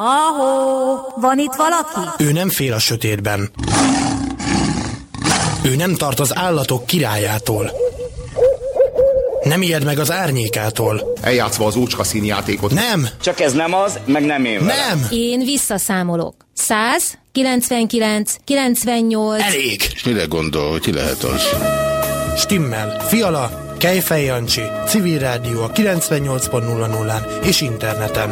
Ahó, van itt valaki? Ő nem fél a sötétben. Ő nem tart az állatok királyától. Nem ijed meg az árnyékától. Eljátszva az úcska színjátékot. Nem! Csak ez nem az, meg nem én velem. Nem! Én visszaszámolok. 100, 99, 98... Elég! És mire gondol, hogy ki lehet az? Stimmel. Fiala, Kejfej Jancsi, Civil Rádió a 98.00-án és interneten.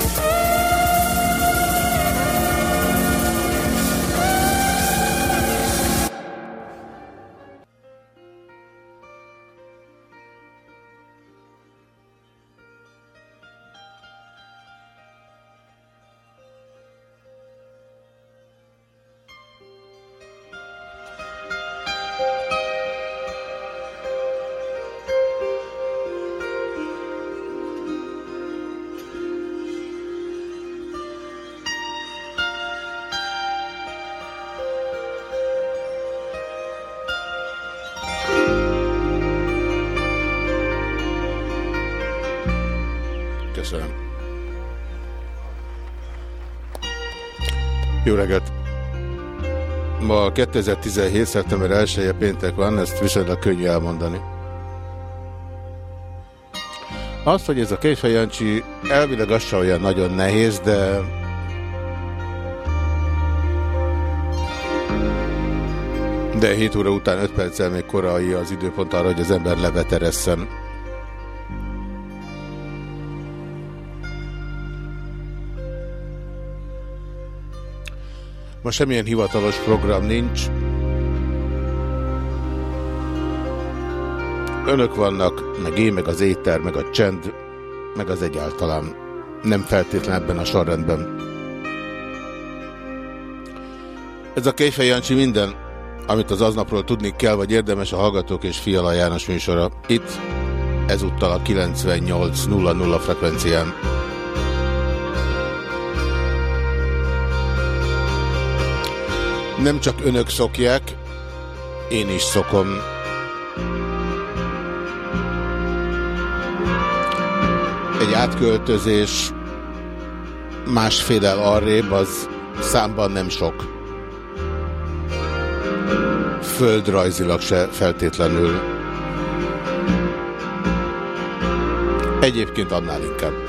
Reggelt! Ma 2017. szeptember 1 -e péntek van, ezt viszonylag könnyű elmondani. Azt, hogy ez a Kejfej Jancsi elvileg az sem olyan nagyon nehéz, de de 7 óra után 5 perccel még korai az időpont arra, hogy az ember leveteresszen. Ma semmilyen hivatalos program nincs. Önök vannak, meg én, meg az éter, meg a csend, meg az egyáltalán. Nem feltétlen ebben a sorrendben. Ez a Kejfej Jancsi minden, amit az aznapról tudni kell, vagy érdemes a Hallgatók és Fiala János műsora. Itt, ezúttal a 98.00 frekvencián. Nem csak önök szokják, én is szokom. Egy átköltözés másfélel arrébb, az számban nem sok. Földrajzilag se feltétlenül. Egyébként annál inkább.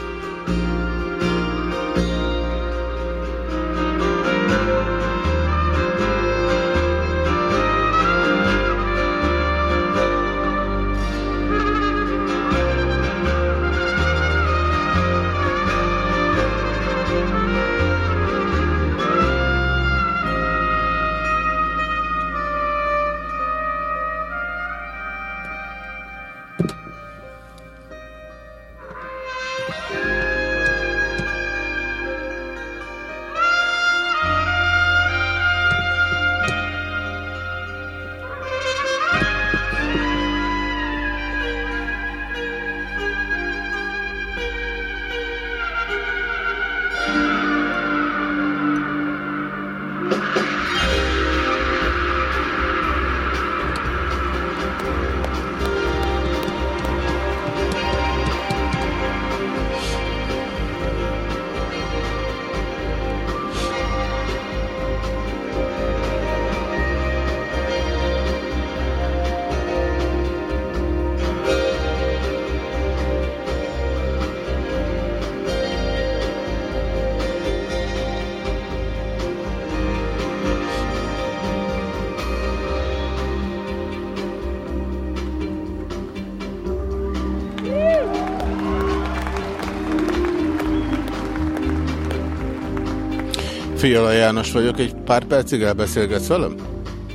Fiala János vagyok, egy pár percig elbeszélgetsz velem?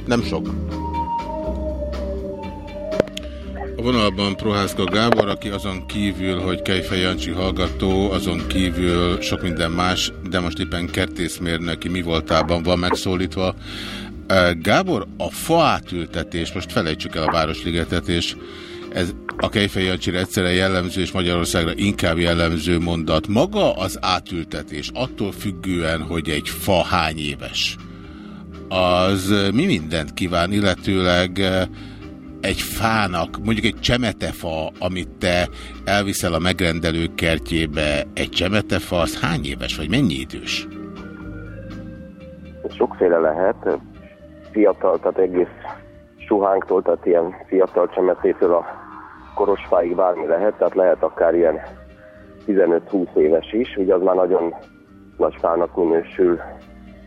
Nem sok. A vonalban Prohászka Gábor, aki azon kívül, hogy Kejfej Jancsi hallgató, azon kívül sok minden más, de most éppen kertészmérnöki mi voltában van megszólítva. Gábor, a faátültetés, most felejtsük el a Városligetet, és a Kejfej Jancsira egyszerre jellemző, és Magyarországra inkább jellemző mondat. Maga az átültetés, attól függően, hogy egy fa hány éves, az mi mindent kíván, illetőleg egy fának, mondjuk egy csemetefa, amit te elviszel a megrendelők kertjébe, egy csemetefa, az hány éves, vagy mennyi idős? Sokféle lehet, fiatal, tehát egész suhánktól, tehát ilyen fiatal csemetétől a korosfáig bármi lehet, tehát lehet akár ilyen 15-20 éves is, ugye az már nagyon nagy fának minősül,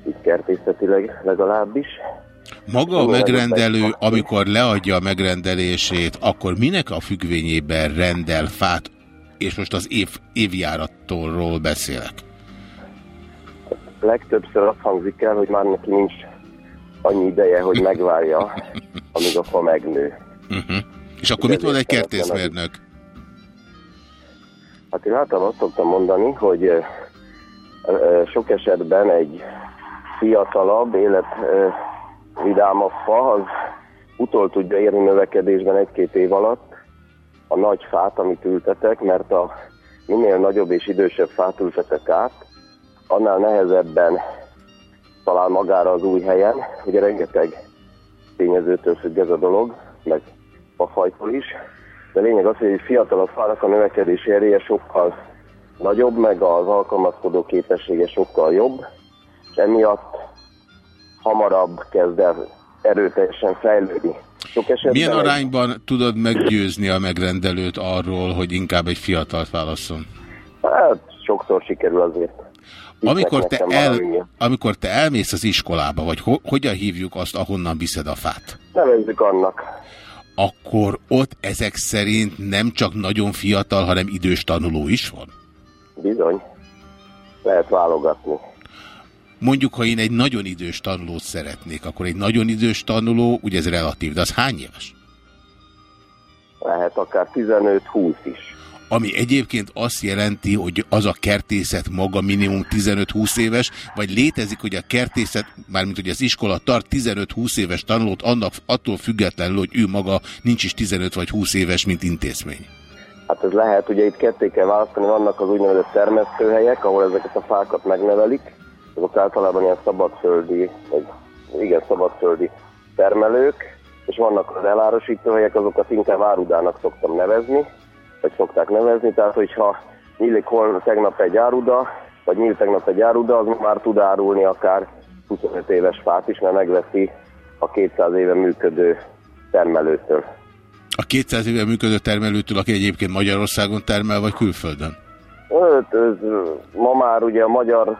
így kertészetileg legalábbis. Maga a megrendelő, amikor leadja a megrendelését, akkor minek a függvényében rendel fát, és most az év, évjárattól beszélek? Legtöbbször azt hangzik el, hogy már neki nincs annyi ideje, hogy megvárja, amíg a fa megnő. Uh -huh. És akkor mit mond egy kertészmérnök? Hát én általában azt szoktam mondani, hogy sok esetben egy fiatalabb, élet vidámabb fa, az utol tudja érni növekedésben egy-két év alatt a nagy fát, amit ültetek, mert a minél nagyobb és idősebb fát ültetek át, annál nehezebben talál magára az új helyen. Ugye rengeteg tényezőtől függ ez a dolog, meg a fajtól is. De lényeg az, hogy egy fiatalabb fának a növekedési eréje sokkal nagyobb, meg az alkalmazkodó képessége sokkal jobb, és emiatt hamarabb kezd el erőteljesen fejlődni. Sok Milyen arányban tudod meggyőzni a megrendelőt arról, hogy inkább egy fiatalt válasszon? Hát sokszor sikerül azért. Amikor te, el, amikor te elmész az iskolába, vagy ho hogyan hívjuk azt, ahonnan viszed a fát? Nevezzük annak. Akkor ott ezek szerint nem csak nagyon fiatal, hanem idős tanuló is van? Bizony. Lehet válogatni. Mondjuk, ha én egy nagyon idős tanulót szeretnék, akkor egy nagyon idős tanuló, ugye ez relatív, de az hány éves? Lehet akár 15-20 is. Ami egyébként azt jelenti, hogy az a kertészet maga minimum 15-20 éves, vagy létezik, hogy a kertészet, mármint hogy az iskola tart 15-20 éves tanulót, annak attól függetlenül, hogy ő maga nincs is 15 vagy 20 éves, mint intézmény. Hát ez lehet, ugye itt ketté kell választani, vannak az úgynevezett termesztőhelyek, ahol ezeket a fákat megnevelik, azok általában ilyen szabadföldi, vagy igen, szabadföldi termelők, és vannak az elárosítóhelyek, azokat inkább árudának szoktam nevezni, vagy szokták nevezni, tehát hogyha nyílik hol tegnap egy áruda, vagy nyílt tegnap egy áruda, az már tud árulni akár 25 éves fát is, mert megveszi a 200 éve működő termelőtől. A 200 éve működő termelőtől, aki egyébként Magyarországon termel, vagy külföldön? Öt, öt, ma már ugye a magyar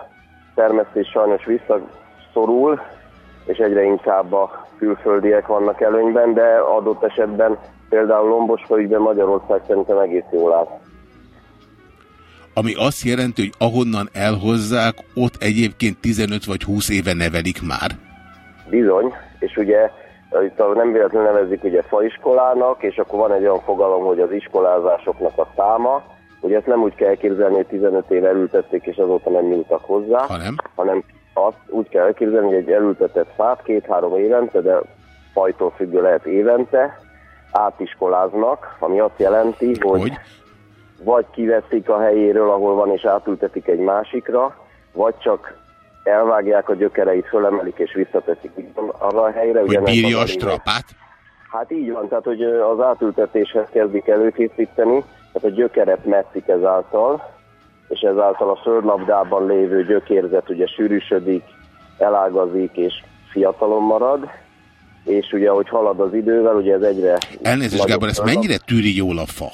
termesztés sajnos visszaszorul, és egyre inkább a külföldiek vannak előnyben, de adott esetben például Lombosfa ügyben Magyarország szerintem egész jól áll. Ami azt jelenti, hogy ahonnan elhozzák, ott egyébként 15 vagy 20 éve nevelik már? Bizony, és ugye itt nem véletlenül nevezik ugye faiskolának, és akkor van egy olyan fogalom, hogy az iskolázásoknak a száma, hogy ezt nem úgy kell elképzelni, hogy 15 éve elültették, és azóta nem nyúltak hozzá, hanem, hanem azt úgy kell elképzelni, hogy egy elültetett fát két-három évente, de fajtól függő lehet évente, átiskoláznak, ami azt jelenti, hogy, hogy vagy kiveszik a helyéről, ahol van, és átültetik egy másikra, vagy csak elvágják a gyökereit, fölemelik és visszateszik arra a helyre. Hogy bírja a strapát? Hát így van, tehát hogy az átültetéshez kezdik előkészíteni, tehát a gyökeret messzik ezáltal, és ezáltal a földlabdában lévő gyökérzet ugye sűrűsödik, elágazik és fiatalon marad, és ugye, ahogy halad az idővel, ugye ez egyre... Elnézést, Gábor, ez mennyire tűri jól a fa?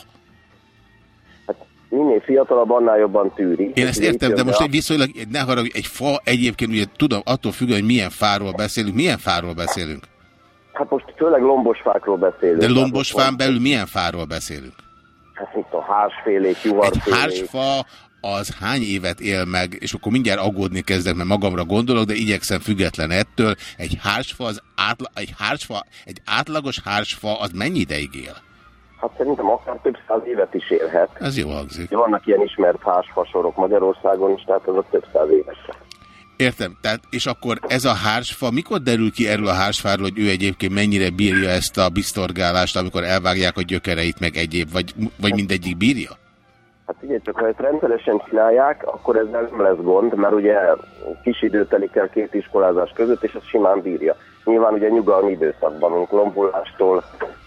Hát minél fiatalabb, annál jobban tűri. Én ezt értem, de most egy viszonylag, ne haragudj, egy fa egyébként, ugye tudom, attól függően, hogy milyen fáról beszélünk. Milyen fáról beszélünk? Hát most főleg lombos fákról beszélünk. De lombos fán belül milyen fáról beszélünk? Hát itt a hársfélék, juharfélék. Egy hársfa az hány évet él meg, és akkor mindjárt aggódni kezdek, mert magamra gondolok, de igyekszem független ettől. Egy hársfa, az átla, egy, hársfa, egy átlagos hársfa, az mennyi ideig él? Hát szerintem akár több száz évet is élhet. Ez jó hangzik. Vannak ilyen ismert hársfasorok Magyarországon is, tehát azok több száz éves. Értem, tehát, és akkor ez a hársfa, mikor derül ki erről a hársfáról, hogy ő egyébként mennyire bírja ezt a biztorgálást, amikor elvágják a gyökereit, meg egyéb, vagy, vagy mindegyik bírja? Hát figyelj csak, ha ezt rendszeresen csinálják, akkor ez nem lesz gond, mert ugye kis idő telik el két iskolázás között, és az simán bírja. Nyilván ugye nyugalmi időszakban, mint lombulástól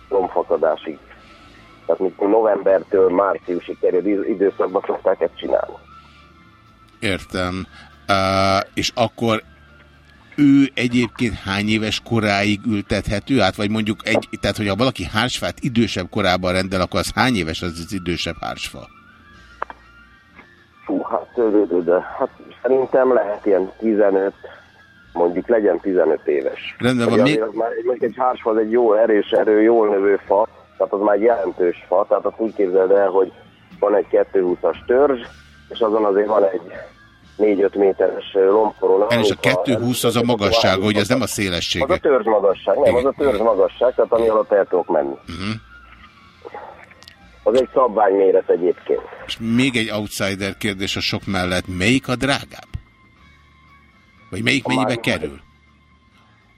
lombfakadásig. Tehát mint novembertől márciusig terjedő időszakban szokták ezt csinálni. Értem. Uh, és akkor ő egyébként hány éves koráig ültethető át, vagy mondjuk egy, tehát hogyha valaki hársfát idősebb korában rendel, akkor az hány éves az az idősebb hársfa? Fú, hát, de, hát szerintem lehet ilyen 15, mondjuk legyen 15 éves. Rendben van, mi... Már, mondjuk egy hársfa az egy jó erős erő, jól növő fa, tehát az már egy jelentős fa, tehát azt úgy képzeld el, hogy van egy 220-as törzs, és azon azért van egy 4-5 méteres lombkorona. És a 220 az a magasság, hogy ez nem a szélessége. Az a törzs magasság, nem, az a törzs magasság, tehát ami alatt el tudok menni. Uh -huh. Az egy szabványméret egyébként. És még egy outsider kérdés a sok mellett, melyik a drágább? Vagy melyik a mennyibe kerül?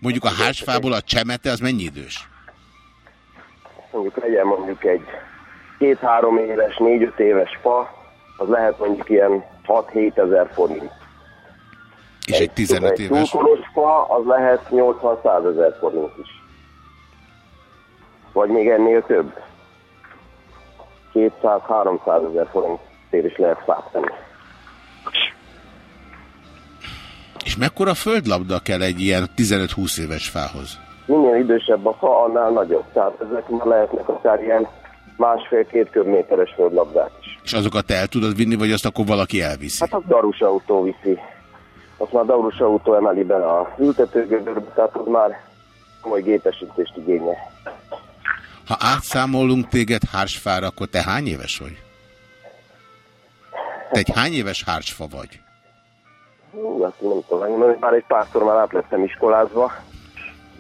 Mondjuk a házfából a csemete az mennyi idős? Mondjuk legyen mondjuk egy két-három éves, négy-öt éves fa, az lehet mondjuk ilyen 6-7 ezer forint. És egy 15 egy éves? Egy fa, az lehet 80-100 ezer forint is. Vagy még ennél több. 200-300 ezer forintért is lehet fát. És mekkora földlabda kell egy ilyen 15-20 éves fához? Minél idősebb a fa, annál nagyobb. Tehát ezek már lehetnek akár ilyen másfél-két köbméteres földlabdák is. És azokat el tudod vinni, vagy azt akkor valaki elviszi? Hát a darus autó viszi. Azt már darus autó emeli be a ültetőgödörbe, tehát az már komoly gépesítést igénye. Ha átszámolunk téged hársfára, akkor te hány éves vagy? Te egy hány éves hársfa vagy? Hát nem tudom, már egy párszor már át lettem iskolázva,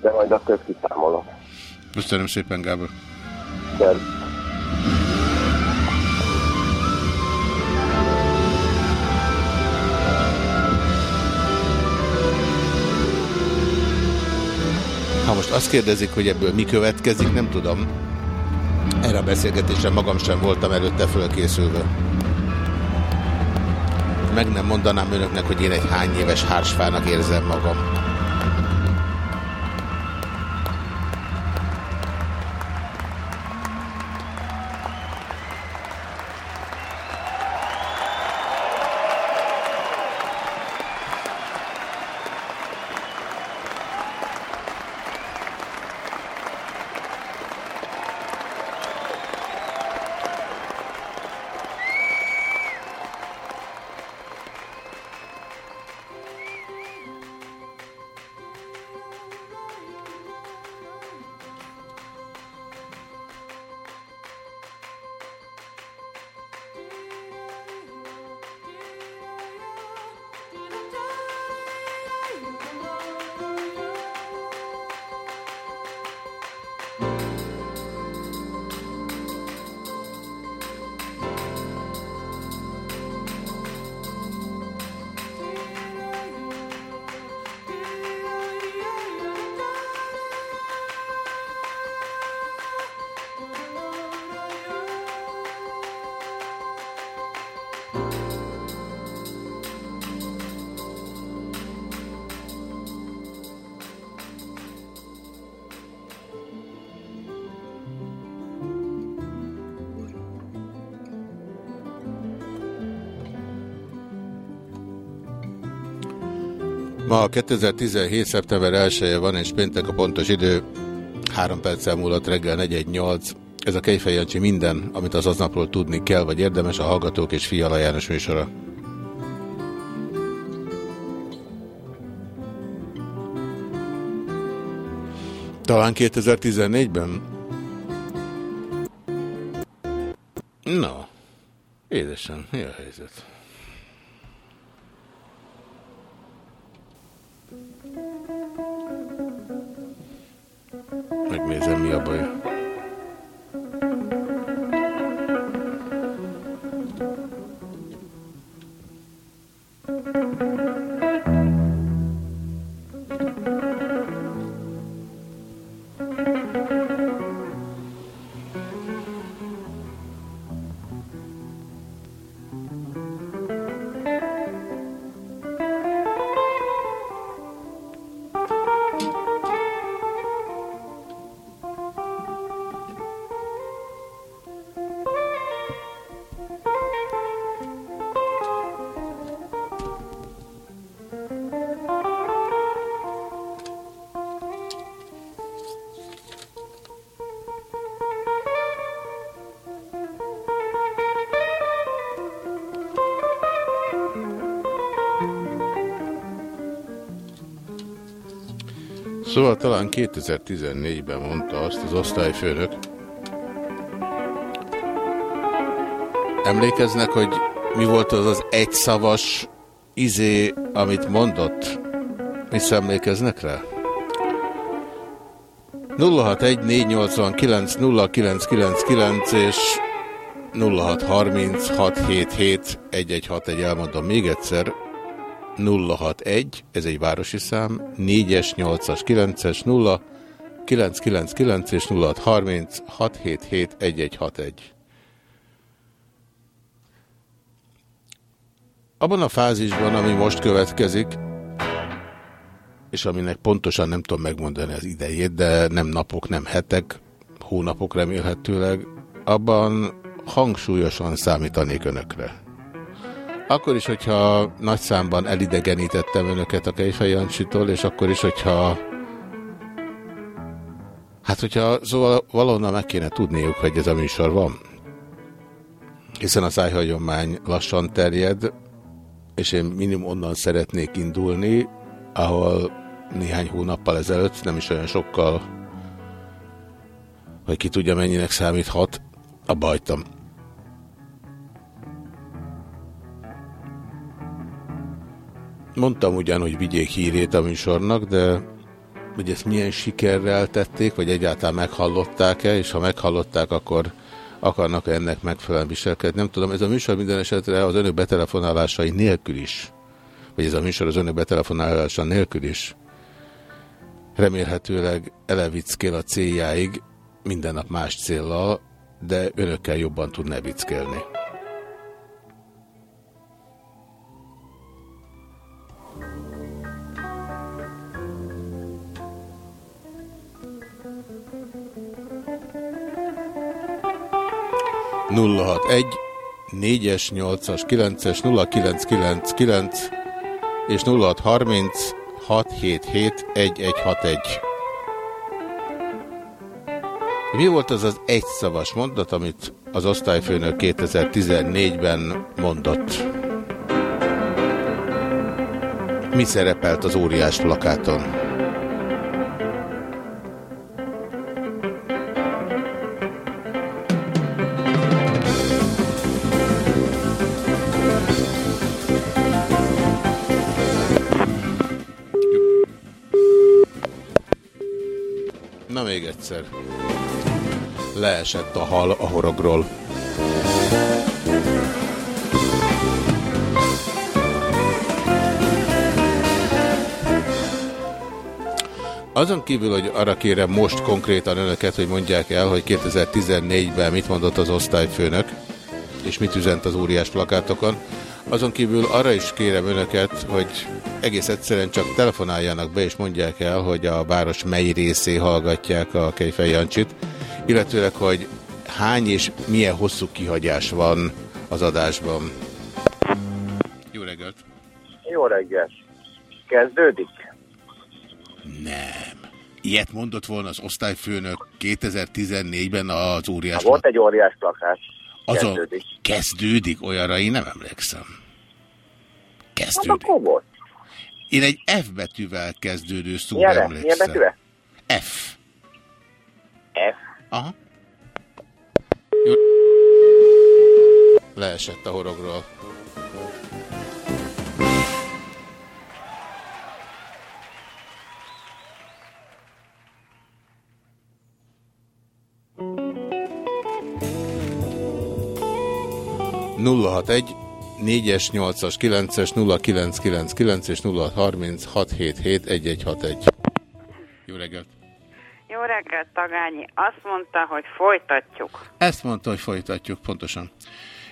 de majd a több kiszámolom. Köszönöm szépen, Gábor. Köszönöm. Ha most azt kérdezik, hogy ebből mi következik, nem tudom. Erre a beszélgetésre magam sem voltam előtte fölkészülve. Meg nem mondanám önöknek, hogy én egy hány éves hársfának érzem magam. Ma 2017. szeptember 1 -e van, és péntek a pontos idő. 3 perccel múlott reggel 418. Ez a Kejfej Jancsi minden, amit az aznapról tudni kell, vagy érdemes a Hallgatók és Fiala János műsora. Talán 2014-ben? No, édesem, mi a helyzet? Megnézem, mi a Szóval talán 2014-ben mondta azt az osztályfőnök. Emlékeznek, hogy mi volt az az egyszavas izé, amit mondott? Visszaemlékeznek rá? 061-489-0999 és 0636771161 elmondom még egyszer. 061, ez egy városi szám, 4-es, 8-as, 9-es, 0, 999 és 0630 677 1161. Abban a fázisban, ami most következik, és aminek pontosan nem tudom megmondani az idejét, de nem napok, nem hetek, hónapok remélhetőleg, abban hangsúlyosan számítanék önökre. Akkor is, hogyha nagy számban elidegenítettem önöket a Jancsitól, és akkor is, hogyha hát, hogyha szóval valahonnan meg kéne tudniuk, hogy ez a műsor van. Hiszen a szájhagyomány lassan terjed, és én minimum onnan szeretnék indulni, ahol néhány hónappal ezelőtt, nem is olyan sokkal, hogy ki tudja mennyinek számíthat, a bajtam. Mondtam ugyan, hogy vigyék hírét a műsornak, de hogy ezt milyen sikerrel tették, vagy egyáltalán meghallották-e, és ha meghallották, akkor akarnak -e ennek megfelelően viselkedni. Nem tudom, ez a műsor minden esetre az önök betelefonálásai nélkül is, vagy ez a műsor az önök betelefonálása nélkül is remélhetőleg elevickél a céljáig, minden nap más céllal, de önökkel jobban tud nevickélni. 061 4-es, 8-as, 9-es, 0999 és 0630 677 1161. Mi volt az az egyszavas mondat, amit az osztályfőnök 2014-ben mondott? Mi szerepelt az óriás plakáton? Egyszer. Leesett a hal a horogról. Azon kívül, hogy arra kérem most konkrétan önöket, hogy mondják el, hogy 2014-ben mit mondott az osztályfőnök, és mit üzent az óriás plakátokon, azon kívül arra is kérem önöket, hogy egész egyszerűen csak telefonáljanak be, és mondják el, hogy a város mely részé hallgatják a Kejfej Jancsit, illetőleg, hogy hány és milyen hosszú kihagyás van az adásban. Jó reggelt! Jó reggelt! Kezdődik? Nem. Ilyet mondott volna az osztályfőnök 2014-ben az óriás... Ha volt egy óriás plakát. Azon kezdődik. olyanra én nem emlékszem. Kezdődik. Hát volt. Én egy F betűvel kezdődő szóra Milyen emlékszem. Milyen betűvel? F. F? Aha. Jó. Leesett a horogról. nulla hat egy 4-es, 8-as, 9-es, 0999 és 0636771161. Jó reggelt! Jó reggelt, Tagányi. Azt mondta, hogy folytatjuk. Ezt mondta, hogy folytatjuk, pontosan.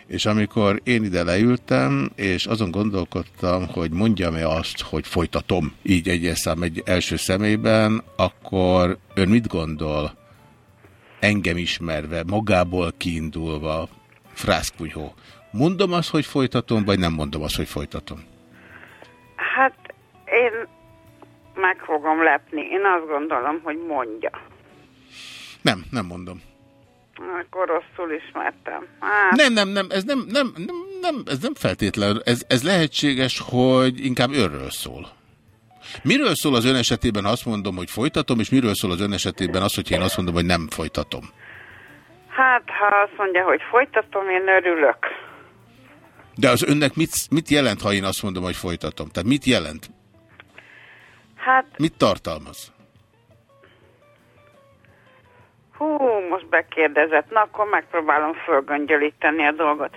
És amikor én ide leültem, és azon gondolkodtam, hogy mondjam-e azt, hogy folytatom, így egyes szám egy első szemében, akkor ön mit gondol, engem ismerve, magából kiindulva, frászkunyhó, Mondom azt, hogy folytatom, vagy nem mondom azt, hogy folytatom? Hát én meg fogom lepni. Én azt gondolom, hogy mondja. Nem, nem mondom. Akkor rosszul ismertem. Hát... Nem, nem, nem, ez nem, nem, nem, nem, ez nem feltétlenül, ez, ez lehetséges, hogy inkább őről szól. Miről szól az ön esetében, azt mondom, hogy folytatom, és miről szól az ön esetében az, hogy én azt mondom, hogy nem folytatom? Hát, ha azt mondja, hogy folytatom, én örülök. De az önnek mit, mit jelent, ha én azt mondom, hogy folytatom? Tehát mit jelent? Hát... Mit tartalmaz? Hú, most bekérdezett. Na, akkor megpróbálom fölgöngyölíteni a dolgot.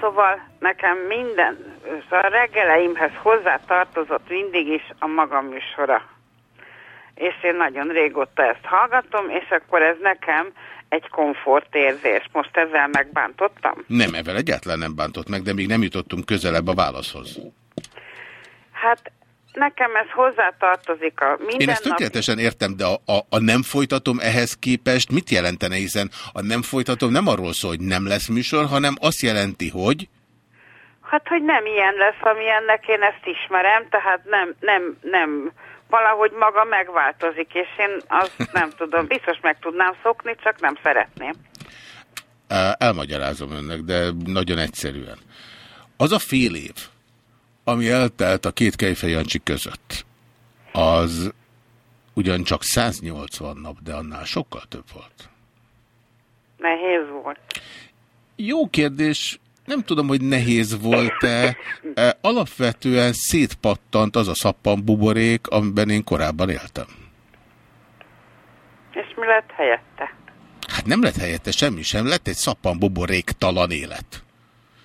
Szóval nekem minden, szóval a reggeleimhez hozzá tartozott mindig is a magam műsora. És én nagyon régóta ezt hallgatom, és akkor ez nekem egy komfortérzés. Most ezzel megbántottam? Nem, ezzel egyáltalán nem bántott meg, de még nem jutottunk közelebb a válaszhoz. Hát nekem ez hozzátartozik a minden Én ezt tökéletesen értem, de a, a, a nem folytatom ehhez képest mit jelentene, hiszen a nem folytatom nem arról szól, hogy nem lesz műsor, hanem azt jelenti, hogy... Hát, hogy nem ilyen lesz, amilyennek én ezt ismerem, tehát nem, nem, nem, valahogy maga megváltozik, és én azt nem tudom, biztos meg tudnám szokni, csak nem szeretném. Elmagyarázom önnek, de nagyon egyszerűen. Az a fél év, ami eltelt a két Kejfejancsi között, az ugyancsak 180 nap, de annál sokkal több volt. Nehéz volt. Jó kérdés. Nem tudom, hogy nehéz volt-e. E, alapvetően szétpattant az a szappan buborék, amiben én korábban éltem. És mi lett helyette? Hát nem lett helyette semmi sem, lett egy szappan buboréktalan élet.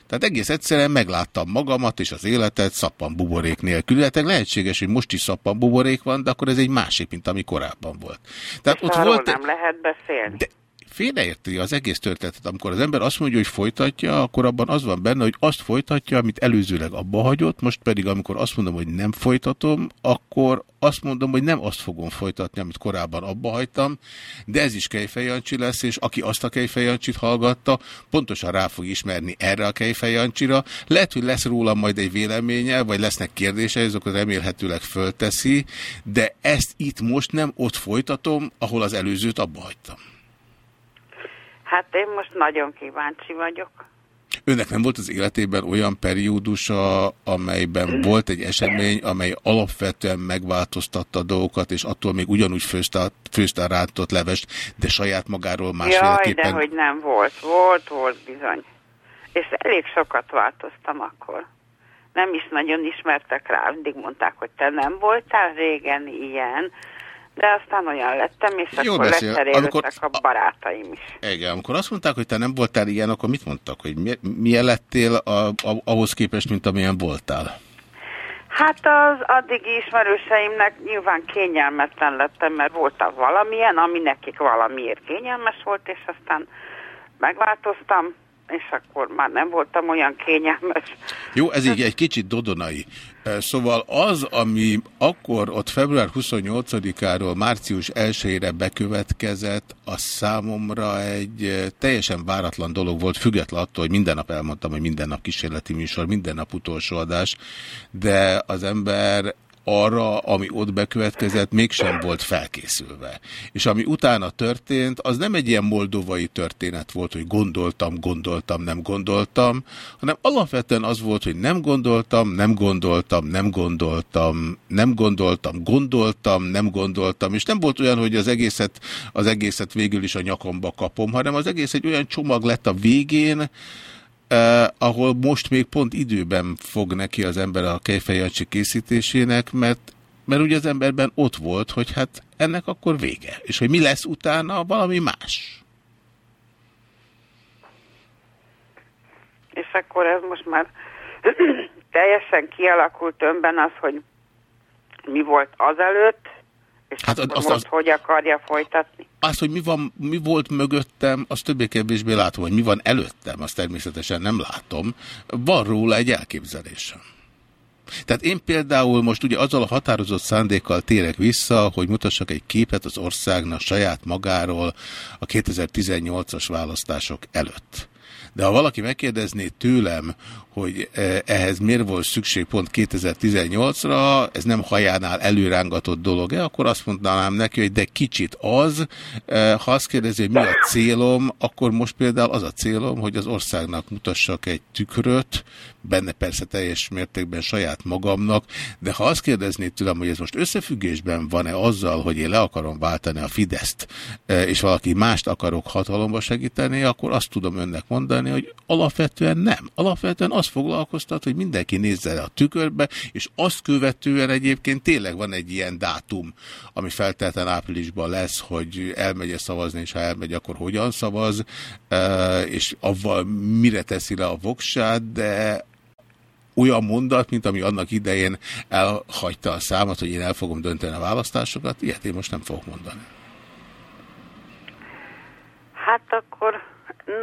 Tehát egész egyszerűen megláttam magamat és az életet szappan buborék nélkül. Tehát lehetséges, hogy most is szappan buborék van, de akkor ez egy másik, mint ami korábban volt. Tehát és ott volt nem lehet beszélni. De félreérti az egész történetet. Amikor az ember azt mondja, hogy folytatja, akkor abban az van benne, hogy azt folytatja, amit előzőleg abba hagyott, most pedig amikor azt mondom, hogy nem folytatom, akkor azt mondom, hogy nem azt fogom folytatni, amit korábban abba hagytam, de ez is Kejfejancsi lesz, és aki azt a Kejfejancsit hallgatta, pontosan rá fog ismerni erre a Kejfejancsira. Lehet, hogy lesz róla majd egy véleménye, vagy lesznek kérdései, azokat remélhetőleg fölteszi, de ezt itt most nem ott folytatom, ahol az előzőt abba hagytam. Hát én most nagyon kíváncsi vagyok. Önnek nem volt az életében olyan periódusa, amelyben volt egy esemény, amely alapvetően megváltoztatta a dolgokat, és attól még ugyanúgy főzte, a rántott levest, de saját magáról másféleképpen... Jaj, de hogy nem volt. Volt, volt bizony. És elég sokat változtam akkor. Nem is nagyon ismertek rá, mindig mondták, hogy te nem voltál régen ilyen, de aztán olyan lettem, és Jó akkor lecserélődtek a barátaim is. Igen, amikor azt mondták, hogy te nem voltál ilyen, akkor mit mondtak, hogy mi, milyen lettél a, a, ahhoz képest, mint amilyen voltál? Hát az addigi ismerőseimnek nyilván kényelmetlen lettem, mert voltak valamilyen, ami nekik valamiért kényelmes volt, és aztán megváltoztam, és akkor már nem voltam olyan kényelmes. Jó, ez így egy kicsit dodonai. Szóval az, ami akkor ott február 28-áról március 1-ére bekövetkezett, az számomra egy teljesen váratlan dolog volt, független attól, hogy minden nap elmondtam, hogy minden nap kísérleti műsor, minden nap utolsó adás, de az ember arra, ami ott bekövetkezett, mégsem volt felkészülve. És ami utána történt, az nem egy ilyen moldovai történet volt, hogy gondoltam, gondoltam, nem gondoltam, hanem alapvetően az volt, hogy nem gondoltam, nem gondoltam, nem gondoltam, nem gondoltam, gondoltam, nem gondoltam, és nem volt olyan, hogy az egészet, az egészet végül is a nyakamba kapom, hanem az egész egy olyan csomag lett a végén, Uh, ahol most még pont időben fog neki az ember a kejfejancsi készítésének, mert, mert ugye az emberben ott volt, hogy hát ennek akkor vége. És hogy mi lesz utána, valami más. És akkor ez most már teljesen kialakult önben az, hogy mi volt azelőtt, és hát az, most az, hogy akarja folytatni? Az, hogy mi, van, mi volt mögöttem, az többé-kevésbé látom, hogy mi van előttem, azt természetesen nem látom. Van róla egy elképzelésem. Tehát én például most ugye azzal a határozott szándékkal térek vissza, hogy mutassak egy képet az országnak saját magáról a 2018-as választások előtt. De ha valaki megkérdezné tőlem, hogy eh, ehhez miért volt szükség pont 2018-ra, ez nem hajánál előrángatott dolog-e, akkor azt mondanám neki, hogy de kicsit az, eh, ha azt kérdezi, hogy mi a célom, akkor most például az a célom, hogy az országnak mutassak egy tükröt, benne persze teljes mértékben saját magamnak, de ha azt kérdezné tőlem, hogy ez most összefüggésben van-e azzal, hogy én le akarom váltani a Fideszt, eh, és valaki mást akarok hatalomba segíteni, akkor azt tudom önnek mondani, hogy alapvetően nem. Alapvetően az foglalkoztat, hogy mindenki nézze a tükörbe, és azt követően egyébként tényleg van egy ilyen dátum, ami feltétlenül áprilisban lesz, hogy elmegy -e szavazni, és ha elmegy, akkor hogyan szavaz, és avval mire teszi le a voksát, de olyan mondat, mint ami annak idején elhagyta a számot, hogy én el fogom dönteni a választásokat, ilyet én most nem fogok mondani. Hát akkor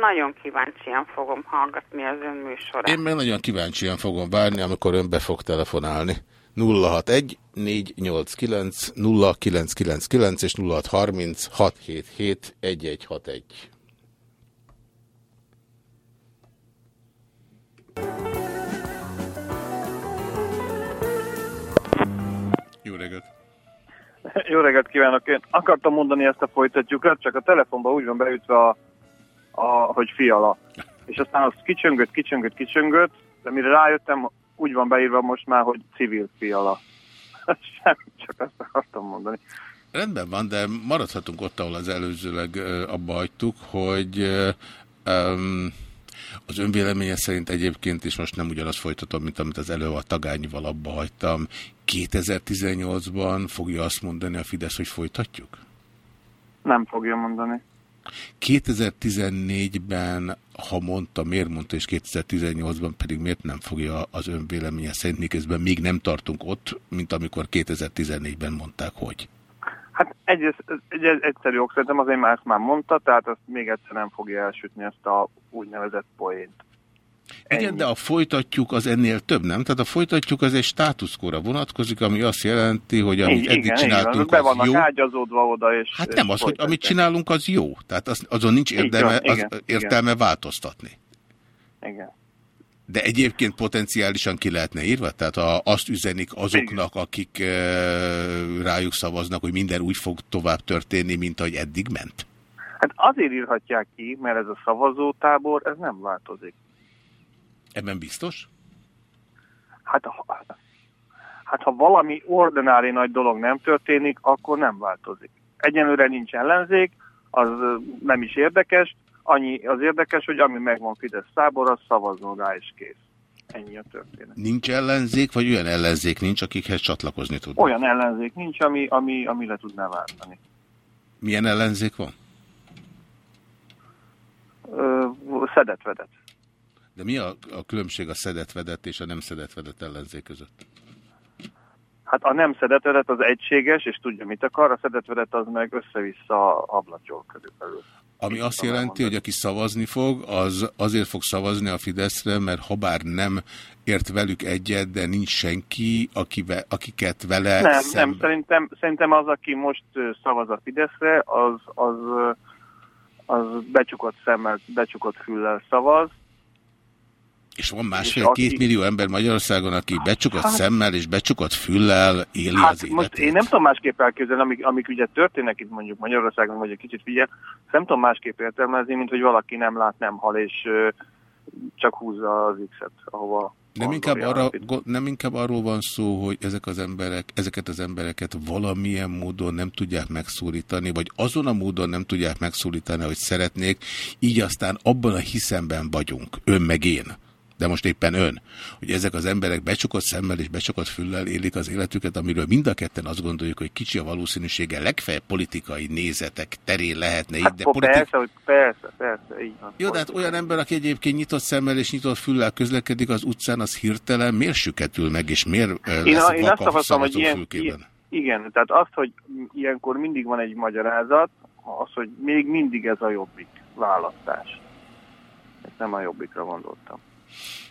nagyon kíváncsian fogom hallgatni az ön műsorát. Én meg nagyon kíváncsian fogom várni, amikor ön be fog telefonálni. 061 489 0999 és 0630 677 1161. Jó reggelt! Jó reggelt kívánok! Én akartam mondani ezt a folytatjukat, csak a telefonban úgy van beütve a a, hogy fiala. És aztán az kicsöngött, kicsöngött, kicsöngött, de mire rájöttem, úgy van beírva most már, hogy civil fiala. Semmi, csak azt akartam mondani. Rendben van, de maradhatunk ott, ahol az előzőleg abba hagytuk, hogy um, az önvéleménye szerint egyébként is most nem ugyanaz folytatom, mint amit az elő a tagányival abba hagytam. 2018-ban fogja azt mondani a Fidesz, hogy folytatjuk? Nem fogja mondani. 2014-ben, ha mondta, miért mondta, és 2018-ban pedig miért nem fogja az ön véleménye szerint, miközben még nem tartunk ott, mint amikor 2014-ben mondták, hogy? Hát egy, egy, egy egyszerű ok, szerintem azért ezt már mondta, tehát azt még egyszer nem fogja elsütni ezt a úgynevezett poént. Ennyi. Igen, de a folytatjuk az ennél több, nem? Tehát a folytatjuk az egy státuszkóra vonatkozik, ami azt jelenti, hogy amit igen, eddig csináltunk, igen, az jó. ágyazódva oda, és... Hát nem az, hogy amit csinálunk, az jó. Tehát az, azon nincs érdeme, igen, az értelme igen. változtatni. Igen. De egyébként potenciálisan ki lehetne írva? Tehát a, azt üzenik azoknak, akik e, rájuk szavaznak, hogy minden úgy fog tovább történni, mint ahogy eddig ment? Hát azért írhatják ki, mert ez a szavazótábor, ez nem változik. Ebben biztos? Hát, ha, hát ha valami ordinári nagy dolog nem történik, akkor nem változik. Egyenlőre nincs ellenzék, az nem is érdekes, annyi az érdekes, hogy ami megvan Fidesz szábor, az szavazzon rá és kész. Ennyi a történet. Nincs ellenzék, vagy olyan ellenzék nincs, akikhez csatlakozni tudnak? Olyan ellenzék nincs, ami, ami, ami le tudná váltani. Milyen ellenzék van? Szedetvedet. De mi a, a különbség a szedetvedett és a nem szedetvedett ellenzék között? Hát a nem szedetvedett az egységes, és tudja mit akar, a szedetvedett az meg össze-vissza ablatyol körülbelül. Ami azt jelenti, hogy aki szavazni fog, az azért fog szavazni a Fideszre, mert ha bár nem ért velük egyet, de nincs senki, akive, akiket vele Nem, szemben... nem szerintem, szerintem az, aki most szavaz a Fideszre, az, az, az becsukott szemmel, becsukott füllel szavaz, és van másfél-két millió ember Magyarországon, aki becsukott hát, szemmel és becsukott füllel éli hát az életét. Most én nem tudom másképp elképzelni, amik, amik ugye történnek itt mondjuk Magyarországon, vagy egy kicsit figyel, nem tudom másképp értelmezni, mint hogy valaki nem lát, nem hal, és csak húzza az X-et, ahova nem inkább, arra, nem inkább arról van szó, hogy ezek az emberek, ezeket az embereket valamilyen módon nem tudják megszólítani, vagy azon a módon nem tudják megszólítani, hogy szeretnék, így aztán abban a hiszemben vagyunk, ön meg én de most éppen ön, hogy ezek az emberek becsukott szemmel és becsukott füllel élik az életüket, amiről mind a ketten azt gondoljuk, hogy kicsi a valószínűsége, legfeljebb politikai nézetek terén lehetne hát, de politik... persze, hogy persze, persze, így van. Jó, de hát olyan ember, aki egyébként nyitott szemmel és nyitott füllel közlekedik az utcán, az hirtelen miért süketül meg, és miért lesz én, a, én azt tapasztalom, hogy ilyen, ilyen, igen, tehát azt, hogy ilyenkor mindig van egy magyarázat, az, hogy még mindig ez a jobbik választás. Ezt nem a jobbikra gondoltam.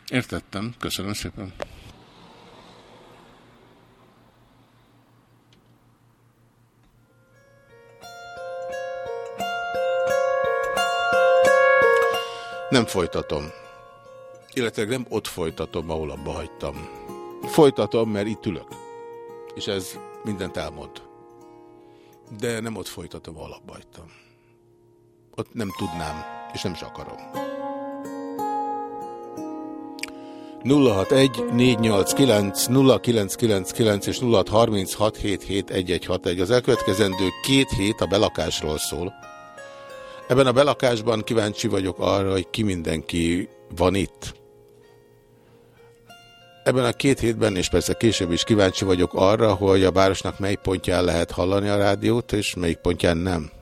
Értettem. Köszönöm szépen. Nem folytatom. Illetve nem ott folytatom, ahol abba hagytam. Folytatom, mert itt ülök. És ez mindent elmond. De nem ott folytatom, ahol abba hagytam. Ott nem tudnám, és nem is akarom. 061 489 0999 és 0636771161. Az elkövetkezendő két hét a belakásról szól. Ebben a belakásban kíváncsi vagyok arra, hogy ki mindenki van itt. Ebben a két hétben, és persze később is kíváncsi vagyok arra, hogy a városnak mely pontján lehet hallani a rádiót, és melyik pontján nem.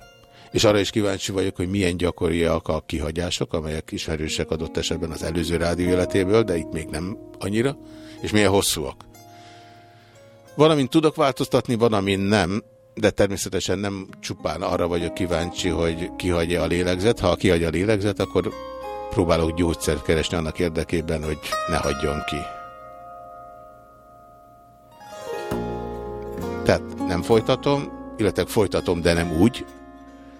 És arra is kíváncsi vagyok, hogy milyen gyakoriak a kihagyások, amelyek ismerősek adott esetben az előző rádió életéből, de itt még nem annyira, és milyen hosszúak. Van, amin tudok változtatni, van, amin nem, de természetesen nem csupán arra vagyok kíváncsi, hogy kihagyja a lélegzet. Ha kihagyja a lélegzet, akkor próbálok gyógyszert keresni annak érdekében, hogy ne hagyjon ki. Tehát nem folytatom, illetve folytatom, de nem úgy.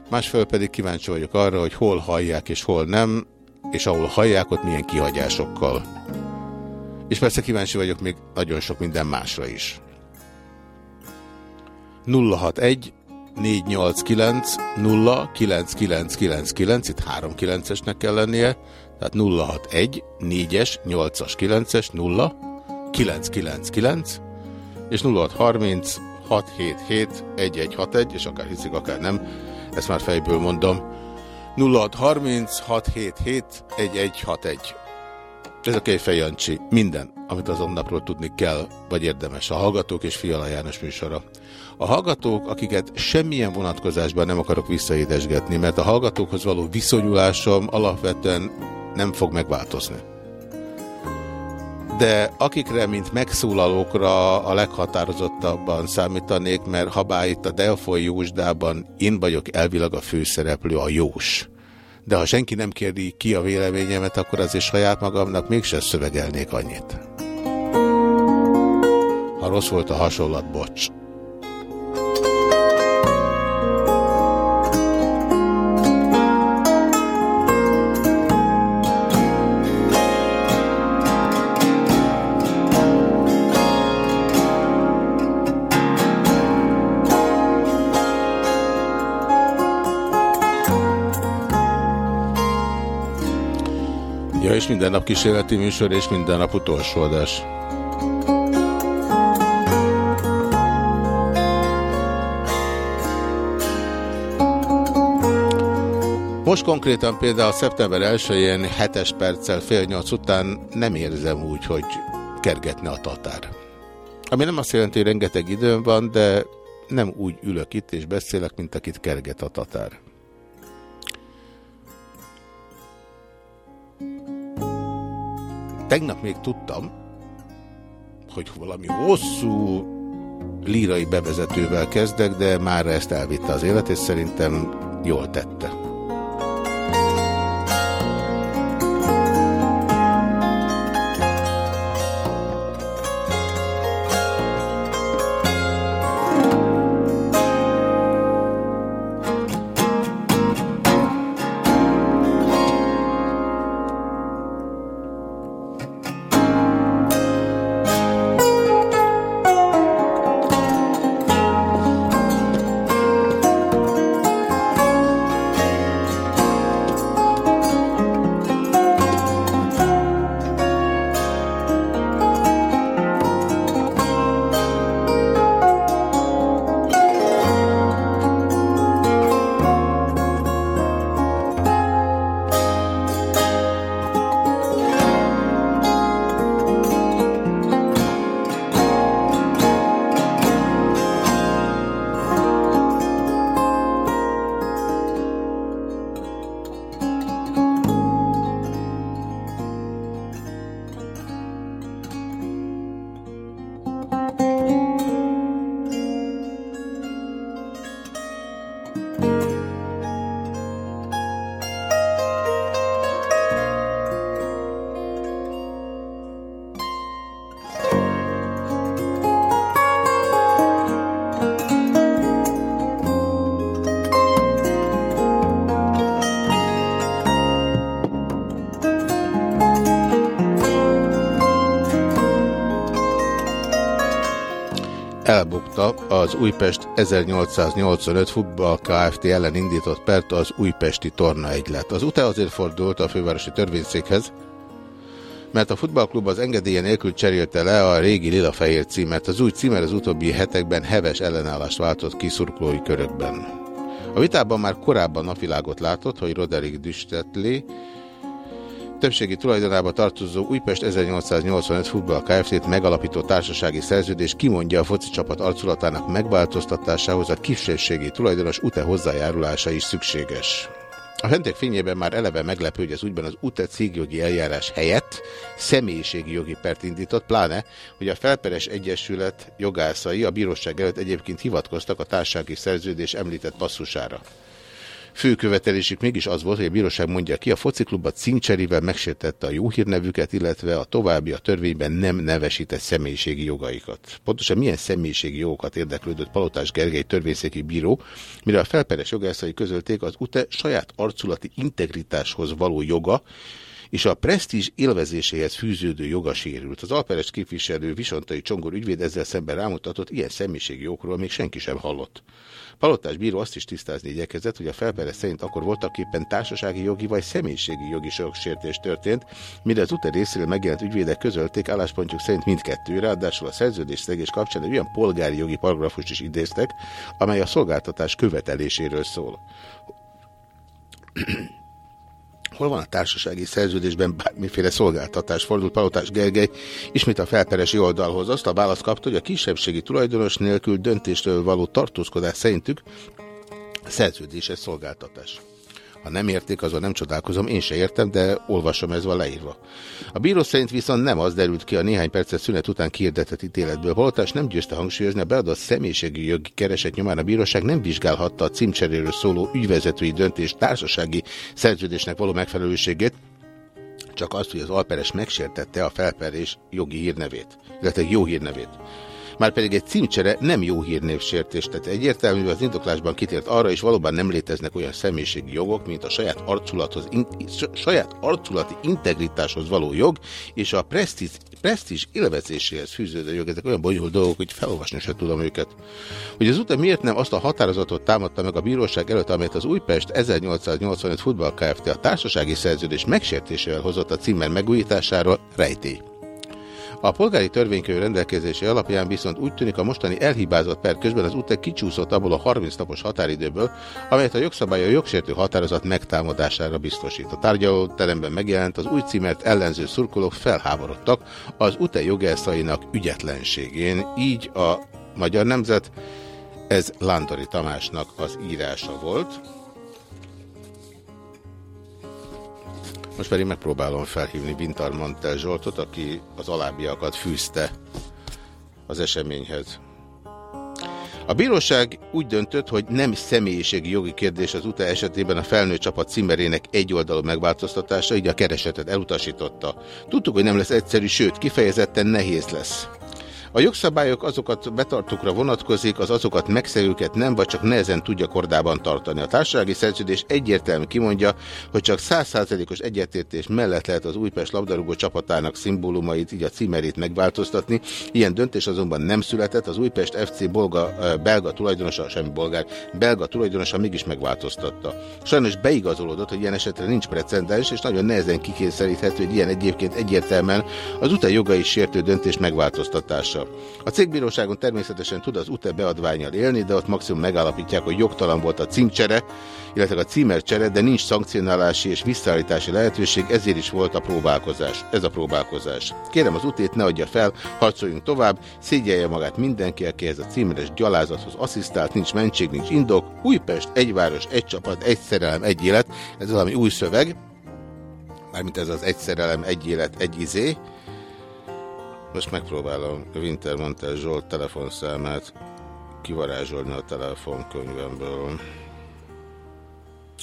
Másfél pedig kíváncsi vagyok arra, hogy hol hallják és hol nem, és ahol hallják, ott milyen kihagyásokkal. És persze kíváncsi vagyok még nagyon sok minden másra is. 061 489 09999, itt 39-esnek kell lennie, tehát 061 4-es, 8-as, 9-es, 0 999 és 0630 677 1161, és akár hiszik, akár nem, ezt már fejből mondom. 0630 677 1161. Ez a Kejfej Jancsi. Minden, amit azon napról tudni kell, vagy érdemes. A Hallgatók és Fiala János műsora. A hallgatók, akiket semmilyen vonatkozásban nem akarok visszaédesgetni, mert a hallgatókhoz való viszonyulásom alapvetően nem fog megváltozni. De akikre, mint megszólalókra a leghatározottabban számítanék, mert ha bár itt a Delfoy Jósdában én vagyok elvileg a főszereplő, a Jós. De ha senki nem kérdi ki a véleményemet, akkor azért saját magamnak mégsem szövegelnék annyit. Ha rossz volt a hasonlat, bocs. Ja, és minden nap kísérleti műsor, és minden nap utolsó adás. Most konkrétan például szeptember 1-én 7-es perccel fél nyolc után nem érzem úgy, hogy kergetne a tatár. Ami nem azt jelenti, hogy rengeteg időm van, de nem úgy ülök itt és beszélek, mint akit kerget a tatár. Tegnap még tudtam, hogy valami hosszú lírai bevezetővel kezdek, de már ezt elvitte az élet, és szerintem jól tette. Újpest 1885 futball Kft. ellen indított pert az újpesti torna egylet. Az UTE azért fordult a fővárosi törvényszékhez, mert a futballklub az engedélye nélkül cserélte le a régi lila-fehér címet. Az új címer az utóbbi hetekben heves ellenállást váltott ki szurkolói körökben. A vitában már korábban napvilágot látott, hogy Roderick Düstetli többségi tulajdonába tartozó Újpest 1885 futball Kft-t megalapító társasági szerződés kimondja a foci csapat arculatának megváltoztatásához a kisebbségi tulajdonos UTE hozzájárulása is szükséges. A fentek fényében már eleve meglepő, hogy az úgyban az UTE cégjogi eljárás helyett személyiségi jogi pert indított, pláne, hogy a Felperes Egyesület jogászai a bíróság előtt egyébként hivatkoztak a társasági szerződés említett passzusára. Fő követelésük mégis az volt, hogy a bíróság mondja ki, a fociklubba cincserével megsértette a jó hírnevüket, illetve a további a törvényben nem nevesített személyiségi jogaikat. Pontosan milyen személyiségi jogokat érdeklődött Palotás Gergely törvényszéki bíró, mire a felperes jogászai közölték az UTE saját arculati integritáshoz való joga, és a presztízs élvezéséhez fűződő joga sérült. Az alperes képviselő Visontai Csongor ügyvéd ezzel szemben rámutatott, ilyen személyiségi jogról még senki sem hallott. Palotás bíró azt is tisztázni igyekezett, hogy a felperes szerint akkor voltak éppen társasági jogi vagy személyiségi jogi jogsértés történt, mire az utáni részéről megjelent ügyvédek közölték álláspontjuk szerint mindkettő, ráadásul a szerződés szegés kapcsán egy olyan polgári jogi paragrafust is idéztek, amely a szolgáltatás követeléséről szól. Hol van a társasági szerződésben bármiféle szolgáltatás? Fordult Palotás Gergely ismét a felperesi oldalhoz. Azt a választ kapta, hogy a kisebbségi tulajdonos nélkül döntéstől való tartózkodás szerintük szerződéses szolgáltatás. Ha nem érték, azon nem csodálkozom, én se értem, de olvasom, ez van leírva. A bíró szerint viszont nem az derült ki a néhány percet szünet után kiirdetett ítéletből. Valótás nem győzte hangsúlyozni, a beadott személyiségi jogi kereset nyomán a bíróság nem vizsgálhatta a címcseréről szóló ügyvezetői döntés társasági szerződésnek való megfelelőségét, csak azt, hogy az alperes megsértette a felperés jogi hírnevét, illetve jó hírnevét. Márpedig egy címcsere nem jó hírnévsértés, tehát egyértelmű az indoklásban kitért arra, és valóban nem léteznek olyan személyiségi jogok, mint a saját, arculathoz, in, saját arculati integritáshoz való jog, és a presztíz, presztízs élvezéséhez fűződő jog. Ezek olyan bonyolult dolgok, hogy felolvasni sem tudom őket. Hogy az után miért nem azt a határozatot támadta meg a bíróság előtt, amelyet az Újpest 1885 futball Kft. a társasági szerződés megsértésével hozott a címmel megújításáról rejtély. A polgári törvénykönyv rendelkezési alapján viszont úgy tűnik a mostani elhibázott per közben az UTE kicsúszott abból a 30 napos határidőből, amelyet a jogszabály a jogsértő határozat megtámadására biztosít. A tárgyaló teremben megjelent az új címert ellenző szurkolók felháborodtak az UTE jogászainak ügyetlenségén, így a Magyar Nemzet ez Lántori Tamásnak az írása volt. Most pedig megpróbálom felhívni Vintar Mantel Zsoltot, aki az alábbiakat fűzte az eseményhez. A bíróság úgy döntött, hogy nem személyiségi jogi kérdés az UTA esetében a felnőtt csapat címerének egyoldalú megváltoztatása, így a keresetet elutasította. Tudtuk, hogy nem lesz egyszerű, sőt, kifejezetten nehéz lesz. A jogszabályok azokat betartókra vonatkozik, az azokat megszegőket nem, vagy csak nehezen tudja kordában tartani. A társasági szerződés egyértelmű kimondja, hogy csak 100%-os egyetértés mellett lehet az Újpest labdarúgó csapatának szimbólumait, így a címerét megváltoztatni. Ilyen döntés azonban nem született, az Újpest FC bolga, belga tulajdonosa, semmi bolgár, belga tulajdonosa mégis megváltoztatta. Sajnos beigazolódott, hogy ilyen esetre nincs precedens, és nagyon nehezen kikényszeríthető, hogy ilyen egyébként egyértelműen az utáj jogai sértő döntés megváltoztatása. A cégbíróságon természetesen tud az UTE beadványjal élni, de ott maximum megállapítják, hogy jogtalan volt a címcsere, illetve a címercsere, de nincs szankcionálási és visszaállítási lehetőség, ezért is volt a próbálkozás. Ez a próbálkozás. Kérem az utét ne adja fel, harcoljunk tovább, szégyelje magát mindenki, aki ez a címeres gyalázathoz asszisztált, nincs mentség, nincs indok. Újpest, egy város, egy csapat, egy szerelem, egy élet. Ez valami új szöveg, mármint ez az egy szerelem, egy élet, egy izé. Most megpróbálom Wintermantel Zsolt telefonszámát kivarázsolni a telefonkönyvemből.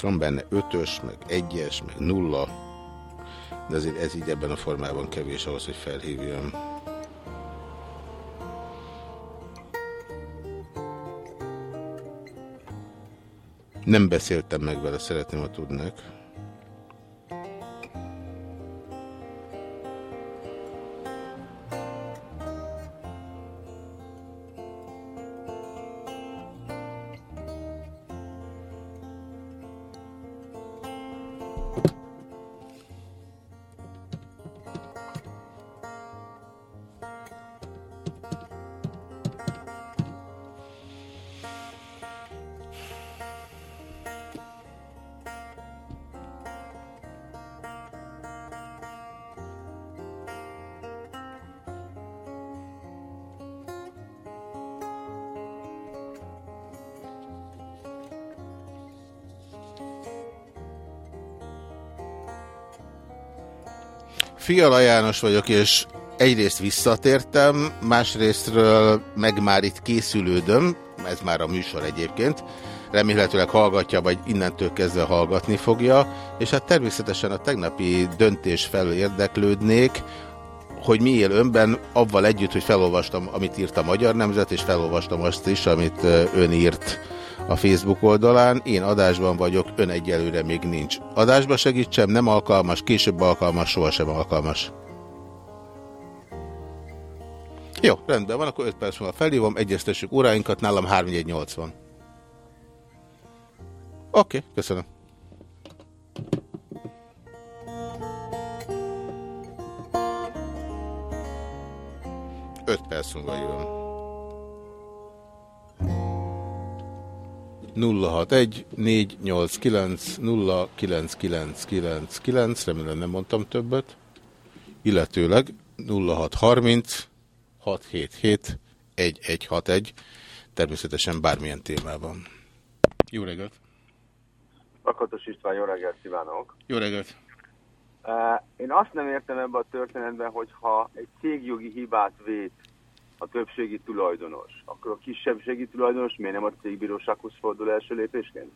Van benne ötös, meg egyes, meg nulla, de azért ez így ebben a formában kevés ahhoz, hogy felhívjam. Nem beszéltem meg vele, szeretném, ha tudnak. Fiala János vagyok, és egyrészt visszatértem, másrésztről meg már itt készülődöm, ez már a műsor egyébként, remélhetőleg hallgatja, vagy innentől kezdve hallgatni fogja, és hát természetesen a tegnapi döntés felől érdeklődnék, hogy mi él önben, avval együtt, hogy felolvastam, amit írt a Magyar Nemzet, és felolvastam azt is, amit ön írt a Facebook oldalán. Én adásban vagyok, ön egyelőre még nincs. Adásba segítsem, nem alkalmas, később alkalmas, sohasem alkalmas. Jó, rendben van, akkor 5 perc múlva felhívom, egyeztessük óráinkat, nálam 3180. Oké, okay, köszönöm. 5 perc múlva jön. 061 489 0999 remélem nem mondtam többet, illetőleg 0630 677 1161 természetesen bármilyen témában. Jó reggelt! Lakatos István, jó reggelt kívánok! Jó reggelt! Én azt nem értem ebben a történetben, hogy ha egy cégjogi hibát vét a többségi tulajdonos, akkor a kisebbségi tulajdonos miért nem a cégbírósághoz fordul első lépésként?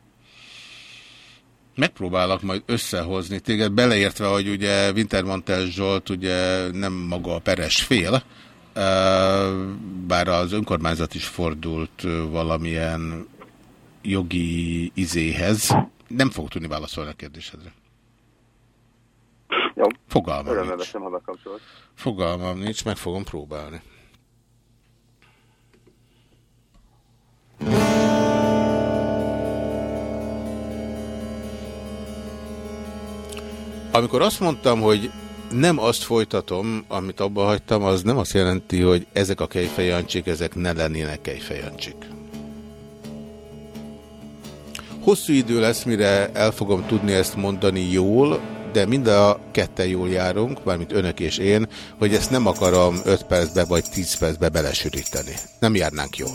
Megpróbálok majd összehozni téged, beleértve, hogy ugye Wintermantel Zsolt ugye nem maga a peres fél, bár az önkormányzat is fordult valamilyen jogi izéhez. Nem fog tudni válaszolni a kérdésedre. Jó. Fogalmam Örömmel nincs. veszem, ha. Fogalmam nincs, meg fogom próbálni. Amikor azt mondtam, hogy nem azt folytatom, amit abba hagytam, az nem azt jelenti, hogy ezek a kejfejancsik, ezek ne lennének kejfejancsik. Hosszú idő lesz, mire el fogom tudni ezt mondani jól, de mind a ketten jól járunk, mármint önök és én, hogy ezt nem akarom 5 percbe vagy 10 percbe belesűríteni. Nem járnánk jól.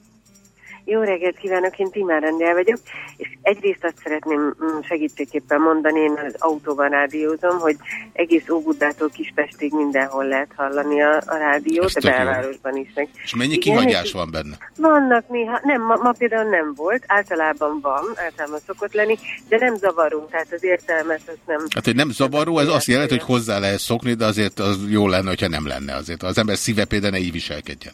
Jó reggelt kívánok, én Timár Rendel vagyok, és egyrészt azt szeretném mm, segítségképpen mondani, én az autóban rádiózom, hogy egész Óbudától Kispestig mindenhol lehet hallani a, a rádiót, a belvárosban is. Meg. És mennyi Igen, kihagyás van benne? Vannak néha, nem, ma, ma például nem volt, általában van, általában szokott lenni, de nem zavarunk, tehát az értelmet az nem... Hát, hogy nem zavaró, ez azt jelenti, hogy hozzá lehet szokni, de azért az jó lenne, hogyha nem lenne azért. Az ember szíve például ne így viselkedjen.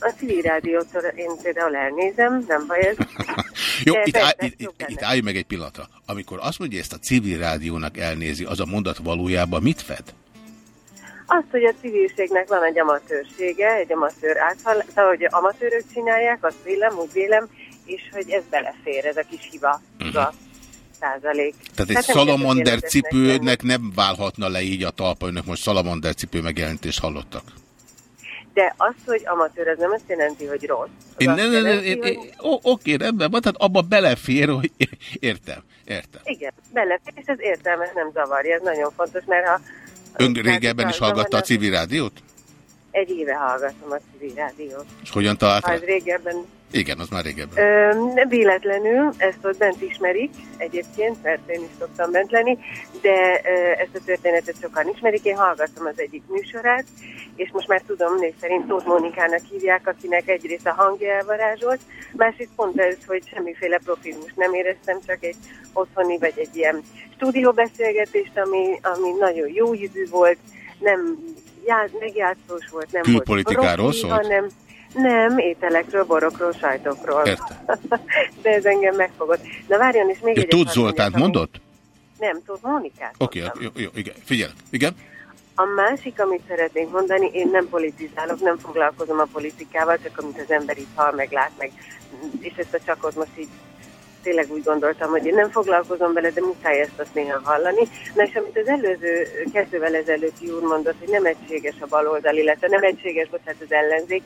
A civil rádiótól én például elnézem, nem baj ez. Jó, De itt, áll, itt, itt, itt állj meg egy pillanatra. Amikor azt mondja, ezt a civil rádiónak elnézi, az a mondat valójában mit fed? Azt, hogy a civilségnek van egy amatőrsége, egy amatőr áthal, szóval, hogy amatőrök csinálják, azt vélem, úgy vélem, és hogy ez belefér, ez a kis hiba, százalék. Mhm. Tehát egy nem szalamander tökéletesnek lenni. cipőnek nem válhatna le így a talpa, önök most szalamander cipő megjelentést hallottak. De az, hogy amatőr, ez nem azt jelenti, hogy rossz. Az Én, azt ne, ne, ne, jelenti, én, hogy... én, ó, oké, rendben van, tehát abba belefér, hogy értem, értem. Igen, belefér, és az értelmet nem zavarja, ez nagyon fontos, mert ha... Ön régebben is hallgatta a civil rádiót? Egy éve hallgatom a civil rádiót. És hogyan talált Ha ez régebben Igen, az már régebben. Ö, nem véletlenül, ezt ott bent ismerik egyébként, mert én is szoktam bent lenni, de ö, ezt a történetet sokan ismerik. Én hallgattam az egyik műsorát, és most már tudom, név szerint Tóth Mónikának hívják, akinek egyrészt a hangja elvarázsolt, másrészt pont ez, hogy semmiféle profilmus nem éreztem, csak egy otthoni vagy egy ilyen stúdióbeszélgetést, ami, ami nagyon jó ízű volt, nem já, megjátszós volt, nem Külpolitikáról volt profi, szólt? hanem nem, ételekről, borokról, sajtokról. Értem. De ez engem megfogott. Na várjon, és még Ő egy mondjak, Zoltánt mondott? Nem, Tóth Mónikát. Oké, okay, jó, jó, igen, figyelj, igen. A másik, amit szeretnék mondani, én nem politizálok, nem foglalkozom a politikával, csak amit az ember itt hall, meg lát, meg, és ezt a csakot most így tényleg úgy gondoltam, hogy én nem foglalkozom vele, de muszáj ezt azt néha hallani. Na és amit az előző, kettővel ezelőtti úr mondott, hogy nem egységes a baloldal, illetve nem egységes, bocsánat, az ellenzék,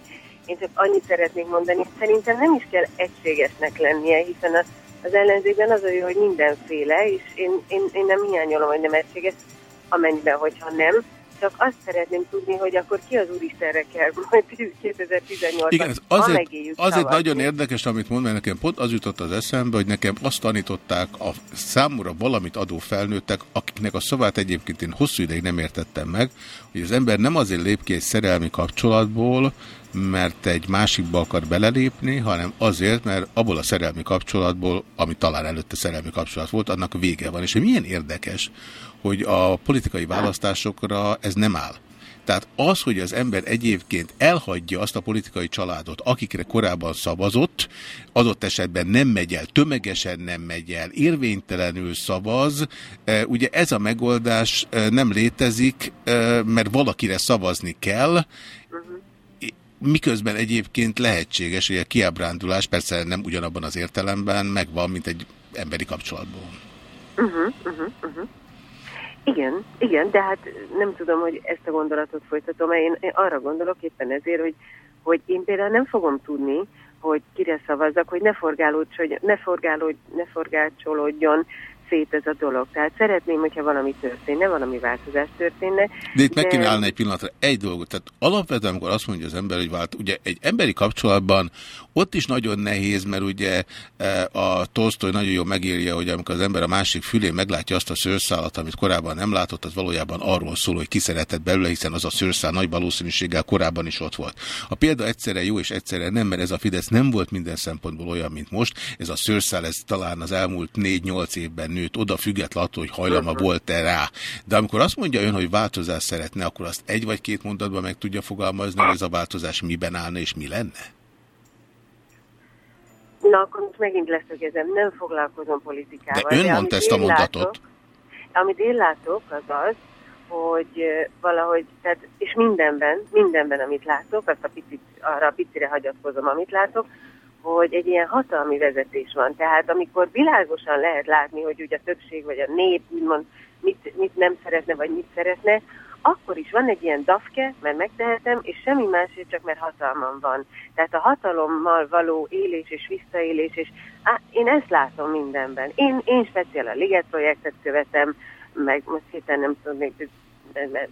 én csak annyit szeretnék mondani, szerintem nem is kell egységesnek lennie, hiszen az, az ellenzékben az a jó, hogy mindenféle, és én, én, én nem hiányolom, hogy nem egységes, amennyiben, hogyha nem, csak azt szeretném tudni, hogy akkor ki az Úristenre kell majd 2018-ban. Igen, ez azért, azért nagyon érdekes, amit mond, mert nekem pont az jutott az eszembe, hogy nekem azt tanították a számúra valamit adó felnőttek, akiknek a szavát egyébként én hosszú ideig nem értettem meg, hogy az ember nem azért lép ki egy szerelmi kapcsolatból, mert egy másikba akar belelépni, hanem azért, mert abból a szerelmi kapcsolatból, ami talán előtte szerelmi kapcsolat volt, annak vége van. És milyen érdekes, hogy a politikai választásokra ez nem áll. Tehát az, hogy az ember egyébként elhagyja azt a politikai családot, akikre korábban szavazott, adott esetben nem megy el, tömegesen nem megy el, érvénytelenül szavaz, e, ugye ez a megoldás e, nem létezik, e, mert valakire szavazni kell, miközben egyébként lehetséges, hogy a kiábrándulás persze nem ugyanabban az értelemben megvan, mint egy emberi kapcsolatból. Uh -huh, uh -huh, uh -huh. Igen, igen, de hát nem tudom, hogy ezt a gondolatot folytatom, én, én arra gondolok éppen ezért, hogy, hogy én például nem fogom tudni, hogy kire szavazzak, hogy ne forgálódjon, ne, forgálódj, ne forgácsolódjon szét ez a dolog. Tehát szeretném, hogyha valami történne, valami változás történne. De itt de... meg kéne állni egy pillanatra egy dolgot. Tehát alapvetően, amikor azt mondja az ember, hogy vált, ugye egy emberi kapcsolatban ott is nagyon nehéz, mert ugye e, a Tolstoy nagyon jól megírja, hogy amikor az ember a másik fülén meglátja azt a szőrszálat, amit korábban nem látott, az valójában arról szól, hogy kiszeretett belőle, hiszen az a szőrszál nagy valószínűséggel korábban is ott volt. A példa egyszerre jó és egyszerre nem, mert ez a Fidesz nem volt minden szempontból olyan, mint most. Ez a szőrszál, ez talán az elmúlt négy-nyolc évben nőtt oda független attól, hogy hajlama volt-e rá. De amikor azt mondja ön, hogy változás szeretne, akkor azt egy vagy két mondatban meg tudja fogalmazni, hogy ez a változás miben állna és mi lenne? Na, akkor most megint leszögezem, nem foglalkozom politikával. De ön de mondta ezt a mondatot. Látok, amit én látok, az az, hogy valahogy, tehát, és mindenben, mindenben, amit látok, azt a picit, arra a picire hagyatkozom, amit látok, hogy egy ilyen hatalmi vezetés van. Tehát amikor világosan lehet látni, hogy ugye a többség vagy a nép úgymond mit, mit nem szeretne, vagy mit szeretne, akkor is van egy ilyen dafke, mert megtehetem, és semmi másért, csak mert hatalmam van. Tehát a hatalommal való élés és visszaélés, és á, én ezt látom mindenben. Én, én speciál a Liget projektet követem, meg most héten nem tudnék,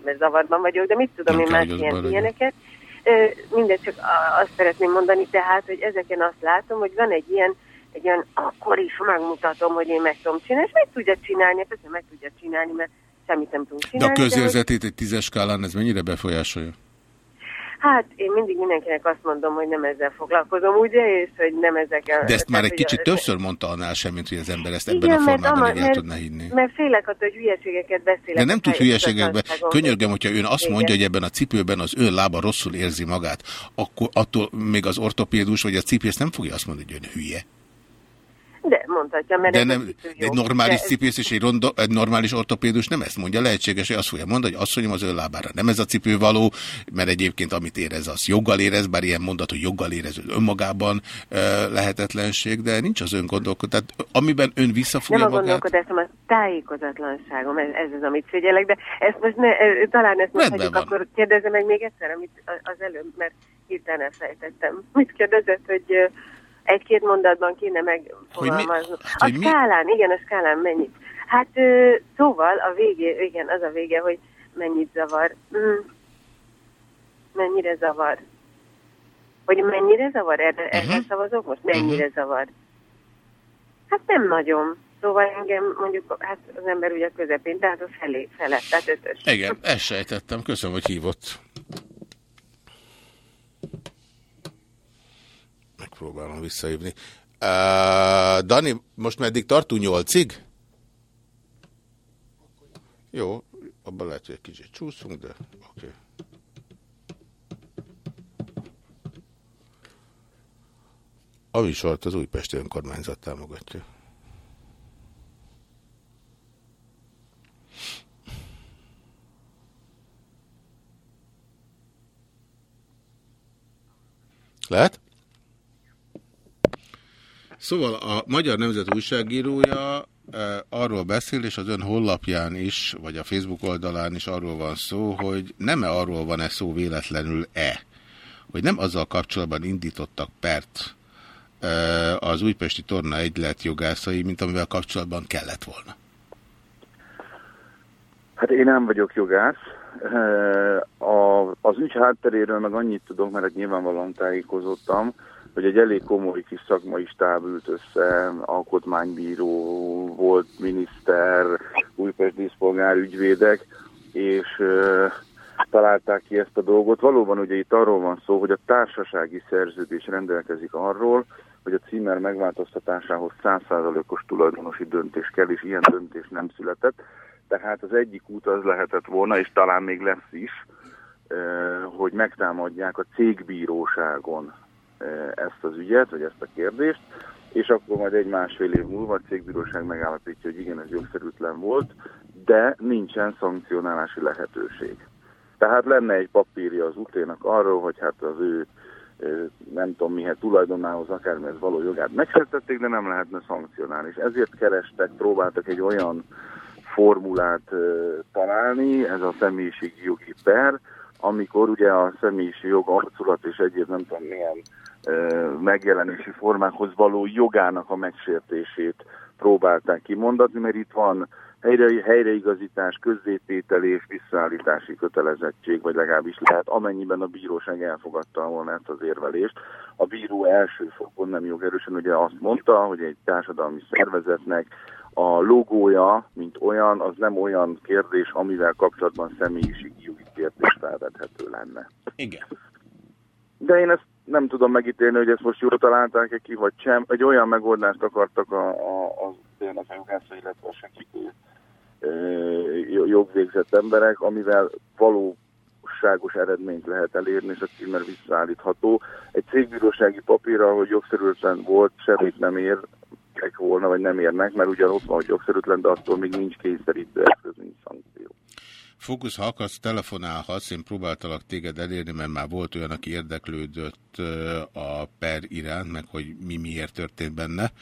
mert, zavarban vagyok, de mit tudom nem én más ilyen, ilyeneket. Mindegy, csak azt szeretném mondani tehát, hogy ezeken azt látom, hogy van egy ilyen, egy ilyen, akkor is megmutatom, hogy én meg tudom csinálni, és meg tudja csinálni, persze meg tudja csinálni, mert semmit nem tudunk csinálni. De a közérzetét egy tízes skálán ez mennyire befolyásolja? Hát én mindig mindenkinek azt mondom, hogy nem ezzel foglalkozom, ugye, és hogy nem ezekkel... De ezt már egy kicsit többször mondta annál sem, mint hogy az ember ezt ebben Igen, a formában mert, el tudna hinni. Mert félek attól, hogy hülyeségeket beszélek. De nem tud hülyeségekbe. Könyörgem, hogyha ön azt mondja, hogy ebben a cipőben az ön lába rosszul érzi magát, akkor attól még az ortopédus vagy a cipész nem fogja azt mondani, hogy ön hülye. De mondhatja, mert de nem, egy normális de... cipész és egy, rondo, egy normális ortopédus nem ezt mondja. Lehetséges, hogy azt fogja mondani, hogy asszonyom az ön lábára nem ez a cipő való, mert egyébként amit érez, az joggal érez, bár ilyen mondat, hogy joggal érez, önmagában e, lehetetlenség, de nincs az ön gondolkodás. Tehát amiben ön visszafogja Nem a gondolkodás, hanem a tájékozatlanságom, ez, ez az, amit figyelek, de ezt most ne, talán ezt most hagyjuk, akkor kérdezem meg még egyszer, amit az előbb, mert hirtelen elfejtettem. Mit kérdezett, hogy egy-két mondatban kéne megfogalmazni. Hát, a skálán, igen, a skálán mennyit. Hát szóval a végé, igen, az a vége, hogy mennyit zavar. Mm. Mennyire zavar? Hogy mennyire zavar? Erre, uh -huh. erre szavazok most? Mennyire uh -huh. zavar? Hát nem nagyon. Szóval engem mondjuk, hát az ember ugye közepén, tehát az felé, felett, tehát ötös. Igen, ezt sejtettem. Köszönöm, hogy hívott. Megpróbálom visszahívni. Uh, Dani, most meddig tartunk nyolcig? Jó, abban lehet, hogy egy kicsit csúszunk, de oké. Okay. A műsort az Újpesti Önkormányzat támogatja. Lehet? Szóval a Magyar Nemzet újságírója e, arról beszél, és az ön hollapján is, vagy a Facebook oldalán is arról van szó, hogy nem-e arról van-e szó véletlenül-e, hogy nem azzal kapcsolatban indítottak pert e, az újpesti torna egylet jogászai, mint amivel kapcsolatban kellett volna. Hát én nem vagyok jogász. A, az ügy hátteréről meg annyit tudok, mert hát nyilvánvalóan tájékozottam, hogy egy elég komoly kis szakmai stáb ült össze, alkotmánybíró, volt miniszter, Újpest díszpolgár ügyvédek, és találták ki ezt a dolgot. Valóban ugye itt arról van szó, hogy a társasági szerződés rendelkezik arról, hogy a címer megváltoztatásához 100%-os tulajdonosi döntés kell, és ilyen döntés nem született. Tehát az egyik út az lehetett volna, és talán még lesz is, hogy megtámadják a cégbíróságon ezt az ügyet, vagy ezt a kérdést, és akkor majd egy másfél év múlva a cégbíróság megállapítja, hogy igen, ez jogszerűtlen volt, de nincsen szankcionálási lehetőség. Tehát lenne egy papírja az uténak arról, hogy hát az ő nem tudom mihez tulajdonához akármihez való jogát megsértették, de nem lehetne szankcionálni. És ezért kerestek, próbáltak egy olyan formulát találni, ez a személyiségi jogi per, amikor ugye a személyiség jog arculat és egyéb nem tudom milyen megjelenési formákhoz való jogának a megsértését próbálták kimondatni, mert itt van helyre, helyreigazítás, közzététel és visszaállítási kötelezettség, vagy legalábbis lehet, amennyiben a bíróság elfogadta volna ezt az érvelést. A bíró első fokon nem jogerősen ugye azt mondta, hogy egy társadalmi szervezetnek a logója, mint olyan, az nem olyan kérdés, amivel kapcsolatban személyiségi jogi kérdés felvethető lenne. Igen. De én ezt nem tudom megítélni, hogy ezt most jól találták-e ki, vagy sem. Egy olyan megoldást akartak a, a, a, a jogászai, illetve a segítő jogvégzett emberek, amivel valóságos eredményt lehet elérni, és a címer visszaállítható. Egy cégbírósági papírra, hogy jogszerűtlen volt, semmit nem ér, volna, vagy nem érnek, mert ugyan ott van, hogy jogszerűtlen, de attól még nincs kényszerítő eszköz, nincs szankció. Fókusz, ha akarsz, telefonálhatsz, én próbáltalak téged elérni, mert már volt olyan, aki érdeklődött a per iránt, meg hogy mi miért történt benne.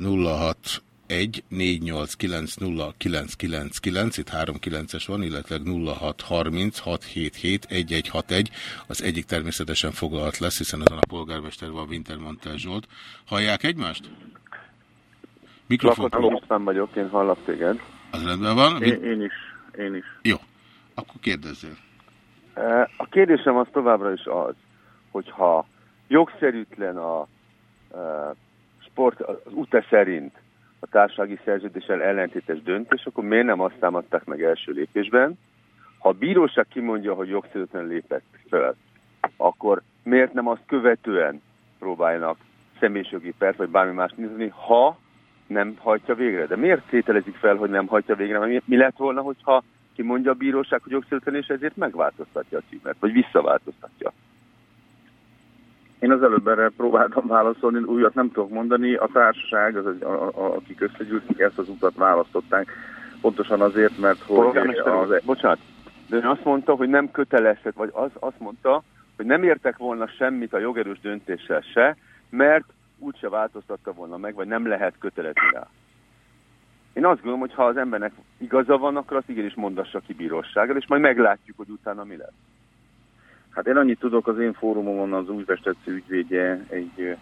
06 1 489 itt 39-es van, illetve 0630 677 1161. Az egyik természetesen foglalt lesz, hiszen azon a polgármester van Wintermantel Zsolt. Hallják egymást? Mikrofon. Lakott vagyok, én hallak téged. Az rendben van? Én, én is. Én is. Jó. Akkor kérdezzél. E, a kérdésem az továbbra is az, hogyha jogszerűtlen a, a e, sport, az UTE szerint a társasági szerződéssel ellentétes döntés, akkor miért nem azt támadták meg első lépésben? Ha a bíróság kimondja, hogy jogszerűtlen lépett fel, akkor miért nem azt követően próbálnak személyiségi pert, vagy bármi más nézni, ha nem hajtja végre. De miért tételezik fel, hogy nem hajtja végre? Mi, mi lett volna, hogyha kimondja a bíróság, hogy jogszerűtlen, és ezért megváltoztatja a címet, vagy visszaváltoztatja? Én az előbb erre próbáltam válaszolni, újat nem tudok mondani. A társaság, az, a, a, akik összegyűltek, ezt az utat választották, pontosan azért, mert hogy... Az... E- bocsánat, de ön azt mondta, hogy nem kötelezhet, vagy az, azt mondta, hogy nem értek volna semmit a jogerős döntéssel se, mert úgyse változtatta volna meg, vagy nem lehet kötelezni rá. Én azt gondolom, hogy ha az embernek igaza van, akkor azt igenis mondassa ki bírósággal, és majd meglátjuk, hogy utána mi lesz. Hát én annyit tudok, az én fórumomon az Újpestetsző ügyvédje egy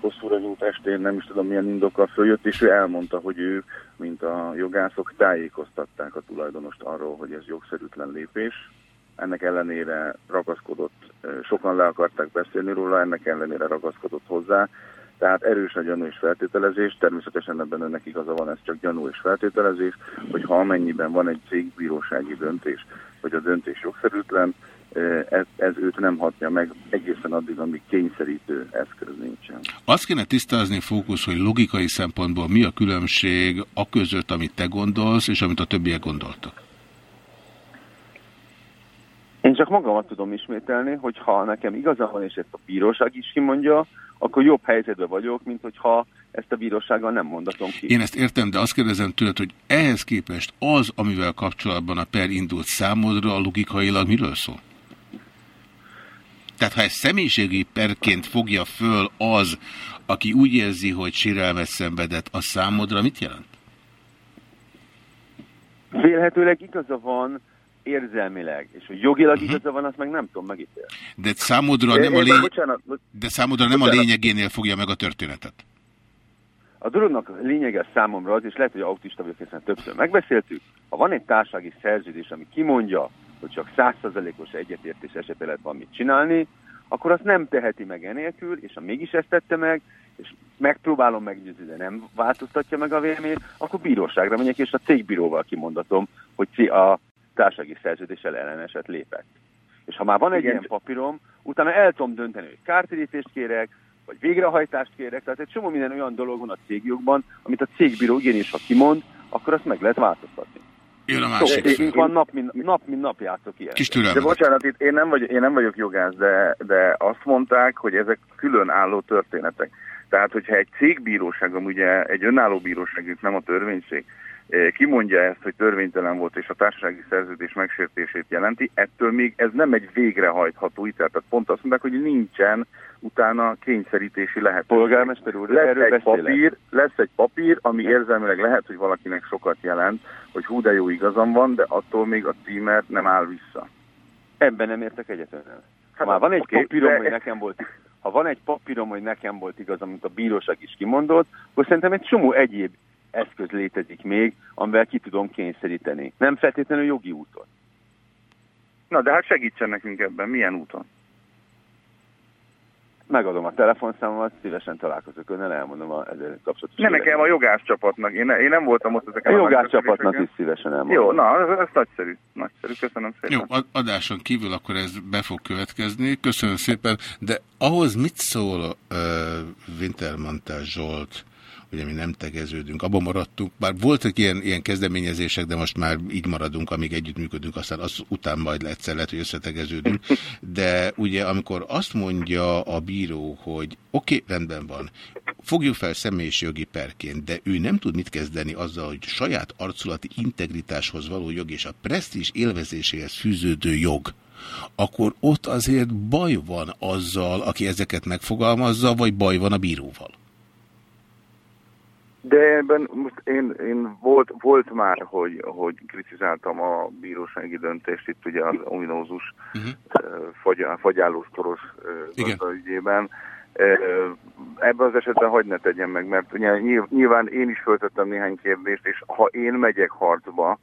hosszúra nyújt estén, nem is tudom milyen indokkal följött, és ő elmondta, hogy ő, mint a jogászok, tájékoztatták a tulajdonost arról, hogy ez jogszerűtlen lépés. Ennek ellenére ragaszkodott, sokan le akarták beszélni róla, ennek ellenére ragaszkodott hozzá. Tehát erős a gyanú és feltételezés, természetesen ebben önnek igaza van, ez csak gyanú és feltételezés, hogy ha amennyiben van egy cégbírósági döntés, hogy a döntés jogszerűtlen, ez, ez őt nem hatja meg egészen addig, amíg kényszerítő eszköz nincsen. Azt kéne tisztázni fókusz, hogy logikai szempontból mi a különbség a között, amit te gondolsz, és amit a többiek gondoltak? Én csak magamat tudom ismételni, hogy ha nekem igaza van, és ezt a bíróság is kimondja, akkor jobb helyzetben vagyok, mint hogyha ezt a bírósággal nem mondatom ki. Én ezt értem, de azt kérdezem tőled, hogy ehhez képest az, amivel kapcsolatban a per indult számodra, logikailag miről szól? Tehát ha ez személyiségi perként fogja föl az, aki úgy érzi, hogy sérelmet szenvedett, a számodra mit jelent? Vélhetőleg igaza van érzelmileg, és hogy jogilag uh mhm. -huh. igaza van, azt meg nem tudom megítélni. De számodra nem a, lény... de számodra nem a lényegénél fogja meg a történetet. A dolognak lényege számomra az, és lehet, hogy autista vagyok, hiszen többször megbeszéltük, ha van egy társági szerződés, ami kimondja, hogy csak százszerzelékos egyetértés esetén lehet valamit csinálni, akkor azt nem teheti meg enélkül, és ha mégis ezt tette meg, és megpróbálom meggyőzni, de nem változtatja meg a véleményt, akkor bíróságra megyek, és a cégbíróval kimondatom, hogy a társasági szerződéssel elleneset lépett. És ha már van egy Igen. ilyen papírom, utána el tudom dönteni, hogy kártérítést kérek, vagy végrehajtást kérek, tehát egy csomó minden olyan dolog van a cégjogban, amit a cégbíró igenis, ha kimond, akkor azt meg lehet változtatni. Jön a másik so, van nap, mint, nap, mint nap játszok ilyen. Kis De bocsánat, itt én nem, vagy, én nem vagyok jogász, de, de azt mondták, hogy ezek különálló történetek. Tehát, hogyha egy cégbíróság, ugye egy önálló bíróság, nem a törvénység, kimondja ezt, hogy törvénytelen volt és a társasági szerződés megsértését jelenti, ettől még ez nem egy végrehajtható ítélet. Tehát pont azt mondják, hogy nincsen utána kényszerítési lehetőség. Polgármester úr, lesz erről egy papír, lesz egy papír, ami érzelmileg lehet, hogy valakinek sokat jelent, hogy hú de jó igazam van, de attól még a címer nem áll vissza. Ebben nem értek egyetlen. Hát, ha már van egy okay, papírom, de... hogy nekem volt ha van egy papírom, hogy nekem volt igaz, amit a bíróság is kimondott, akkor szerintem egy csomó egyéb eszköz létezik még, amivel ki tudom kényszeríteni. Nem feltétlenül jogi úton. Na, de hát segítsen nekünk ebben. Milyen úton? Megadom a telefonszámomat, szívesen találkozok önnel, elmondom a ezzel kapcsolatos. Ne nekem a jogászcsapatnak, én, én nem voltam ott ezeken a jogászcsapatnak is szívesen elmondom. Jó, na, ez, ez nagyszerű, nagyszerű, köszönöm szépen. Jó, adáson kívül akkor ez be fog következni, köszönöm szépen, de ahhoz mit szól uh, Wintermantel Zsolt, ugye mi nem tegeződünk, abban maradtunk, bár voltak ilyen, ilyen kezdeményezések, de most már így maradunk, amíg együttműködünk, aztán az után majd egyszer lehet, hogy összetegeződünk, de ugye amikor azt mondja a bíró, hogy oké, okay, rendben van, fogjuk fel személyis jogi perként, de ő nem tud mit kezdeni azzal, hogy saját arculati integritáshoz való jog és a presztízs élvezéséhez fűződő jog, akkor ott azért baj van azzal, aki ezeket megfogalmazza, vagy baj van a bíróval? De ebben most én, én volt, volt már, hogy, hogy kritizáltam a bírósági döntést itt ugye az ominózus uh-huh. fagy, fagyálós toros ügyében. Ebben az esetben hagyd ne tegyen meg, mert nyilván én is föltettem néhány kérdést, és ha én megyek harcba,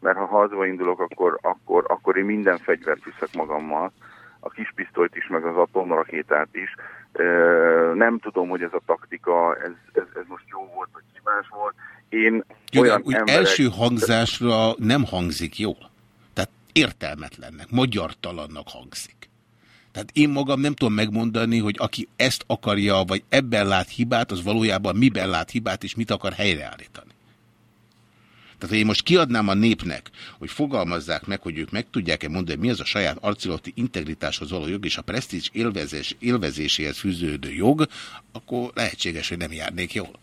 mert ha harcba indulok, akkor, akkor, akkor én minden fegyvert viszek magammal, a kispisztolyt is, meg az atomrakétát is, nem tudom, hogy ez a taktika, ez, ez, ez most jó volt, vagy hibás volt. Én jó, olyan úgy emberek... első hangzásra nem hangzik jól. Tehát értelmetlennek, magyartalannak hangzik. Tehát én magam nem tudom megmondani, hogy aki ezt akarja, vagy ebben lát hibát, az valójában miben lát hibát, és mit akar helyreállítani. Tehát, hogy én most kiadnám a népnek, hogy fogalmazzák meg, hogy ők meg tudják-e mondani, mi az a saját arcilati integritáshoz való jog, és a presztízs élvezés, élvezéséhez fűződő jog, akkor lehetséges, hogy nem járnék jól.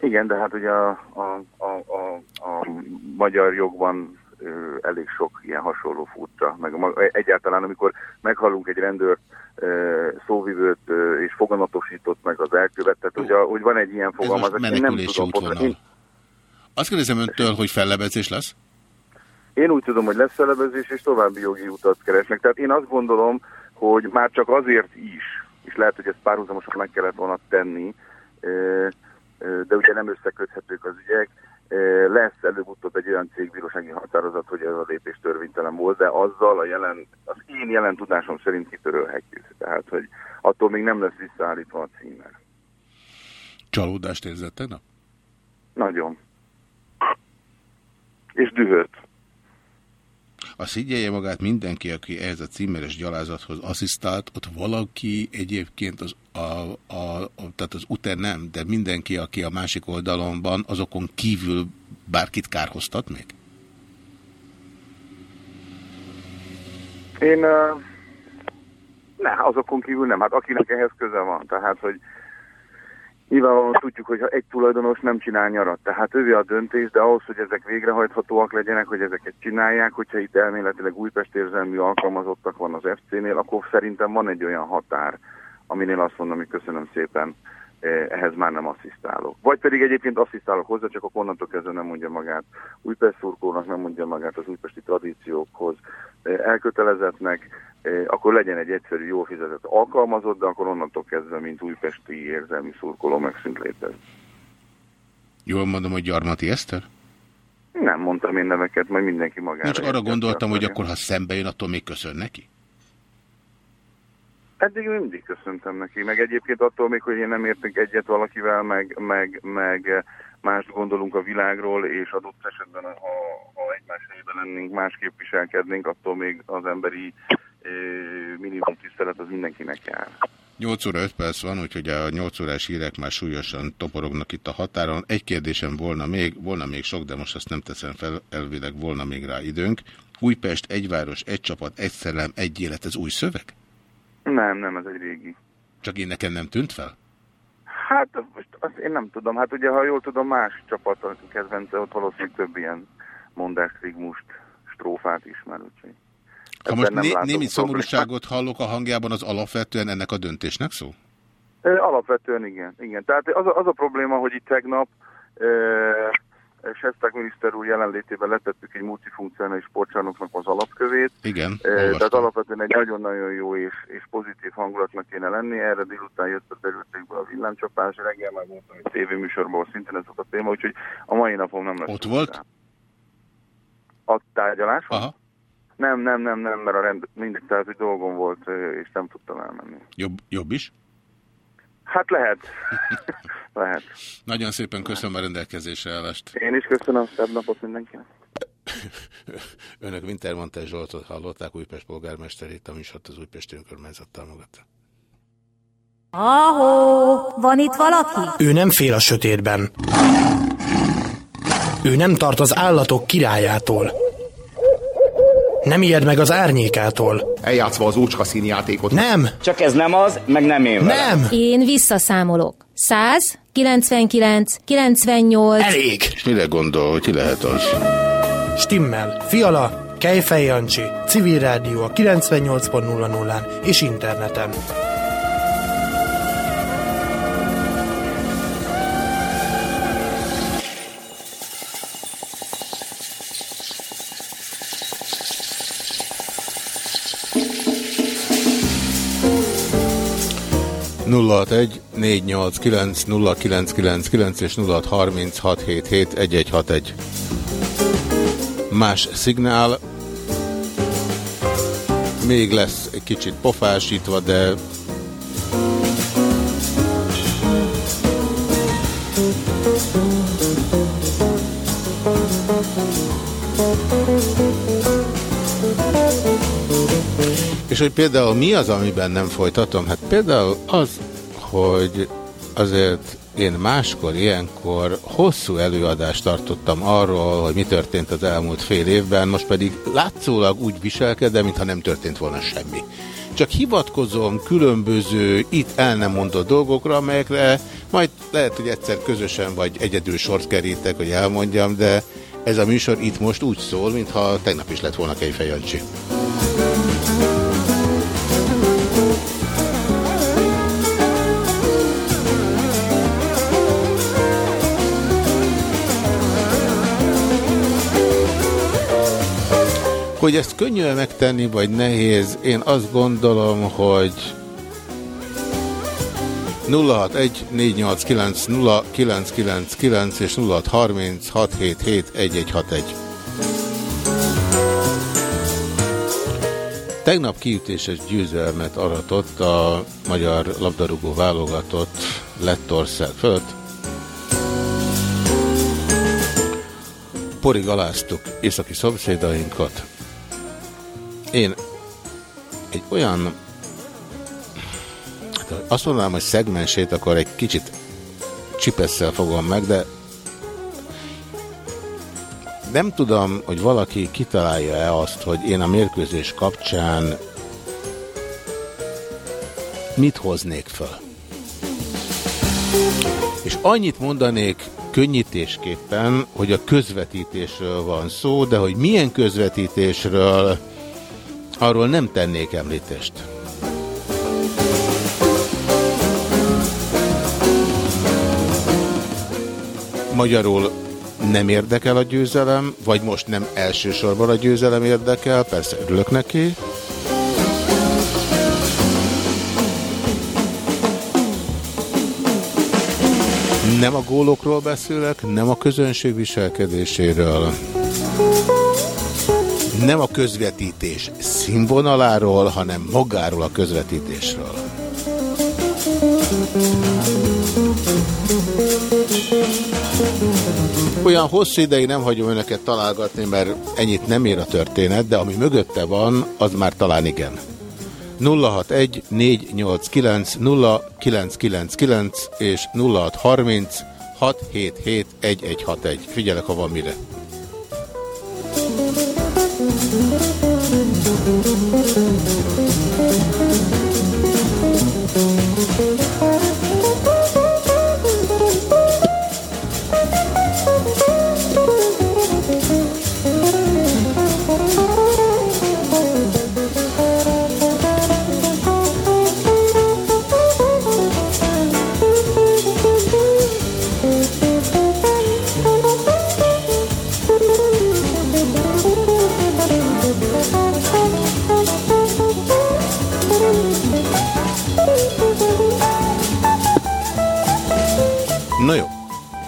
Igen, de hát ugye a, a, a, a, a magyar jogban elég sok ilyen hasonló furcsa, meg egyáltalán amikor meghallunk egy rendőrt, szóvivőt és foganatosított meg az elkövetett, hogy, hogy van egy ilyen fogalmazás, én nem tudom pontosan. Azt kérdezem öntől, hogy fellebezés lesz? Én úgy tudom, hogy lesz fellebezés, és további jogi utat keresnek. Tehát én azt gondolom, hogy már csak azért is, és lehet, hogy ezt párhuzamosan meg kellett volna tenni, de ugye nem összeköthetők az ügyek, lesz előbb-utóbb egy olyan cégbírósági határozat, hogy ez a lépés törvénytelen volt, de azzal a jelen, az én jelen tudásom szerint kitörölhetjük. Tehát, hogy attól még nem lesz visszaállítva a címer. Csalódást érzett tegnap? Nagyon és dühöt. A szigyelje magát mindenki, aki ehhez a címeres gyalázathoz asszisztált, ott valaki egyébként az, a, a, a, tehát az UTE nem, de mindenki, aki a másik oldalon van, azokon kívül bárkit kárhoztat még? Én uh, ne, azokon kívül nem. Hát akinek ehhez köze van. Tehát, hogy Nyilvánvalóan tudjuk, hogy egy tulajdonos nem csinál nyarat, tehát ővé a döntés, de ahhoz, hogy ezek végrehajthatóak legyenek, hogy ezeket csinálják, hogyha itt elméletileg Újpest érzelmű alkalmazottak van az FC-nél, akkor szerintem van egy olyan határ, aminél azt mondom, hogy köszönöm szépen, ehhez már nem asszisztálok. Vagy pedig egyébként asszisztálok hozzá, csak akkor onnantól kezdve nem mondja magát Újpest szurkónak, nem mondja magát az újpesti tradíciókhoz elkötelezettnek, akkor legyen egy egyszerű, jó fizetett alkalmazott, de akkor onnantól kezdve, mint újpesti érzelmi szurkoló megszűnt létezni. Jól mondom, hogy Gyarmati Eszter? Nem mondtam én neveket, majd mindenki magára. Nincs arra gondoltam, hogy akkor ha szembe jön, attól még köszön neki? Eddig mindig köszöntem neki, meg egyébként attól még, hogy én nem értek egyet valakivel, meg, meg, meg mást gondolunk a világról, és adott esetben, ha, ha egymás helyében lennénk, másképp viselkednénk, attól még az emberi e, minimum tisztelet az mindenkinek jár. 8 óra 5 perc van, úgyhogy a 8 órás hírek már súlyosan toporognak itt a határon. Egy kérdésem volna még, volna még sok, de most azt nem teszem fel, elvileg volna még rá időnk. Újpest, egy város, egy csapat, egy szellem, egy élet, ez új szöveg? Nem, nem, ez egy régi. Csak én nekem nem tűnt fel? Hát most azt én nem tudom. Hát ugye, ha jól tudom, más csapat kedvence, ott valószínűleg több ilyen mondásrigmust, strófát ismer, úgyhogy. Ha most né némi szomorúságot hallok a hangjában, az alapvetően ennek a döntésnek szó? Alapvetően igen. igen. Tehát az a, az a probléma, hogy itt tegnap e, Sesták miniszter úr jelenlétében letettük egy multifunkcionális sportcsarnoknak az alapkövét. Igen, e, Tehát alapvetően egy nagyon-nagyon jó és, és pozitív hangulatnak kéne lenni. Erre délután jött a terültékből a villámcsapás, reggel már mondtam, hogy tévéműsorból szintén ez a téma, úgyhogy a mai napon nem lesz. Ott volt? A tárgyalás? Aha. Nem, nem, nem, nem, mert a rend, mindegy, tehát hogy dolgom volt, és nem tudtam elmenni. Jobb, jobb is? Hát lehet. lehet. Nagyon szépen köszönöm a rendelkezésre állást. Én is köszönöm, szebb napot mindenkinek. Önök Wintermantel Zsoltot hallották, Újpest polgármesterét, a műsort az Újpesti Önkormányzat támogatta. Ahó, van itt valaki? Ő nem fél a sötétben. Ő nem tart az állatok királyától. Nem ijed meg az árnyékától. Eljátszva az ócska színjátékot. Nem! Csak ez nem az, meg nem én velem. Nem! Én visszaszámolok. 100, 99, 98... Elég! És mire gondol, hogy ki lehet az? Stimmel. Fiala, Kejfej Jancsi, Civil Rádió a 98.00-án és interneten. 061 489 0999 és 0636771161. Más szignál. Még lesz egy kicsit pofásítva, de És hogy például mi az, amiben nem folytatom? Hát például az, hogy azért én máskor, ilyenkor hosszú előadást tartottam arról, hogy mi történt az elmúlt fél évben, most pedig látszólag úgy viselkedem, mintha nem történt volna semmi. Csak hivatkozom különböző, itt el nem mondott dolgokra, amelyekre majd lehet, hogy egyszer közösen vagy egyedül sort kerítek, hogy elmondjam, de ez a műsor itt most úgy szól, mintha tegnap is lett volna Kejfej Jancsi. Hogy ezt könnyű megtenni, vagy nehéz, én azt gondolom, hogy 061 489 0999 és 0630 677 1161. Tegnap kiütéses győzelmet aratott a magyar labdarúgó válogatott Lettország fölött. Porig aláztuk északi szomszédainkat, én egy olyan, azt mondanám, hogy szegmensét, akkor egy kicsit csipesszel fogom meg, de nem tudom, hogy valaki kitalálja-e azt, hogy én a mérkőzés kapcsán mit hoznék föl. És annyit mondanék könnyítésképpen, hogy a közvetítésről van szó, de hogy milyen közvetítésről arról nem tennék említést. Magyarul nem érdekel a győzelem, vagy most nem elsősorban a győzelem érdekel, persze örülök neki. Nem a gólokról beszélek, nem a közönség viselkedéséről, nem a közvetítés színvonaláról, hanem magáról a közvetítésről. Olyan hosszú ideig nem hagyom önöket találgatni, mert ennyit nem ér a történet, de ami mögötte van, az már talán igen. 061 489 0999 és 0630 677 1161. Figyelek, ha van mire. Na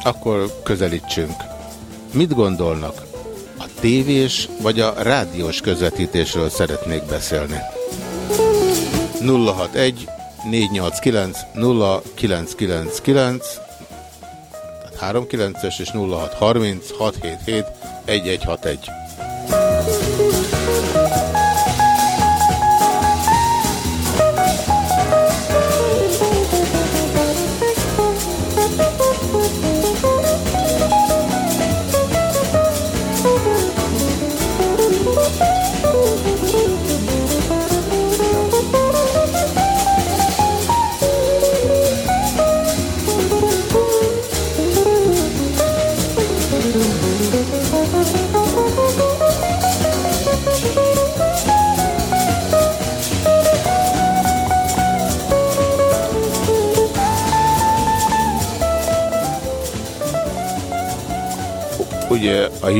akkor közelítsünk. Mit gondolnak? A tévés vagy a rádiós közvetítésről szeretnék beszélni. 061 489 0999 tehát 39-es és 0630 677 1161.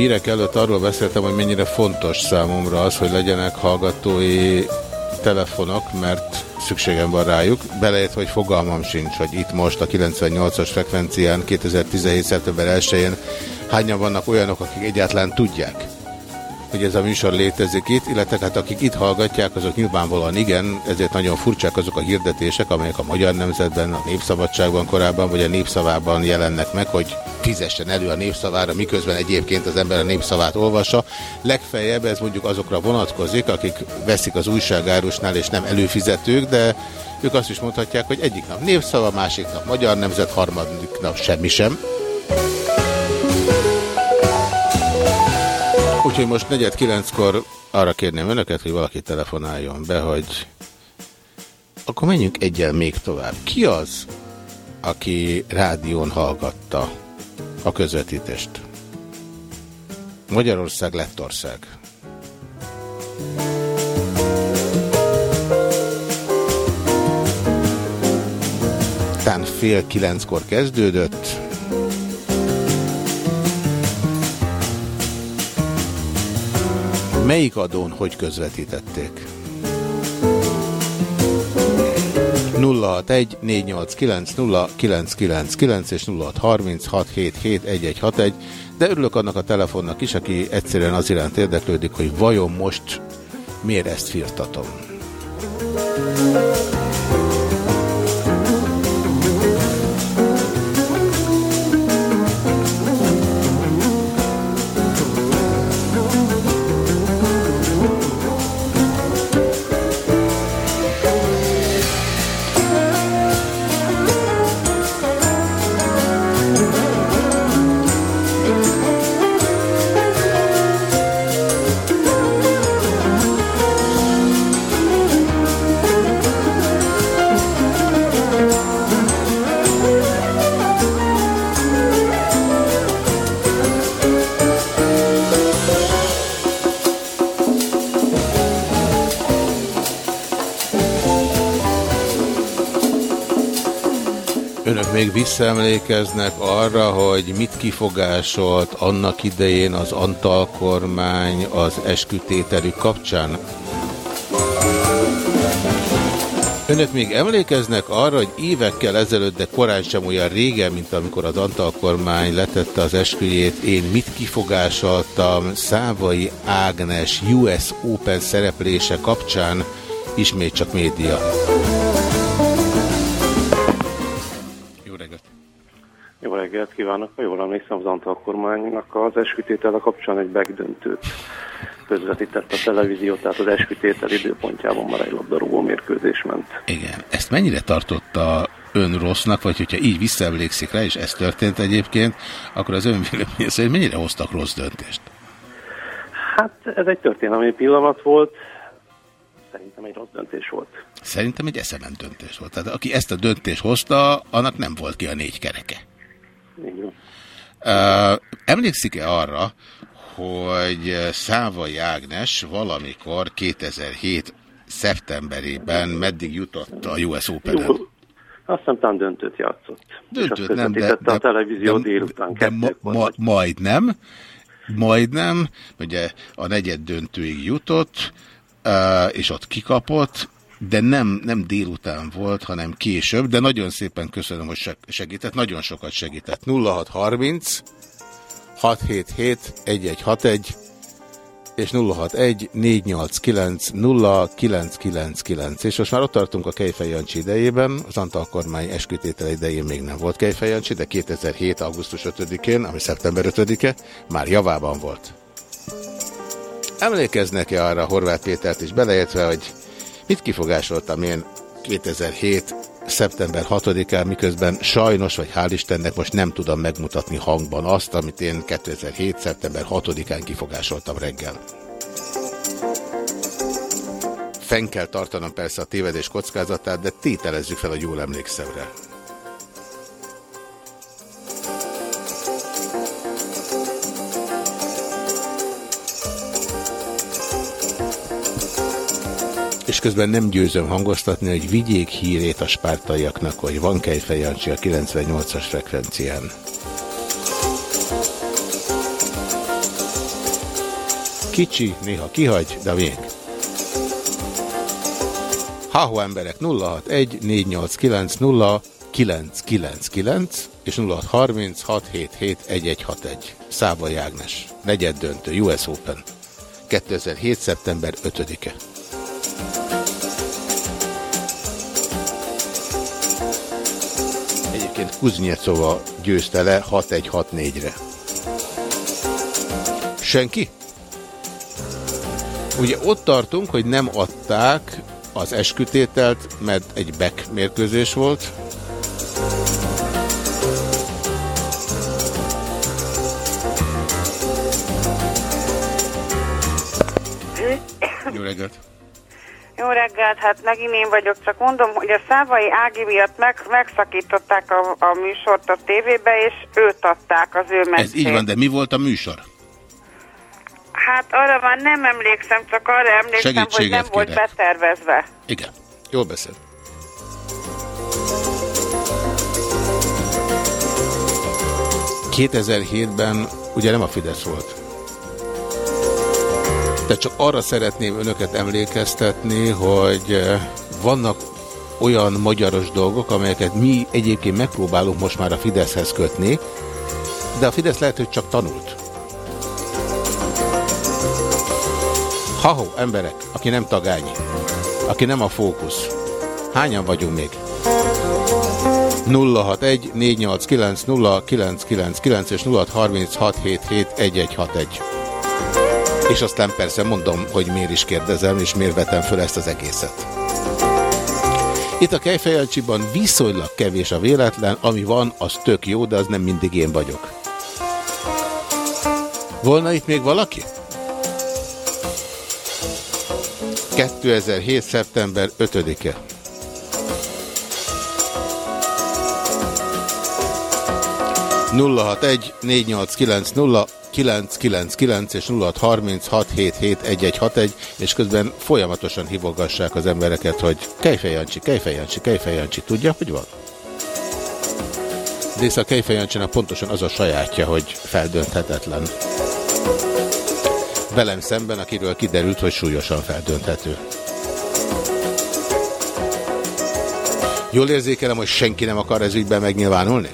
hírek előtt arról beszéltem, hogy mennyire fontos számomra az, hogy legyenek hallgatói telefonok, mert szükségem van rájuk, beleért, hogy fogalmam sincs, hogy itt most a 98-as frekvencián 2017. szeptember 1-én hányan vannak olyanok, akik egyáltalán tudják, hogy ez a műsor létezik itt, illetve hát akik itt hallgatják, azok nyilvánvalóan igen, ezért nagyon furcsák azok a hirdetések, amelyek a Magyar Nemzetben, a Népszabadságban korábban, vagy a Népszavában jelennek meg, hogy fizessen elő a népszavára, miközben egyébként az ember a népszavát olvassa. Legfeljebb ez mondjuk azokra vonatkozik, akik veszik az újságárusnál, és nem előfizetők, de ők azt is mondhatják, hogy egyik nap népszava, másik nap Magyar Nemzet, harmadik nap semmi sem. Úgyhogy most negyed kilenckor arra kérném önöket, hogy valaki telefonáljon be, hogy akkor menjünk egyen még tovább. Ki az, aki rádión hallgatta a közvetítést? Magyarország, Lettország. Tán fél kilenckor kezdődött. Melyik adón hogy közvetítették? 061 489 0999 és 0636771161, de örülök annak a telefonnak is, aki egyszerűen az iránt érdeklődik, hogy vajon most miért ezt firtatom. Önök még visszaemlékeznek arra, hogy mit kifogásolt annak idején az Antal kormány az eskütételük kapcsán? Önök még emlékeznek arra, hogy évekkel ezelőtt, de korán sem olyan régen, mint amikor az Antal kormány letette az esküjét, én mit kifogásoltam Szávai Ágnes US Open szereplése kapcsán, ismét csak média. Reggelt kívánok! Ha jól emlékszem, az Antal kormánynak az eskütétele kapcsán egy megdöntőt közvetített a televízió, tehát az eskütétel időpontjában már egy labdarúgó mérkőzés ment. Igen. Ezt mennyire tartotta ön rossznak, vagy hogyha így visszaemlékszik rá, és ez történt egyébként, akkor az ön véleménye szerint mennyire hoztak rossz döntést? Hát ez egy történelmi pillanat volt, szerintem egy rossz döntés volt. Szerintem egy eszement döntés volt. Tehát aki ezt a döntést hozta, annak nem volt ki a négy kereke. Uh, Emlékszik-e arra, hogy Szávai Ágnes valamikor 2007 szeptemberében meddig jutott a US open -en? Azt hiszem, talán döntőt játszott. Döntőt nem, de, de, a televízió de, délután de ma, ma, majdnem, majdnem, ugye a negyed döntőig jutott, és ott kikapott, de nem, nem délután volt, hanem később, de nagyon szépen köszönöm, hogy segített, nagyon sokat segített. 0630 677 1161 és 061 489 0999. És most már ott tartunk a Kejfej Jancsi idejében, az Antal kormány eskütétel idején még nem volt Kejfej Jancsi, de 2007. augusztus 5-én, ami szeptember 5-e, már javában volt. Emlékeznek-e arra Horváth Pétert is beleértve, hogy mit kifogásoltam én 2007 szeptember 6-án, miközben sajnos, vagy hál' Istennek most nem tudom megmutatni hangban azt, amit én 2007. szeptember 6-án kifogásoltam reggel. Fenn kell tartanom persze a tévedés kockázatát, de tételezzük fel, hogy jól emlékszem rá. És közben nem győzöm hangoztatni, hogy vigyék hírét a spártaiaknak, hogy van Kejfej Jancsi a 98-as frekvencián. Kicsi, néha kihagy, de még. Háho emberek 061 489 0999 és 0636771161. Szávai Ágnes. Negyed döntő, US Open. 2007. szeptember 5-e. Egyébként Kuznyecova győzte le 6-1-6-4-re. Senki? Ugye ott tartunk, hogy nem adták az eskütételt, mert egy back mérkőzés volt. Jó reggelt! Jó reggelt, hát megint én vagyok, csak mondom, hogy a Szávai Ági miatt meg, megszakították a, a műsort a tévébe, és őt adták az ő Ez így van, de mi volt a műsor? Hát arra már nem emlékszem, csak arra emlékszem, hogy nem kérek. volt betervezve. Igen, jól beszél. ...2007-ben ugye nem a Fidesz volt. De csak arra szeretném önöket emlékeztetni, hogy eh, vannak olyan magyaros dolgok, amelyeket mi egyébként megpróbálunk most már a Fideszhez kötni, de a Fidesz lehet, hogy csak tanult. Ha-ho, emberek, aki nem tagányi, aki nem a fókusz. Hányan vagyunk még? 061 489 0999 és 0636771161. És aztán persze mondom, hogy miért is kérdezem, és miért vetem föl ezt az egészet. Itt a Kejfejancsiban viszonylag kevés a véletlen, ami van, az tök jó, de az nem mindig én vagyok. Volna itt még valaki? 2007. szeptember 5-e. nulla hat egy négy nyolc kilenc nulla 0999 és 0636771161, és közben folyamatosan hívogassák az embereket, hogy Kejfej Jancsi, Kejfej Jancsi, Kejfej Jancsi. Tudja, hogy van? De a Kejfejancsának pontosan az a sajátja, hogy feldönthetetlen. Velem szemben, akiről kiderült, hogy súlyosan feldönthető. Jól érzékelem, hogy senki nem akar ez ügyben megnyilvánulni?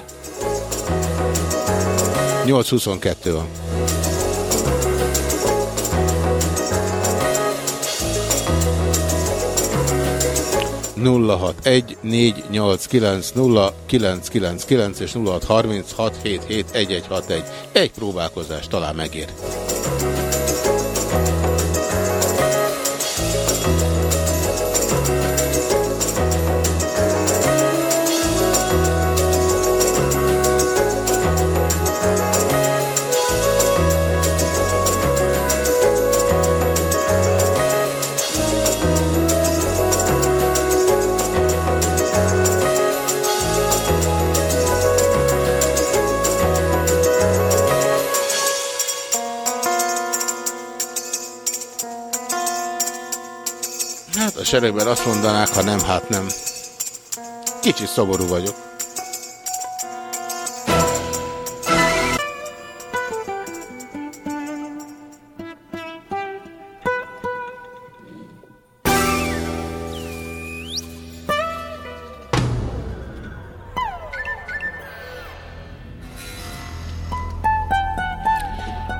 8-22 van. 061 489 és 0636771161. Egy próbálkozás talán megér. Seregben azt mondanák, ha nem, hát nem. Kicsit szomorú vagyok.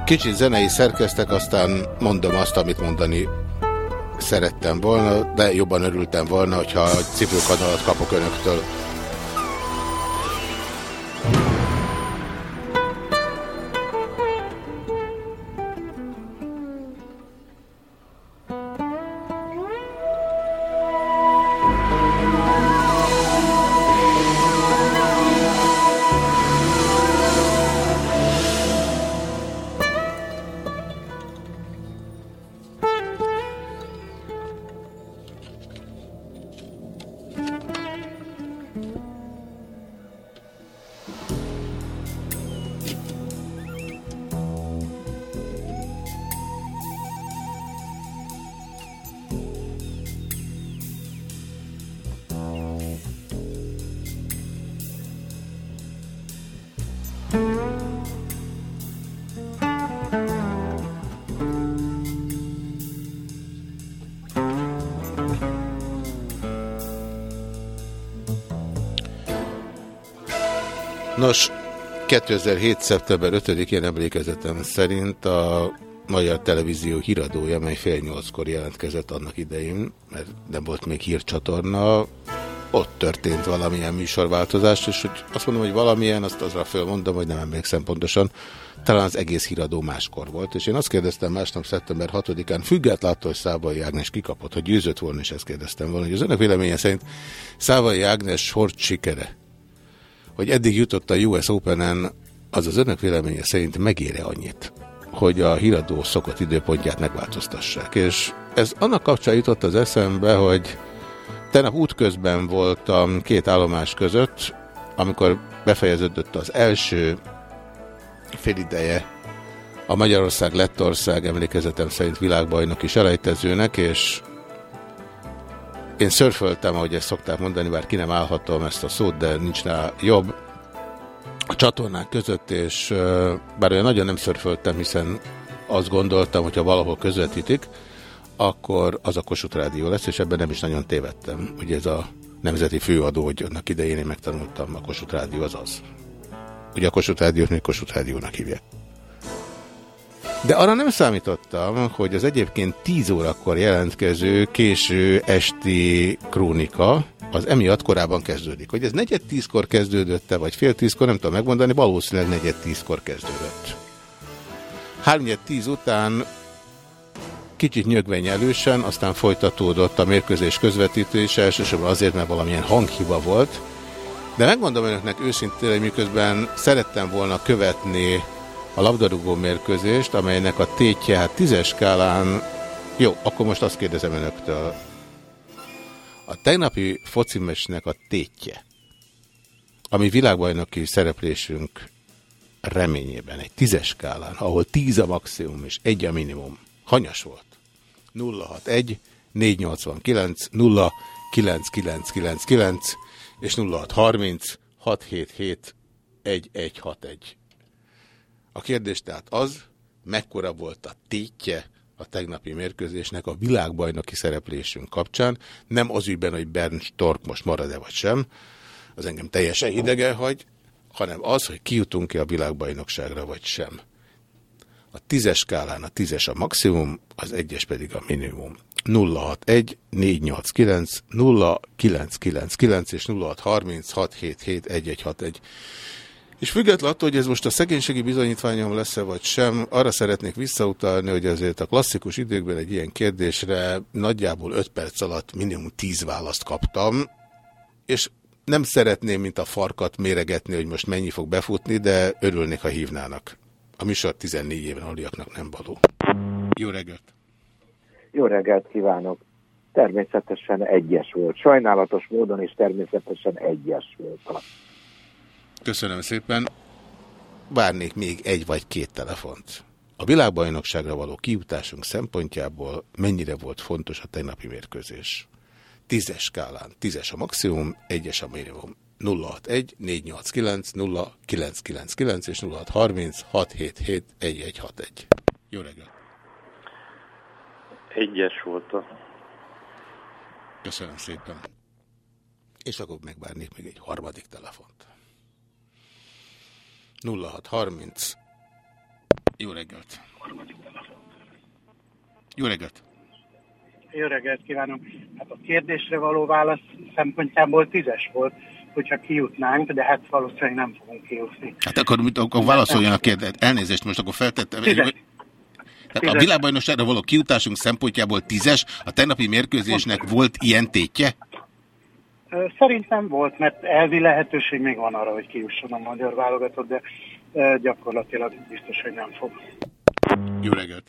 Kicsit zenei szerkeztek, aztán mondom azt, amit mondani szerettem volna, de jobban örültem volna, hogyha cipőkanalat kapok önöktől. 2007. szeptember 5-én emlékezetem szerint a Magyar Televízió híradója, mely fél nyolckor jelentkezett annak idején, mert nem volt még hírcsatorna, ott történt valamilyen műsorváltozás, és hogy azt mondom, hogy valamilyen, azt azra fölmondom, hogy nem emlékszem pontosan, talán az egész híradó máskor volt, és én azt kérdeztem másnap szeptember 6-án, függetlenül, hogy Szávai Ágnes kikapott, hogy győzött volna, és ezt kérdeztem volna, hogy az önök véleménye szerint Szávai Ágnes hort sikere hogy eddig jutott a US Open-en, az az önök véleménye szerint megére annyit, hogy a híradó szokott időpontját megváltoztassák. És ez annak kapcsán jutott az eszembe, hogy tegnap útközben voltam két állomás között, amikor befejeződött az első félideje a Magyarország-Lettország emlékezetem szerint világbajnoki selejtezőnek, és én szörföltem, ahogy ezt szokták mondani, bár ki nem állhatom ezt a szót, de nincs rá jobb. A csatornák között, és bár olyan nagyon nem szörföltem, hiszen azt gondoltam, hogyha valahol közvetítik, akkor az a Kossuth Rádió lesz, és ebben nem is nagyon tévedtem. Ugye ez a nemzeti főadó, hogy annak idején én megtanultam, a Kossuth Rádió az az. Ugye a Kossuth Rádiót még Kossuth Rádiónak hívják. De arra nem számítottam, hogy az egyébként 10 órakor jelentkező késő esti krónika az emiatt korábban kezdődik. Hogy ez negyed tízkor kezdődött-e, vagy fél tízkor, nem tudom megmondani, valószínűleg negyed tízkor kezdődött. Hárnyed tíz után kicsit nyögvenyelősen, aztán folytatódott a mérkőzés közvetítése, elsősorban azért, mert valamilyen hanghiba volt. De megmondom önöknek őszintén, hogy miközben szerettem volna követni a labdarúgó mérkőzést, amelynek a tétje hát tízes skálán, jó, akkor most azt kérdezem önöktől, a tegnapi focimesnek a tétje, ami világbajnoki szereplésünk reményében egy tízes skálán, ahol tíz a maximum és egy a minimum, hanyas volt. 061 489 09999 és 0630 677 1161. A kérdés tehát az, mekkora volt a tétje a tegnapi mérkőzésnek a világbajnoki szereplésünk kapcsán, nem az ügyben, hogy Bern Stork most marad-e vagy sem, az engem teljesen idegen hagy, hanem az, hogy kijutunk-e a világbajnokságra vagy sem. A tízes skálán a tízes a maximum, az egyes pedig a minimum. 061 489 0999 és 0630 677 1161. És függetlenül attól, hogy ez most a szegénységi bizonyítványom lesz-e vagy sem, arra szeretnék visszautalni, hogy azért a klasszikus időkben egy ilyen kérdésre nagyjából 5 perc alatt minimum 10 választ kaptam, és nem szeretném, mint a farkat méregetni, hogy most mennyi fog befutni, de örülnék, ha hívnának. A műsor 14 éven aliaknak nem való. Jó reggelt! Jó reggelt kívánok! Természetesen egyes volt. Sajnálatos módon is természetesen egyes volt. Köszönöm szépen. Várnék még egy vagy két telefont. A világbajnokságra való kijutásunk szempontjából mennyire volt fontos a tegnapi mérkőzés? Tízes skálán. Tízes a maximum, egyes a minimum. 061 489 0999 és 0630 677 1161. Jó reggelt! Egyes volt a... Köszönöm szépen. És akkor megvárnék még egy harmadik telefont. 0630. Jó reggelt! Jó reggelt! Jó reggelt kívánok! Hát a kérdésre való válasz szempontjából tízes volt, hogyha kijutnánk, de hát valószínűleg nem fogunk kijutni. Hát akkor, mit, akkor válaszoljon a kérdést. Elnézést, most akkor feltettem. Tízes. Tehát a világbajnokságra való kiutásunk szempontjából tízes, a tegnapi mérkőzésnek volt ilyen tétje? Szerintem volt, mert elvi lehetőség még van arra, hogy kijusson a magyar válogatott, de gyakorlatilag biztos, hogy nem fog. Jó reggelt!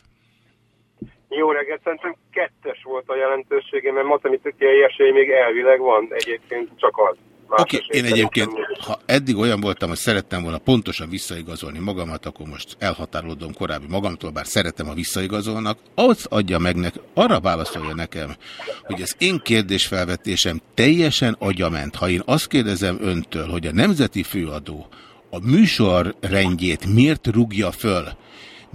Jó reggelt, szerintem kettes volt a jelentősége, mert matematikai esély még elvileg van, egyébként csak az. Oké, okay, én egyébként, ha eddig olyan voltam, hogy szerettem volna pontosan visszaigazolni magamat, akkor most elhatárolódom korábbi magamtól, bár szeretem a visszaigazolnak, az adja meg nekem, arra válaszolja nekem, hogy az én kérdésfelvetésem teljesen agyament. Ha én azt kérdezem öntől, hogy a nemzeti főadó a műsor rendjét miért rúgja föl,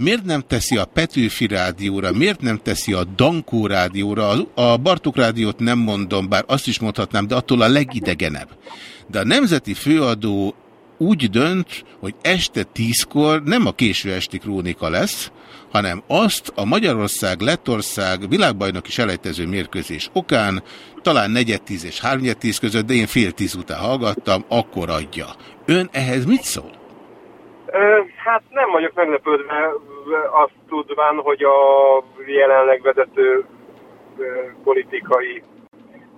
miért nem teszi a Petőfi rádióra, miért nem teszi a Dankó rádióra, a Bartuk rádiót nem mondom, bár azt is mondhatnám, de attól a legidegenebb. De a nemzeti főadó úgy dönt, hogy este tízkor nem a késő esti krónika lesz, hanem azt a Magyarország-Lettország világbajnoki selejtező mérkőzés okán, talán negyed tíz és hárnyed tíz között, de én fél tíz után hallgattam, akkor adja. Ön ehhez mit szól? Hát nem vagyok meglepődve azt tudván, hogy a jelenleg vezető politikai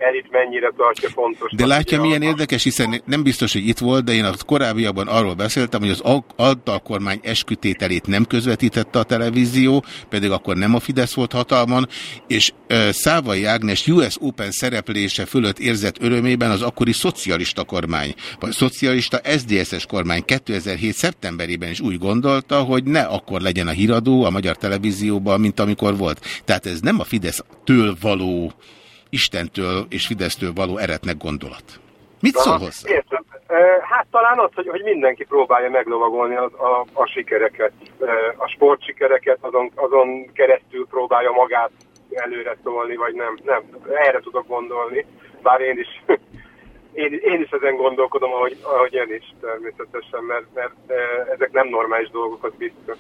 elit mennyire tartja fontos. De látja, milyen érdekes, hiszen nem biztos, hogy itt volt, de én a korábbiakban arról beszéltem, hogy az Antal kormány eskütételét nem közvetítette a televízió, pedig akkor nem a Fidesz volt hatalman, és uh, Szávai Ágnes US Open szereplése fölött érzett örömében az akkori szocialista kormány, vagy szocialista SZDSZ-es kormány 2007. szeptemberében is úgy gondolta, hogy ne akkor legyen a híradó a magyar televízióban, mint amikor volt. Tehát ez nem a Fidesz től való Istentől és Fidesztől való eretnek gondolat. Mit szól hozzá? Értem. Hát talán az, hogy, hogy mindenki próbálja meglovagolni a, a, a sikereket, a sportsikereket, azon, azon keresztül próbálja magát előre szólni, vagy nem. Nem, erre tudok gondolni, bár én is, én, én is ezen gondolkodom, ahogy, ahogy ön is természetesen, mert, mert ezek nem normális dolgok, az biztos.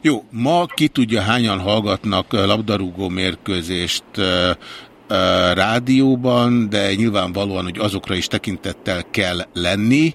Jó, ma ki tudja hányan hallgatnak labdarúgó mérkőzést rádióban, de nyilvánvalóan, hogy azokra is tekintettel kell lenni,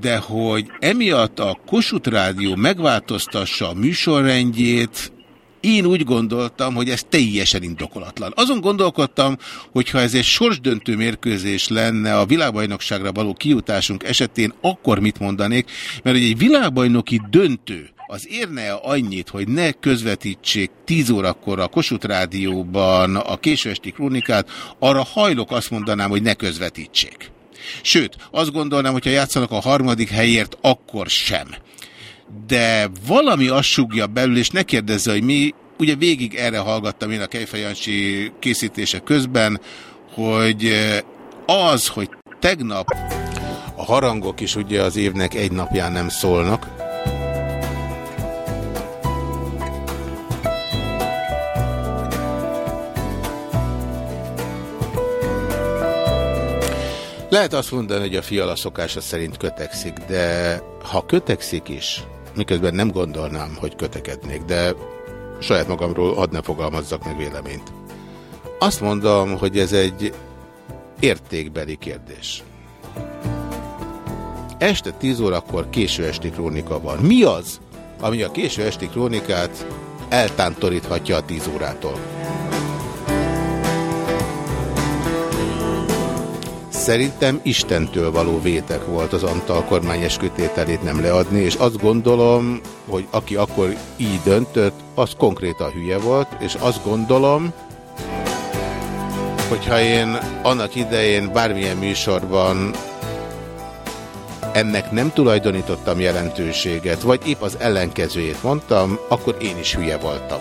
de hogy emiatt a Kossuth Rádió megváltoztassa a műsorrendjét, én úgy gondoltam, hogy ez teljesen indokolatlan. Azon gondolkodtam, hogy ha ez egy sorsdöntő mérkőzés lenne a világbajnokságra való kijutásunk esetén, akkor mit mondanék? Mert egy világbajnoki döntő, az érne -e annyit, hogy ne közvetítsék 10 órakor a Kossuth Rádióban a későesti krónikát, arra hajlok azt mondanám, hogy ne közvetítsék. Sőt, azt gondolnám, hogyha játszanak a harmadik helyért, akkor sem. De valami azt sugja belül, és ne kérdezze, hogy mi, ugye végig erre hallgattam én a Kejfejancsi készítése közben, hogy az, hogy tegnap A harangok is ugye az évnek egy napján nem szólnak. Lehet azt mondani, hogy a fiala szokása szerint kötekszik, de ha kötekszik is, miközben nem gondolnám, hogy kötekednék, de saját magamról hadd ne fogalmazzak meg véleményt. Azt mondom, hogy ez egy értékbeli kérdés. Este 10 órakor késő esti krónika van. Mi az, ami a késő esti krónikát eltántoríthatja a 10 órától? Szerintem Istentől való vétek volt az Antal kormány eskütételét nem leadni, és azt gondolom, hogy aki akkor így döntött, az konkrétan hülye volt, és azt gondolom, hogyha én annak idején bármilyen műsorban ennek nem tulajdonítottam jelentőséget, vagy épp az ellenkezőjét mondtam, akkor én is hülye voltam.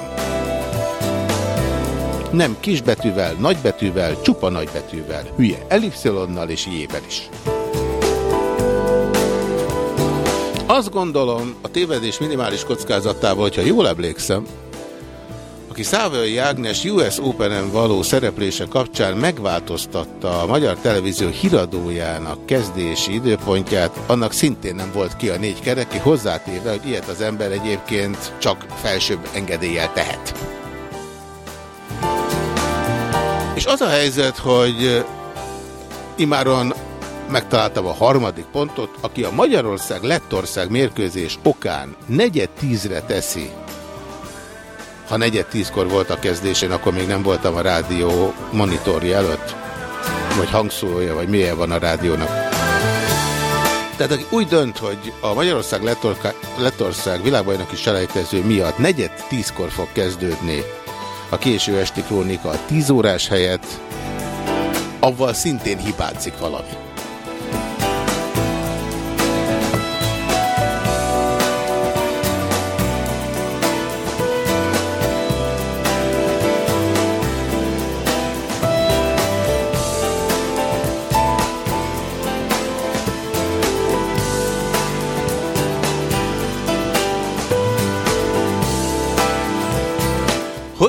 Nem kisbetűvel, nagybetűvel, csupa nagybetűvel, hülye elipszilonnal és jével is. Azt gondolom, a tévedés minimális kockázatával, hogyha jól emlékszem, aki Szávai Ágnes US Open-en való szereplése kapcsán megváltoztatta a Magyar Televízió híradójának kezdési időpontját, annak szintén nem volt ki a négy kereki, hozzátéve, hogy ilyet az ember egyébként csak felsőbb engedéllyel tehet. És az a helyzet, hogy imáron megtaláltam a harmadik pontot, aki a Magyarország-Lettország mérkőzés okán negyed tízre teszi ha negyed tízkor volt a kezdésén, akkor még nem voltam a rádió monitorja előtt, vagy hangszórója, vagy milyen van a rádiónak. Tehát aki úgy dönt, hogy a Magyarország Lettország világbajnoki selejtező miatt negyed tízkor fog kezdődni a késő esti krónika a tíz órás helyett, avval szintén hibázik valami.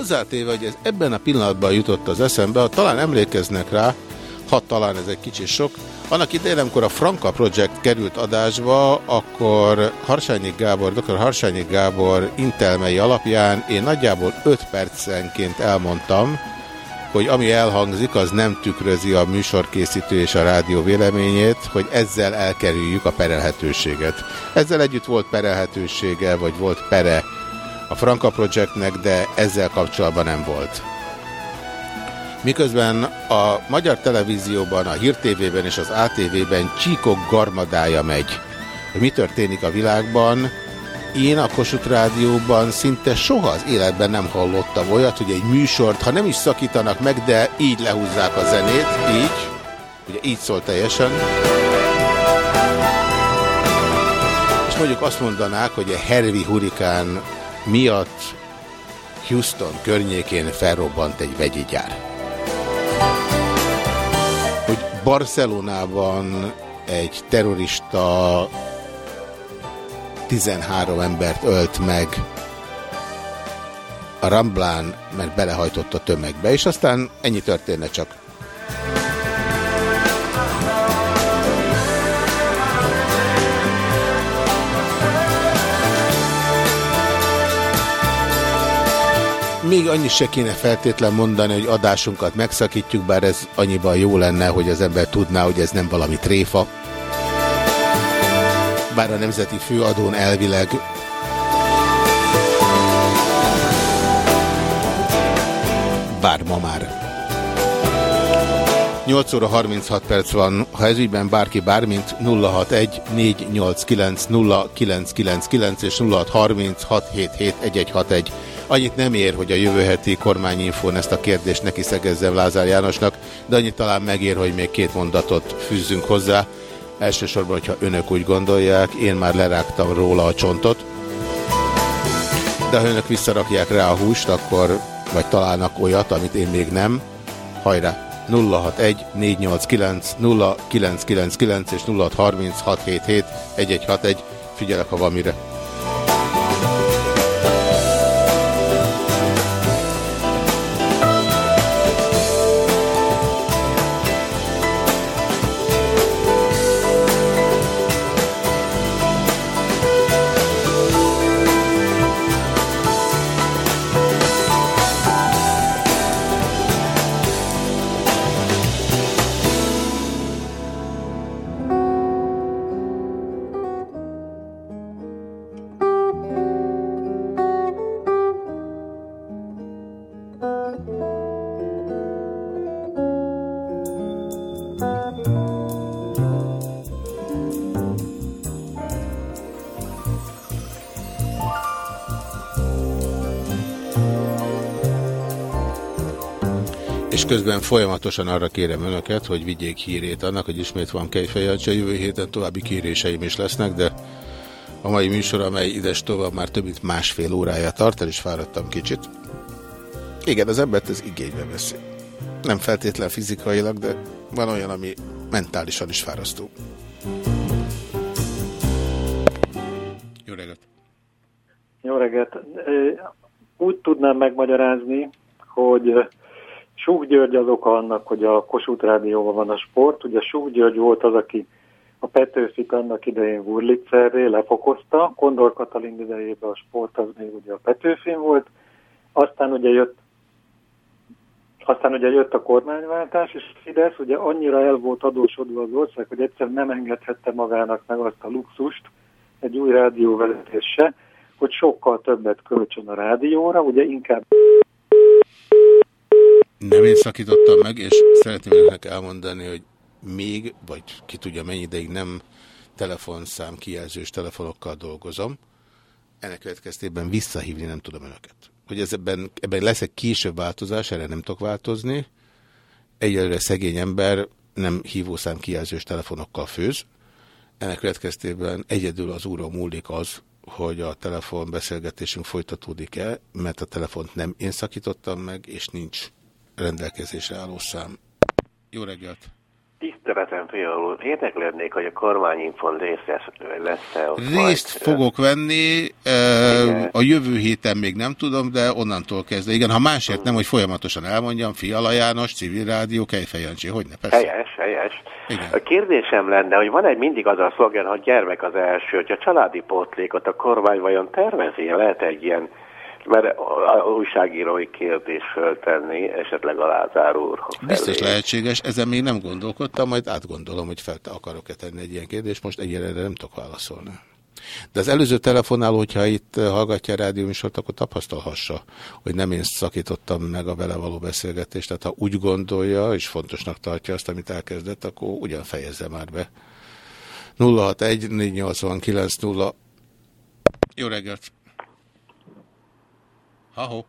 Hozzátéve, hogy ez ebben a pillanatban jutott az eszembe, ha talán emlékeznek rá, ha talán ez egy kicsit sok, annak idején, amikor a Franka Project került adásba, akkor Harsányi Gábor, dr. Harsányi Gábor intelmei alapján én nagyjából 5 percenként elmondtam, hogy ami elhangzik, az nem tükrözi a műsorkészítő és a rádió véleményét, hogy ezzel elkerüljük a perelhetőséget. Ezzel együtt volt perelhetősége, vagy volt pere a Franka Projectnek, de ezzel kapcsolatban nem volt. Miközben a magyar televízióban, a Hír TV-ben és az ATV-ben csíkok garmadája megy, hogy mi történik a világban, én a Kossuth Rádióban szinte soha az életben nem hallottam olyat, hogy egy műsort, ha nem is szakítanak meg, de így lehúzzák a zenét, így, ugye így szól teljesen, és mondjuk azt mondanák, hogy a Harvey hurikán miatt Houston környékén felrobbant egy vegyi gyár. Hogy Barcelonában egy terrorista 13 embert ölt meg a Ramblán, mert belehajtott a tömegbe, és aztán ennyi történne csak. Még annyi se kéne feltétlen mondani, hogy adásunkat megszakítjuk, bár ez annyiban jó lenne, hogy az ember tudná, hogy ez nem valami tréfa. Bár a nemzeti főadón elvileg bár ma már. 8 óra 36 perc van, ha ez ügyben bárki bármint 061 489 0999 és 0636771161. Annyit nem ér, hogy a jövő heti kormányinfón ezt a kérdést neki szegezzem Lázár Jánosnak, de annyit talán megér, hogy még két mondatot fűzzünk hozzá. Elsősorban, hogyha önök úgy gondolják, én már lerágtam róla a csontot, de ha önök visszarakják rá a húst, akkor vagy találnak olyat, amit én még nem, hajrá! 061 489 0999 és 063677 1161. Figyelek, ha van mire. Közben folyamatosan arra kérem önöket, hogy vigyék hírét annak, hogy ismét van Kejfejancsa, jövő héten további kéréseim is lesznek, de a mai műsor, amely ides tovább már több mint másfél órája tart, el is fáradtam kicsit. Igen, az embert ez igénybe veszi. Nem feltétlen fizikailag, de van olyan, ami mentálisan is fárasztó. Jó reggelt! Jó reggelt! Úgy tudnám megmagyarázni, hogy Súk György az oka annak, hogy a Kossuth Rádióban van a sport. Ugye Súk György volt az, aki a Petőfit annak idején Wurlitzerré lefokozta. Kondor Katalin idejében a sport az még ugye a Petőfin volt. Aztán ugye jött aztán ugye jött a kormányváltás, és Fidesz ugye annyira el volt adósodva az ország, hogy egyszer nem engedhette magának meg azt a luxust, egy új rádióvezetés se, hogy sokkal többet költsön a rádióra, ugye inkább nem én szakítottam meg, és szeretném önnek elmondani, hogy még, vagy ki tudja mennyi ideig nem telefonszám kijelzős telefonokkal dolgozom. Ennek következtében visszahívni nem tudom önöket. Hogy ez ebben, ebben lesz egy később változás, erre nem tudok változni. Egyelőre szegény ember nem hívószám kijelzős telefonokkal főz. Ennek következtében egyedül az úró múlik az, hogy a telefonbeszélgetésünk folytatódik-e, mert a telefont nem én szakítottam meg, és nincs rendelkezésre álló szám. Jó reggelt! Tiszteletem, fialul, érdeklődnék, hogy a kormányinfon részt lesz-e Részt majd, fogok venni, igen. a jövő héten még nem tudom, de onnantól kezdve. Igen, ha másért nem, hogy folyamatosan elmondjam, Fiala János, Civil Rádió, Kejfej Jancsi, hogy ne, persze. Helyes, helyes. Igen. A kérdésem lenne, hogy van egy mindig az a szlogen, hogy gyermek az első, hogy a családi pótlékot a kormány vajon tervezi? Lehet egy ilyen mert a újságírói kérdés föltenni, esetleg a Lázár úr. Biztos lehetséges, ezen még nem gondolkodtam, majd átgondolom, hogy fel akarok-e tenni egy ilyen kérdést, most egyelőre nem tudok válaszolni. De az előző telefonáló, hogyha itt hallgatja a rádióműsort, akkor tapasztalhassa, hogy nem én szakítottam meg a vele való beszélgetést. Tehát ha úgy gondolja, és fontosnak tartja azt, amit elkezdett, akkor ugyan fejezze már be. 061 489 0 Jó reggelt! Ahó.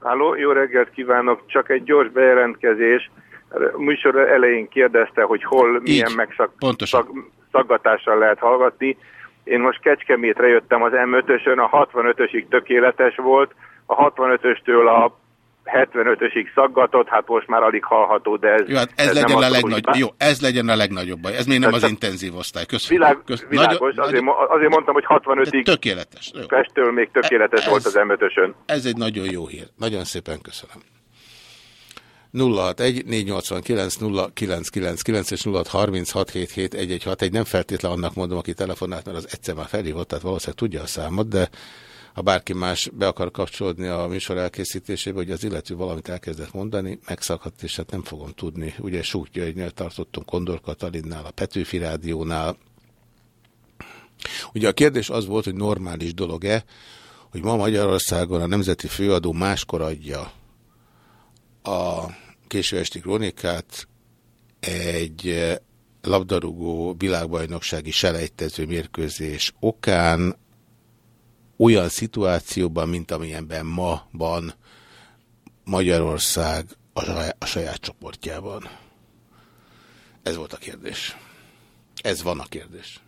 Halló, jó reggelt kívánok, csak egy gyors bejelentkezés. A műsor elején kérdezte, hogy hol, Így, milyen megszaggatással lehet hallgatni. Én most Kecskemétre jöttem az M5-ösön, a 65-ösig tökéletes volt, a 65-östől a 75-ösig szaggatott, hát most már alig hallható, de ez, jó, hát ez, ez legyen a legnagy... jó, ez legyen a legnagyobb baj. Ez még nem az intenzív osztály. Köszönöm. Világ, Köszönöm. Világos, nagyon, azért, azért mondtam, hogy 65-ig tökéletes. Jó. Pestől még tökéletes ez, volt az m Ez egy nagyon jó hír. Nagyon szépen köszönöm. 061 489 0999 és 0636771161. Nem feltétlen annak mondom, aki telefonált, mert az egyszer már felhívott, tehát valószínűleg tudja a számot, de ha bárki más be akar kapcsolódni a műsor elkészítésébe, hogy az illető valamit elkezdett mondani, megszakhadt, és hát nem fogom tudni. Ugye Súk Györgynél tartottunk Kondor Katalinnál, a Petőfi Rádiónál. Ugye a kérdés az volt, hogy normális dolog-e, hogy ma Magyarországon a Nemzeti Főadó máskor adja a késő esti krónikát egy labdarúgó világbajnoksági selejtező mérkőzés okán, olyan szituációban, mint amilyenben ma van Magyarország a saját csoportjában? Ez volt a kérdés. Ez van a kérdés.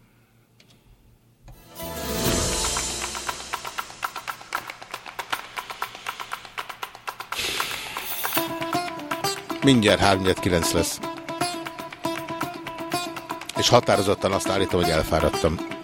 Mindjárt 3-9 lesz. És határozottan azt állítom, hogy elfáradtam.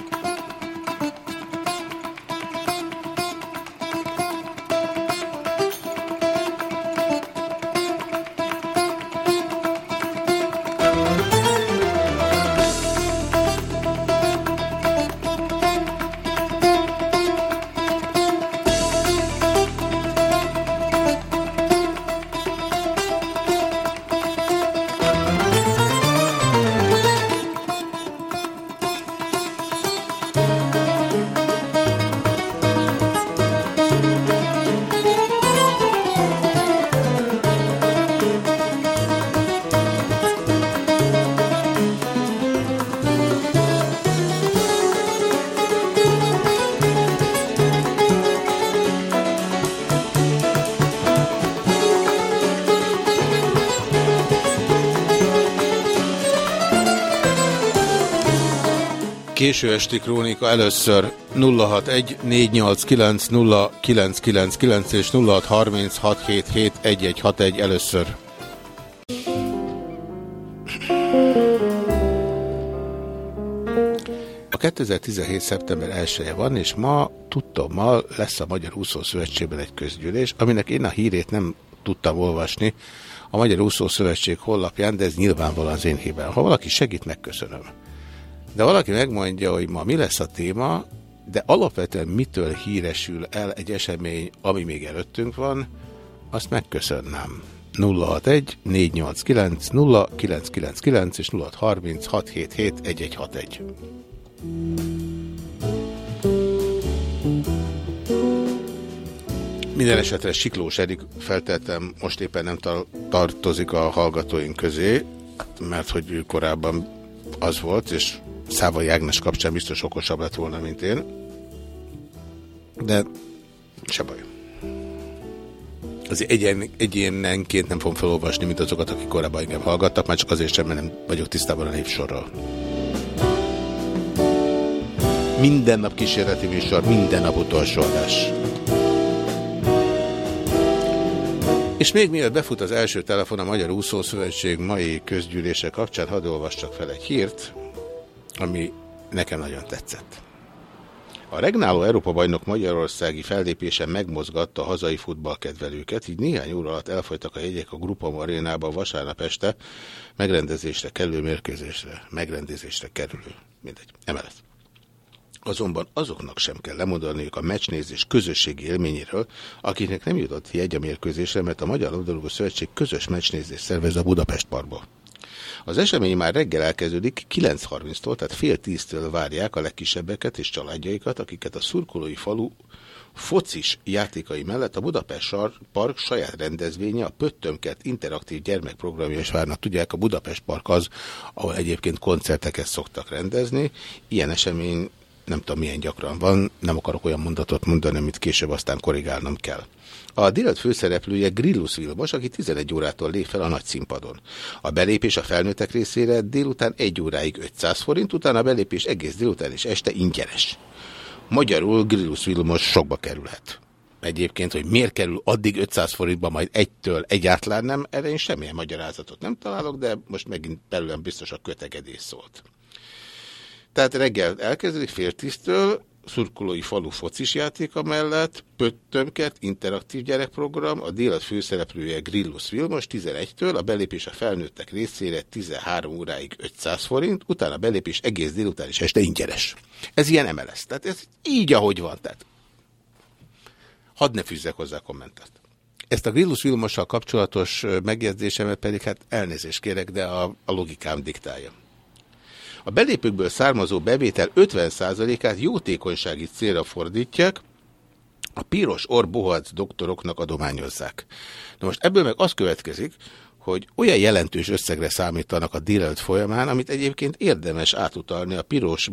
Késő esti krónika először 061 489 0999 és 0636771161 először. A 2017. szeptember 1 -e van, és ma tudtommal lesz a Magyar Úszó Szövetségben egy közgyűlés, aminek én a hírét nem tudtam olvasni a Magyar Úszó Szövetség honlapján, de ez nyilvánvalóan az én hibám. Ha valaki segít, megköszönöm. De valaki megmondja, hogy ma mi lesz a téma, de alapvetően mitől híresül el egy esemény, ami még előttünk van, azt megköszönném. 061 489 0999 és 0630 677 1161. Minden esetre Siklós Erik feltettem, most éppen nem tartozik a hallgatóink közé, mert hogy ő korábban az volt, és Szávai Ágnes kapcsán biztos okosabb lett volna, mint én. De se baj. Az egyen, egyénenként nem fogom felolvasni, mint azokat, akik korábban engem hallgattak, már csak azért sem, mert nem vagyok tisztában a névsorral. Minden nap kísérleti műsor, minden nap utolsó adás. És még mielőtt befut az első telefon a Magyar Úszószövetség mai közgyűlése kapcsán, hadd olvassak fel egy hírt ami nekem nagyon tetszett. A regnáló Európa-bajnok Magyarországi fellépése megmozgatta a hazai futballkedvelőket, így néhány óra alatt elfolytak a jegyek a Grupa arénába vasárnap este megrendezésre kerülő mérkőzésre, megrendezésre kerülő, mindegy, emellett. Azonban azoknak sem kell lemondaniuk a meccsnézés közösségi élményéről, akiknek nem jutott jegy a mérkőzésre, mert a Magyar Labdarúgó Szövetség közös meccsnézés szervez a Budapest Parkból. Az esemény már reggel elkezdődik, 9.30-tól, tehát fél tíztől várják a legkisebbeket és családjaikat, akiket a szurkolói falu focis játékai mellett a Budapest Park saját rendezvénye, a Pöttömket interaktív gyermekprogramja is várnak. Tudják, a Budapest Park az, ahol egyébként koncerteket szoktak rendezni. Ilyen esemény nem tudom milyen gyakran van, nem akarok olyan mondatot mondani, amit később aztán korrigálnom kell. A délután főszereplője Grillus Vilmos, aki 11 órától lép fel a nagy színpadon. A belépés a felnőttek részére délután 1 óráig 500 forint, utána a belépés egész délután és este ingyenes. Magyarul Grillus Vilmos sokba kerülhet. Egyébként, hogy miért kerül addig 500 forintba, majd egytől egyáltalán nem, erre én semmilyen magyarázatot nem találok, de most megint belőlem biztos a kötegedés szólt. Tehát reggel elkezdődik fél tíztől, szurkolói falu focis játéka mellett, Pöttömket, interaktív gyerekprogram, a délat főszereplője Grillus Vilmos 11-től, a belépés a felnőttek részére 13 óráig 500 forint, utána a belépés egész délután és este ingyenes. Ez ilyen emelesz. Tehát ez így, ahogy van. Tehát hadd ne fűzzek hozzá kommentet. Ezt a Grillus Vilmossal kapcsolatos megjegyzésemet pedig hát elnézést kérek, de a, a logikám diktálja. A belépőkből származó bevétel 50%-át jótékonysági célra fordítják, a piros orbohac doktoroknak adományozzák. Na most ebből meg az következik, hogy olyan jelentős összegre számítanak a délelőtt folyamán, amit egyébként érdemes átutalni a piros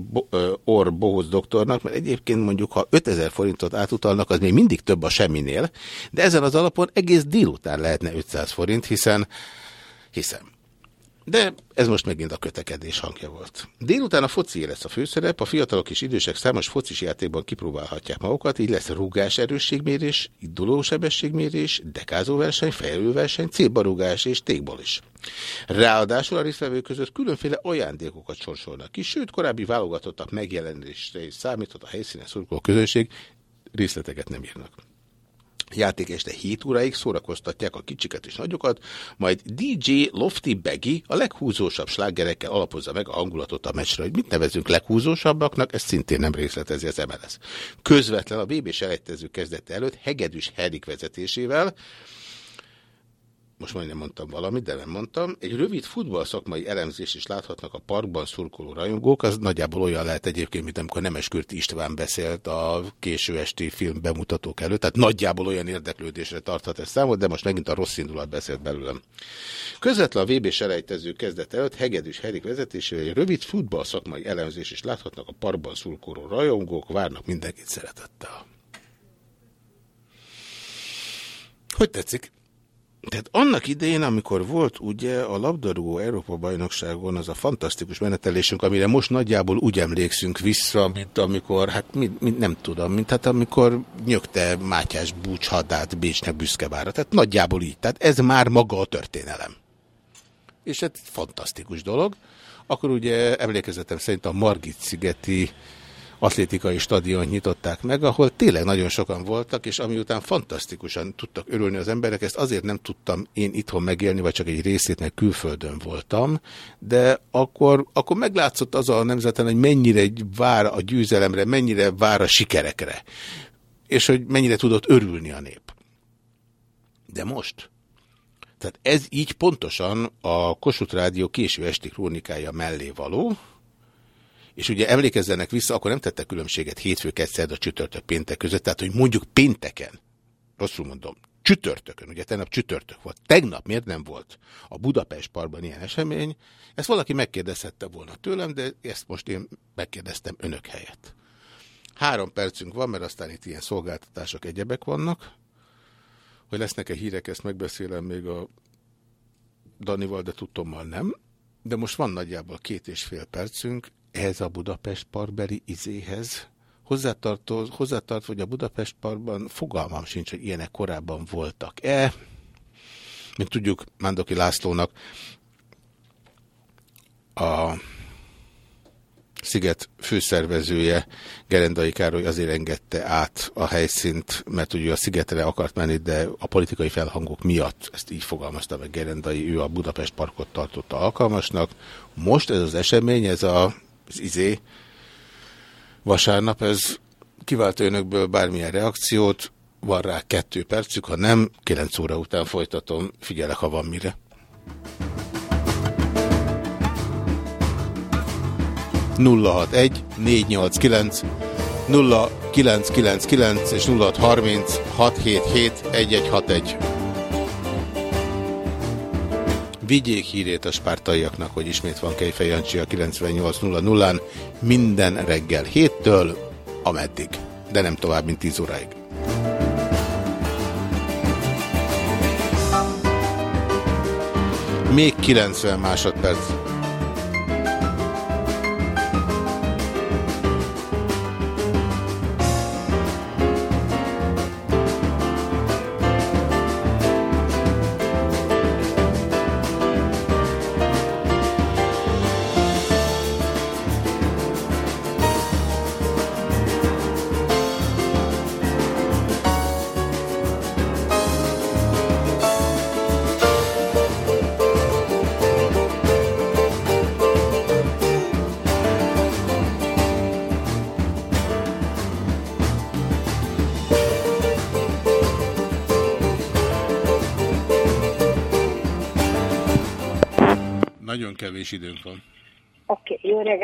bohóc doktornak, mert egyébként mondjuk, ha 5000 forintot átutalnak, az még mindig több a semminél, de ezen az alapon egész délután lehetne 500 forint, hiszen, hiszem, De ez most megint a kötekedés hangja volt. Délután a foci lesz a főszerep, a fiatalok és idősek számos focis játékban kipróbálhatják magukat, így lesz rúgás erősségmérés, indulósebességmérés, dekázóverseny, fejlőverseny, célbarúgás és tékból is. Ráadásul a résztvevők között különféle ajándékokat sorsolnak ki, sőt korábbi válogatottak megjelenésre is számított a helyszínen szurkoló közönség, részleteket nem írnak játék este 7 óráig szórakoztatják a kicsiket és nagyokat, majd DJ Lofty Baggy a leghúzósabb slágerekkel alapozza meg a hangulatot a meccsre. Hogy mit nevezünk leghúzósabbaknak, ez szintén nem részletezi az MLS. Közvetlen a BB selejtező kezdete előtt hegedűs Herik vezetésével most majdnem mondtam valamit, de nem mondtam, egy rövid futballszakmai elemzést is láthatnak a parkban szurkoló rajongók, az nagyjából olyan lehet egyébként, mint amikor Nemeskürti István beszélt a késő esti film bemutatók előtt, tehát nagyjából olyan érdeklődésre tarthat ez számot, de most megint a rossz indulat beszélt belőlem. Közvetlen a VB selejtező kezdet előtt Hegedűs Herik vezetésével egy rövid futballszakmai elemzést is láthatnak a parkban szurkoló rajongók, várnak mindenkit szeretettel. Hogy tetszik? Tehát annak idején, amikor volt ugye a labdarúgó Európa-bajnokságon az a fantasztikus menetelésünk, amire most nagyjából úgy emlékszünk vissza, mint amikor, hát mi, mi, nem tudom, mint hát amikor nyögte Mátyás Búcs hadát Bécsnek büszkevára. Tehát nagyjából így. Tehát ez már maga a történelem. És ez fantasztikus dolog. Akkor ugye emlékezetem szerint a Margit-szigeti atlétikai stadion nyitották meg, ahol tényleg nagyon sokan voltak, és ami után fantasztikusan tudtak örülni az emberek, ezt azért nem tudtam én itthon megélni, vagy csak egy részét, mert külföldön voltam, de akkor, akkor meglátszott az a nemzeten, hogy mennyire vár a győzelemre, mennyire vár a sikerekre, és hogy mennyire tudott örülni a nép. De most... Tehát ez így pontosan a Kossuth Rádió késő esti krónikája mellé való, és ugye emlékezzenek vissza, akkor nem tettek különbséget hétfő, a csütörtök, péntek között, tehát hogy mondjuk pénteken, rosszul mondom, csütörtökön, ugye tegnap csütörtök volt, tegnap miért nem volt a Budapest Parkban ilyen esemény, ezt valaki megkérdezhette volna tőlem, de ezt most én megkérdeztem önök helyett. Három percünk van, mert aztán itt ilyen szolgáltatások egyebek vannak, hogy lesznek-e hírek, ezt megbeszélem még a Danival, de tudtommal nem. De most van nagyjából két és fél percünk, ehhez a Budapest Parkbeli izéhez hozzátartó, hozzátart, hogy a Budapest Parkban fogalmam sincs, hogy ilyenek korábban voltak-e. Mint tudjuk, Mándoki Lászlónak a Sziget főszervezője Gerendai Károly azért engedte át a helyszínt, mert ugye a Szigetre akart menni, de a politikai felhangok miatt, ezt így fogalmazta meg Gerendai, ő a Budapest Parkot tartotta alkalmasnak. Most ez az esemény, ez a az izé vasárnap, ez kivált önökből bármilyen reakciót, van rá kettő percük, ha nem, 9 óra után folytatom, figyelek, ha van mire. nulla hat egy négy nyolc kilenc 0999 és 0630 677 1161. Vigyék hírét a spártaiaknak, hogy ismét van Kejfej Jancsi a 98.00-án minden reggel héttől, ameddig, de nem tovább, mint 10 óráig. Még 90 másodperc.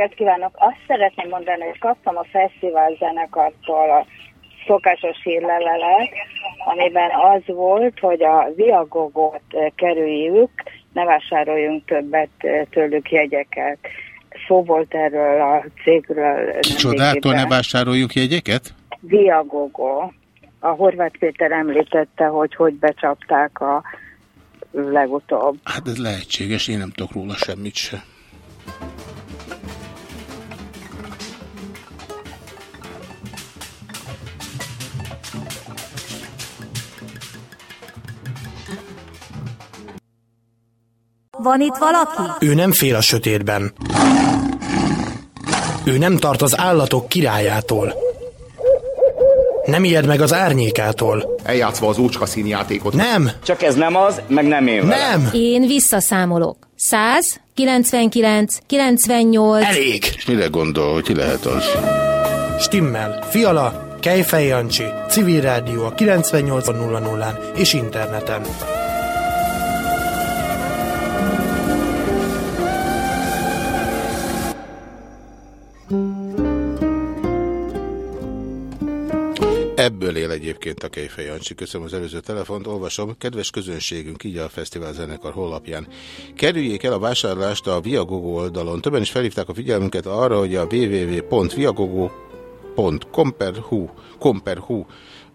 Reggelt kívánok! Azt szeretném mondani, hogy kaptam a fesztivál zenekartól a szokásos hírlevelet, amiben az volt, hogy a Viagogot kerüljük, ne vásároljunk többet eh, tőlük jegyeket. Szó volt erről a cégről. Csodától ne vásároljunk jegyeket? Viagogo. A Horváth Péter említette, hogy hogy becsapták a legutóbb. Hát ez lehetséges, én nem tudok róla semmit se. Van itt valaki? Ő nem fél a sötétben. Ő nem tart az állatok királyától. Nem ijed meg az árnyékától. Eljátszva az ócska színjátékot. Nem! Csak ez nem az, meg nem én vele. Nem! Én visszaszámolok. 100, 99, 98... Elég! És mire gondol, hogy ki lehet az? Stimmel. Fiala, Kejfej Jancsi, Civil Rádió a 98.00-án és interneten. Ebből él egyébként a Kejfej Jancsi. Köszönöm az előző telefont, olvasom. Kedves közönségünk, így a Fesztivál Zenekar honlapján. Kerüljék el a vásárlást a Viagogo oldalon. Többen is felhívták a figyelmünket arra, hogy a www.viagogo.com.hu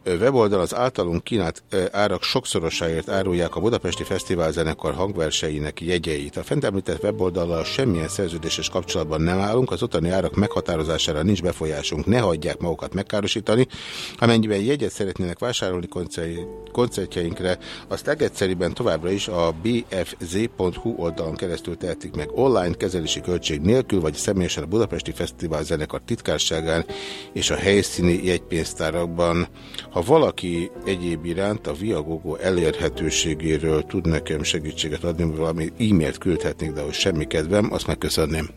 weboldal az általunk kínált árak sokszorosáért árulják a Budapesti Fesztivál zenekar hangverseinek jegyeit. A fent említett weboldallal semmilyen szerződéses kapcsolatban nem állunk, az ottani árak meghatározására nincs befolyásunk. Ne hagyják magukat megkárosítani. Amennyiben jegyet szeretnének vásárolni koncertjeinkre, azt legegyszerűbben továbbra is a bfz.hu oldalon keresztül tehetik meg online kezelési költség nélkül, vagy személyesen a Budapesti Fesztivál zenekar titkárságán és a helyszíni jegypénztárakban. Ha valaki egyéb iránt a Viagogo elérhetőségéről tud nekem segítséget adni, valami e-mailt küldhetnék, de hogy semmi kedvem, azt megköszönném.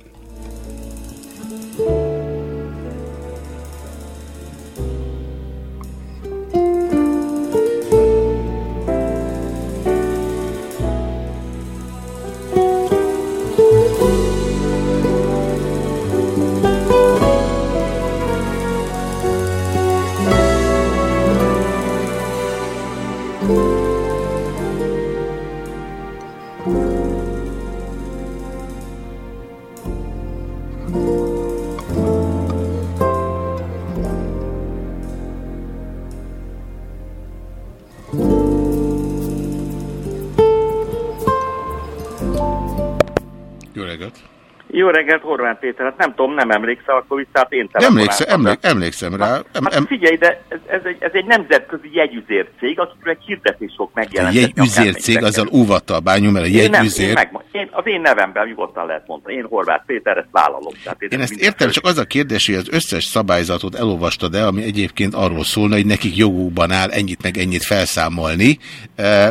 Hát nem emlékszel, akkor vissza, hát én Emlékszem, emlék, emlékszem rá. Em, hát figyelj, de ez, ez, egy, ez egy nemzetközi jegyüzércég, akikről egy hirdetés fog megjelenni. Jegyüzércég, azzal óvatta a bányú, mert a jegyüzér... Én, nem, én, én, az én nevemben nyugodtan lehet mondani. Én Horváth Péter, ezt vállalom. Tehát én, én ezt értem, csak az a kérdés, hogy az összes szabályzatot elolvastad el, ami egyébként arról szólna, hogy nekik jogukban áll ennyit meg ennyit felszámolni,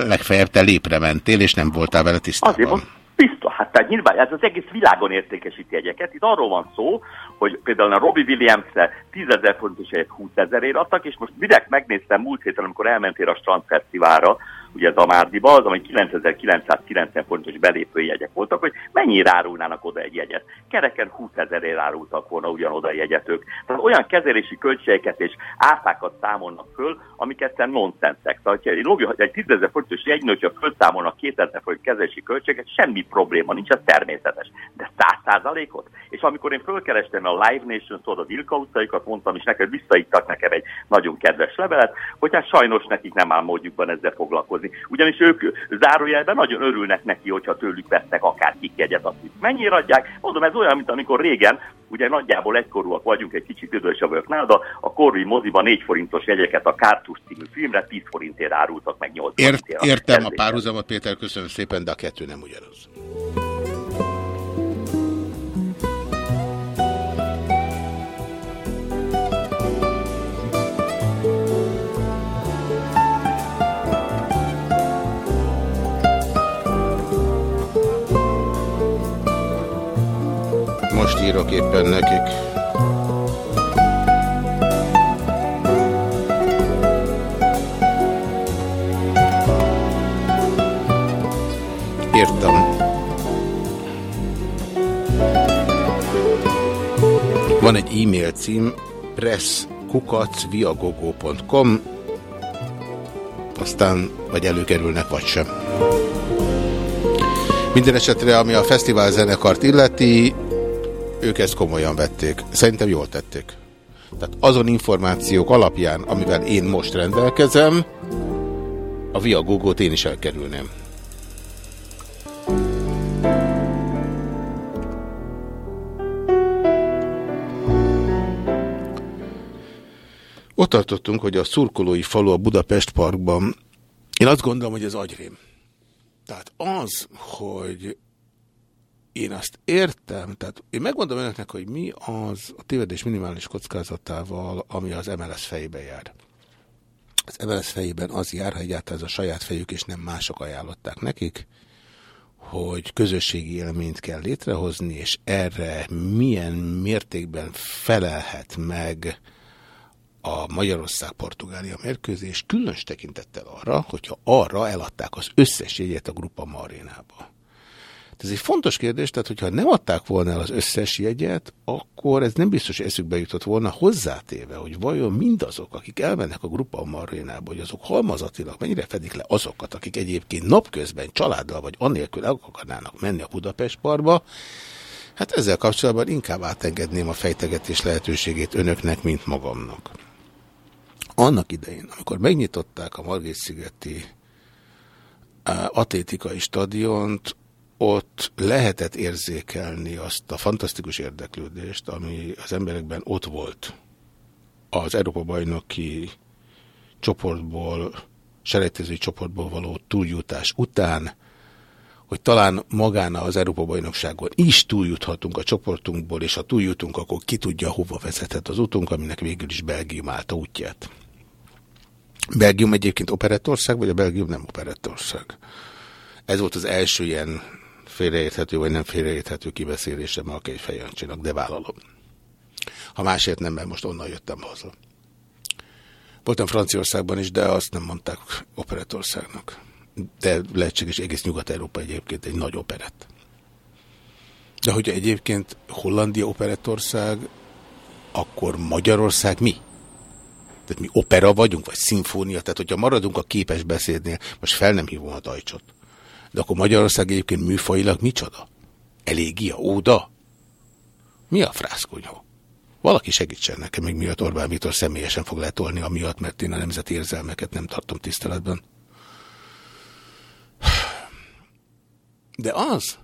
legfeljebb te lépre mentél, és nem voltál vele tisztában. Azért, Biztos, hát tehát nyilván ez az egész világon értékesíti jegyeket. Itt arról van szó, hogy például a Robbie Williams-re 10 ezer fontos helyet 20 ezerért adtak, és most direkt megnéztem múlt héten, amikor elmentél a Strandfesztiválra, ugye Zamárdiba, az, ami 9990 fontos belépői jegyek voltak, hogy mennyire árulnának oda egy jegyet. Kereken 20 ezerért árultak volna ugyanoda a jegyet ők. Tehát olyan kezelési költségeket és áfákat számolnak föl, amik egyszerűen nonsensek. Tehát, hogyha egy 10 ezer fontos jegy, hogyha fölszámolnak 2000 forint kezelési költséget, semmi probléma nincs, ez természetes. De 100 ot És amikor én fölkerestem a Live Nation, tudod, a Vilka utcaikat mondtam, és neked visszaittak nekem egy nagyon kedves levelet, hogy hát sajnos nekik nem áll módjukban ezzel foglalkozni dolgozni. Ugyanis ők zárójelben nagyon örülnek neki, hogyha tőlük vettek akár kik jegyet, azt mennyire adják. Mondom, ez olyan, mint amikor régen, ugye nagyjából egykorúak vagyunk, egy kicsit idősebb vagyok nálad, a korúi moziban 4 forintos jegyeket a Kártus című filmre 10 forintért árultak meg 8 Ért, forintért. Értem a párhuzamot, Péter, köszönöm szépen, de a kettő nem ugyanaz. Most írok éppen nekik. Írtam. Van egy e-mail cím, presskukacviagogo.com aztán vagy előkerülnek, vagy sem. Minden esetre, ami a fesztivál zenekart illeti, ők ezt komolyan vették. Szerintem jól tették. Tehát azon információk alapján, amivel én most rendelkezem, a Viagógót én is elkerülném. Ott tartottunk, hogy a szurkolói falu a Budapest Parkban, én azt gondolom, hogy ez agyrém. Tehát az, hogy én azt értem, tehát én megmondom önöknek, hogy mi az a tévedés minimális kockázatával, ami az MLS fejébe jár. Az MLS fejében az jár, ha egyáltalán ez a saját fejük, és nem mások ajánlották nekik, hogy közösségi élményt kell létrehozni, és erre milyen mértékben felelhet meg a Magyarország-Portugália mérkőzés, különös tekintettel arra, hogyha arra eladták az összes jegyet a Grupa Marénába. Ez egy fontos kérdés, tehát hogyha nem adták volna el az összes jegyet, akkor ez nem biztos, hogy eszükbe jutott volna hozzátéve, hogy vajon mindazok, akik elmennek a Grupa Marénába, hogy azok halmazatilag mennyire fedik le azokat, akik egyébként napközben családdal vagy annélkül el akarnának menni a Budapest parba, hát ezzel kapcsolatban inkább átengedném a fejtegetés lehetőségét önöknek, mint magamnak. Annak idején, amikor megnyitották a Margit-szigeti atlétikai stadiont, ott lehetett érzékelni azt a fantasztikus érdeklődést, ami az emberekben ott volt az Európa-bajnoki csoportból, selejtezői csoportból való túljutás után, hogy talán magán az Európa-bajnokságon is túljuthatunk a csoportunkból, és ha túljutunk, akkor ki tudja, hova vezethet az utunk, aminek végül is Belgium állta útját. Belgium egyébként operettország, vagy a Belgium nem operettország? Ez volt az első ilyen félreérthető vagy nem félreérthető kibeszélésem a Kejfejancsinak, de vállalom. Ha másért nem, mert most onnan jöttem haza. Voltam Franciaországban is, de azt nem mondták operettországnak. De lehetséges egész Nyugat-Európa egyébként egy nagy operett. De hogyha egyébként Hollandia operettország, akkor Magyarország mi? Tehát mi opera vagyunk, vagy szimfónia? Tehát, hogyha maradunk a képes beszédnél, most fel nem hívom a dajcsot. De akkor Magyarország egyébként műfajilag micsoda? Elégia? Óda? Mi a frászkonyó? Valaki segítsen nekem, még miatt Orbán Viktor személyesen fog letolni, amiatt, mert én a nemzeti érzelmeket nem tartom tiszteletben. De az,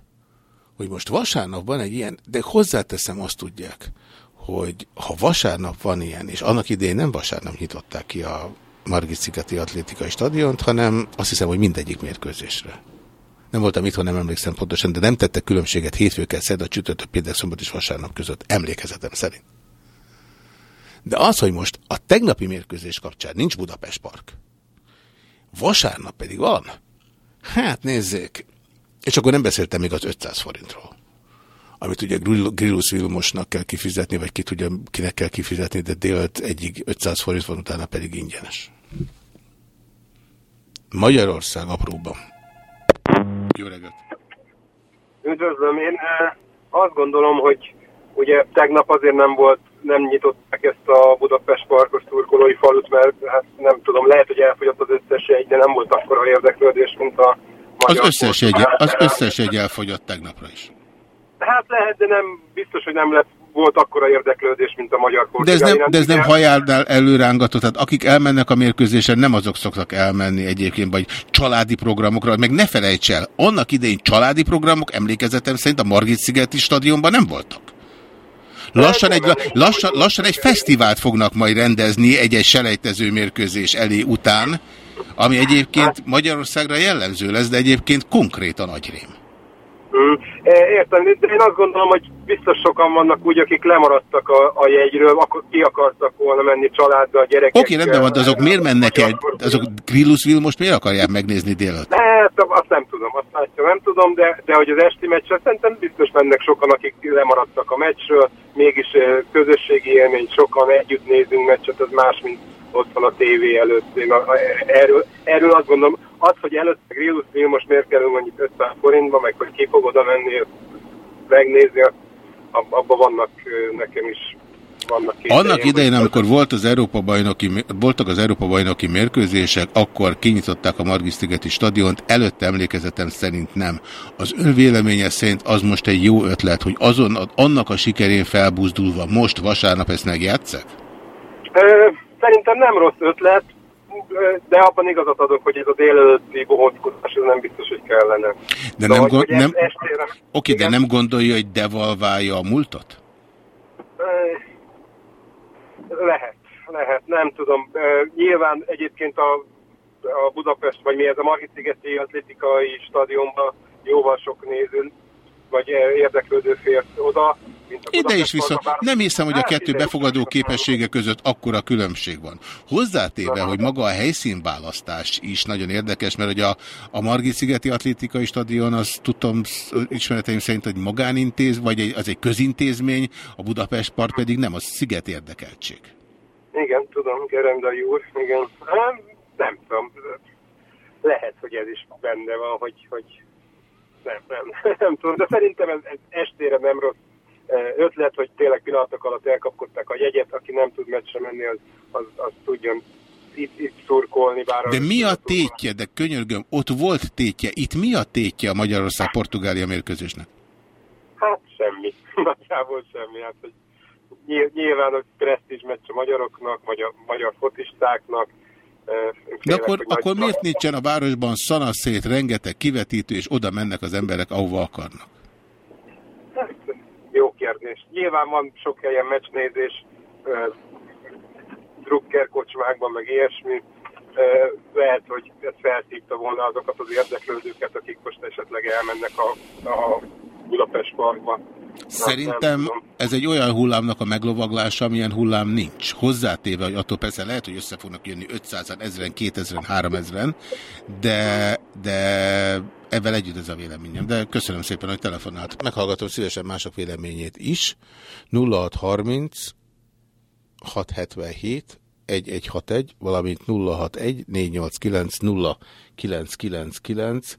hogy most vasárnap van egy ilyen, de hozzáteszem, azt tudják, hogy ha vasárnap van ilyen, és annak idején nem vasárnap nyitották ki a Margit-szigeti atlétikai stadiont, hanem azt hiszem, hogy mindegyik mérkőzésre. Nem voltam itthon, nem emlékszem pontosan, de nem tettek különbséget hétfőket, szed a csütörtök, péntek, szombat és vasárnap között, emlékezetem szerint. De az, hogy most a tegnapi mérkőzés kapcsán nincs Budapest Park, vasárnap pedig van, hát nézzék, és akkor nem beszéltem még az 500 forintról amit ugye Grillus Vilmosnak kell kifizetni, vagy ki tudja, kinek kell kifizetni, de délt egyik 500 forint van, utána pedig ingyenes. Magyarország apróban. Jó reggelt! Üdvözlöm, én eh, azt gondolom, hogy ugye tegnap azért nem volt, nem nyitották ezt a Budapest parkos turkolói falut, mert hát nem tudom, lehet, hogy elfogyott az összes egy, de nem volt akkora érdeklődés, mint a magyar Az összes, egy, az összes egy elfogyott tegnapra is. Hát lehet, de nem biztos, hogy nem lett volt akkora érdeklődés, mint a magyar De ez nem, de ez nem hajálnál előrángatott, tehát akik elmennek a mérkőzésen, nem azok szoktak elmenni egyébként, vagy családi programokra, meg ne felejts el, annak idején családi programok emlékezetem szerint a Margit-szigeti stadionban nem voltak. Lassan egy, lassan, lassan egy fesztivált fognak majd rendezni egy-egy selejtező mérkőzés elé után, ami egyébként Magyarországra jellemző lesz, de egyébként konkrétan agyrém. Mm. Értem, de én azt gondolom, hogy biztos sokan vannak úgy, akik lemaradtak a, a jegyről, akkor ki akartak volna menni családdal, gyerekekkel. Oké, rendben van, de azok miért mennek el? Azok Grillus most miért akarják megnézni délután? Hát, azt nem tudom, azt látja, nem tudom, de, de hogy az esti meccsre szerintem biztos mennek sokan, akik lemaradtak a meccsről, mégis közösségi élmény, sokan együtt nézünk meccset, az más, mint ott van a tévé előtt. Én a, erről, erről azt gondolom, az, hogy előtte Grillus most miért kell mondjuk 500 forintba, meg hogy ki fog oda menni, megnézni, abban vannak nekem is vannak Annak idején, amikor volt az Európa bajnoki, voltak az Európa-bajnoki mérkőzések, akkor kinyitották a Margit-szigeti stadiont, előtte emlékezetem szerint nem. Az ön véleménye szerint az most egy jó ötlet, hogy azon, annak a sikerén felbuzdulva most vasárnap ezt megjátszák? Szerintem nem rossz ötlet, de abban igazat adok, hogy ez a délelőtti bohóckodás, ez nem biztos, hogy kellene. De, de nem, hogy, hogy nem... Estére... Oké, de nem gondolja, hogy devalválja a múltat? Lehet, lehet, nem tudom. Nyilván egyébként a, a Budapest, vagy mi ez a Margit-szigeti atlétikai stadionban jóval sok néző, vagy érdeklődő fért oda, ide is vissza. Nem hiszem, hogy a hát kettő befogadó képessége között akkora különbség van. Hozzátéve, hogy maga a helyszínválasztás is nagyon érdekes, mert hogy a, a Margit-szigeti atlétikai stadion, az tudom ismereteim szerint, hogy magánintéz, vagy egy, az egy közintézmény, a Budapest Park pedig nem, az sziget érdekeltség. Igen, tudom, Gerendai úr, igen. Nem, nem tudom. Lehet, hogy ez is benne van, hogy, hogy nem, nem, nem tudom, de szerintem ez, ez estére nem rossz ötlet, hogy tényleg pillanatok alatt elkapkodták a jegyet, aki nem tud meccsre menni, az, az, az tudjon itt, itt szurkolni. Bár de mi a tétje, de könyörgöm, ott volt tétje, itt mi a tétje a Magyarország-Portugália mérkőzésnek? Hát semmi, nagyjából semmi. Hát, hogy nyilván a presztízs meccs a magyaroknak, magyar, magyar fotistáknak, Félek, De akkor, akkor miért nincsen a városban szanaszét rengeteg kivetítő, és oda mennek az emberek, ahova akarnak? Hát, jó kérdés. Nyilván van sok helyen meccsnézés, drukker kocsmákban, meg ilyesmi. Lehet, hogy ez felszívta volna azokat az érdeklődőket, akik most esetleg elmennek a, a Budapest parkba. Szerintem ez egy olyan hullámnak a meglovaglása, amilyen hullám nincs. Hozzátéve, hogy attól persze lehet, hogy össze fognak jönni 500-an, 1000-en, 2000-en, 3000-en, de, de ebben együtt ez a véleményem. De köszönöm szépen, hogy telefonált. Meghallgatom szívesen mások véleményét is. 0630 677 1161, valamint 061 489 0999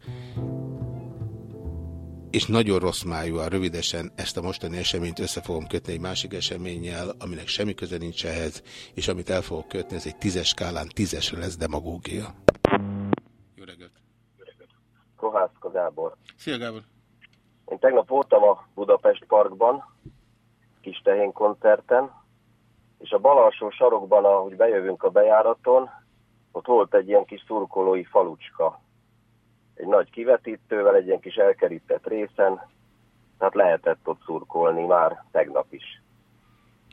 és nagyon rossz májúan rövidesen ezt a mostani eseményt össze fogom kötni egy másik eseménnyel, aminek semmi köze nincs ehhez, és amit el fogok kötni, ez egy tízes skálán tízesre lesz demagógia. Jó reggelt! Kohászka Gábor. Szia Gábor! Én tegnap voltam a Budapest Parkban, kis tehén koncerten, és a bal alsó sarokban, ahogy bejövünk a bejáraton, ott volt egy ilyen kis szurkolói falucska egy nagy kivetítővel, egy ilyen kis elkerített részen, tehát lehetett ott szurkolni már tegnap is.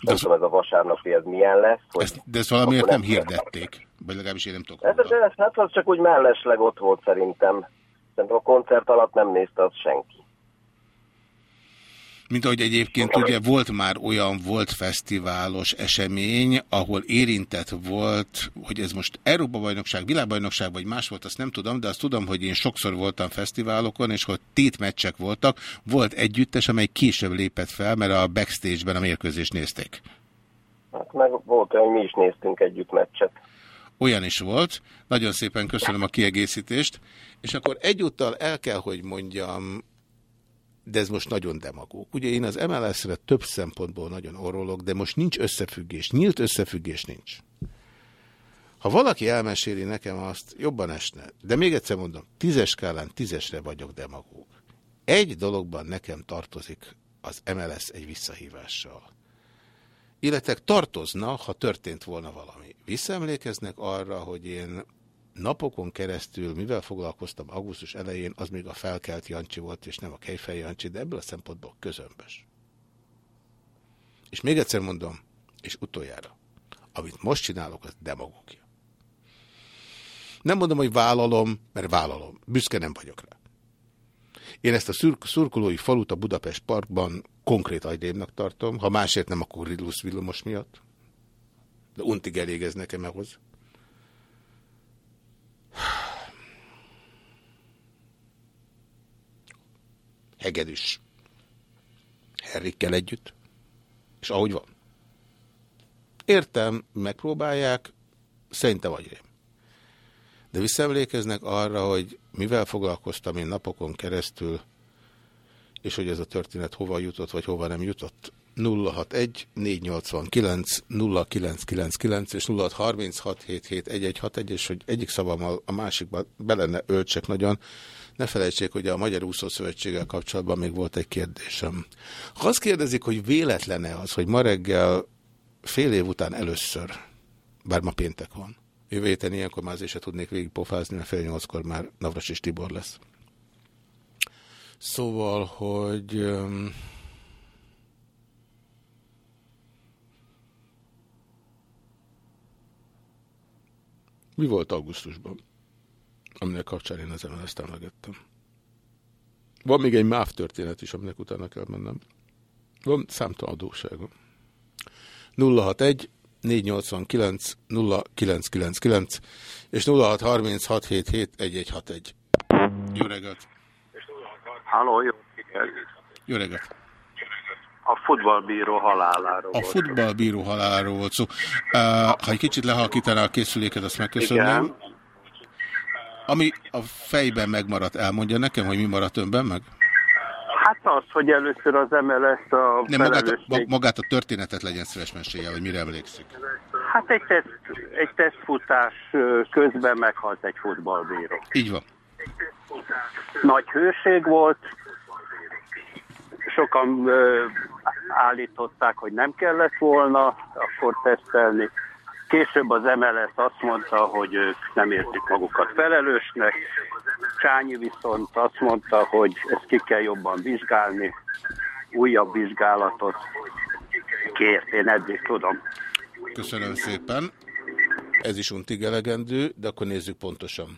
De nem tudom, ez a vasárnapi ez milyen lesz. Hogy ezt, de ezt valamiért nem, hirdették, vagy legalábbis én nem tudok. Ez, ez, ez, hát az csak úgy mellesleg ott volt szerintem. Szerintem a koncert alatt nem nézte az senki. Mint ahogy egyébként ugye volt már olyan volt fesztiválos esemény, ahol érintett volt, hogy ez most Európa-bajnokság, világbajnokság vagy más volt, azt nem tudom, de azt tudom, hogy én sokszor voltam fesztiválokon, és hogy tétmeccsek voltak, volt együttes, amely később lépett fel, mert a backstage-ben a mérkőzést nézték. Hát meg volt hogy mi is néztünk együtt meccset. Olyan is volt. Nagyon szépen köszönöm a kiegészítést. És akkor egyúttal el kell, hogy mondjam, de ez most nagyon demagóg. Ugye én az MLS-re több szempontból nagyon orrolok, de most nincs összefüggés. Nyílt összefüggés nincs. Ha valaki elmeséli nekem azt, jobban esne. De még egyszer mondom, tízes skálán tízesre vagyok demagóg. Egy dologban nekem tartozik az MLS egy visszahívással. Illetve tartozna, ha történt volna valami. Visszaemlékeznek arra, hogy én napokon keresztül, mivel foglalkoztam augusztus elején, az még a felkelt Jancsi volt, és nem a Kejfej Jancsi, de ebből a szempontból közömbös. És még egyszer mondom, és utoljára, amit most csinálok, az demagógia. Nem mondom, hogy vállalom, mert vállalom. Büszke nem vagyok rá. Én ezt a szur szurkolói falut a Budapest Parkban konkrét agyrémnak tartom, ha másért nem, akkor Ridlusz villamos miatt. De untig elég ez nekem ahhoz. Hegedűs Herrikkel együtt, és ahogy van. Értem, megpróbálják, szerintem vagy én. De visszaemlékeznek arra, hogy mivel foglalkoztam én napokon keresztül, és hogy ez a történet hova jutott, vagy hova nem jutott. 061 489 0999 és 0636771161, és hogy egyik szavammal a másikba belenne öltsek nagyon, ne felejtsék, hogy a Magyar Úszó kapcsolatban még volt egy kérdésem. Ha azt kérdezik, hogy véletlene az, hogy ma reggel fél év után először, bár ma péntek van, Jövő héten ilyenkor már azért se tudnék végigpofázni, mert fél nyolckor már Navras és Tibor lesz. Szóval, hogy... Um, mi volt augusztusban, aminek kapcsán én ezen ezt emlegettem? Van még egy MÁV történet is, aminek utána kell mennem. Van számtalan adóságom. 061 489 0999 és 0636771161. Jó reggelt! Halló, jó reggelt! Jó reggelt! A futballbíró haláláról A futballbíró haláláról volt szó. Uh, ha egy kicsit lehalkítaná a készüléket, azt megköszönöm. Igen. Ami a fejben megmaradt, elmondja nekem, hogy mi maradt önben meg? Hát az, hogy először az MLS a Nem, magát, a, magát a történetet legyen szíves mesélje, hogy mire emlékszik. Hát egy, teszt, egy tesztfutás közben meghalt egy futballbíró. Így van. Nagy hőség volt, sokan ö, állították, hogy nem kellett volna akkor tesztelni. Később az MLS azt mondta, hogy ők nem értik magukat felelősnek. Csányi viszont azt mondta, hogy ezt ki kell jobban vizsgálni, újabb vizsgálatot kért, én eddig tudom. Köszönöm szépen. Ez is untig elegendő, de akkor nézzük pontosan.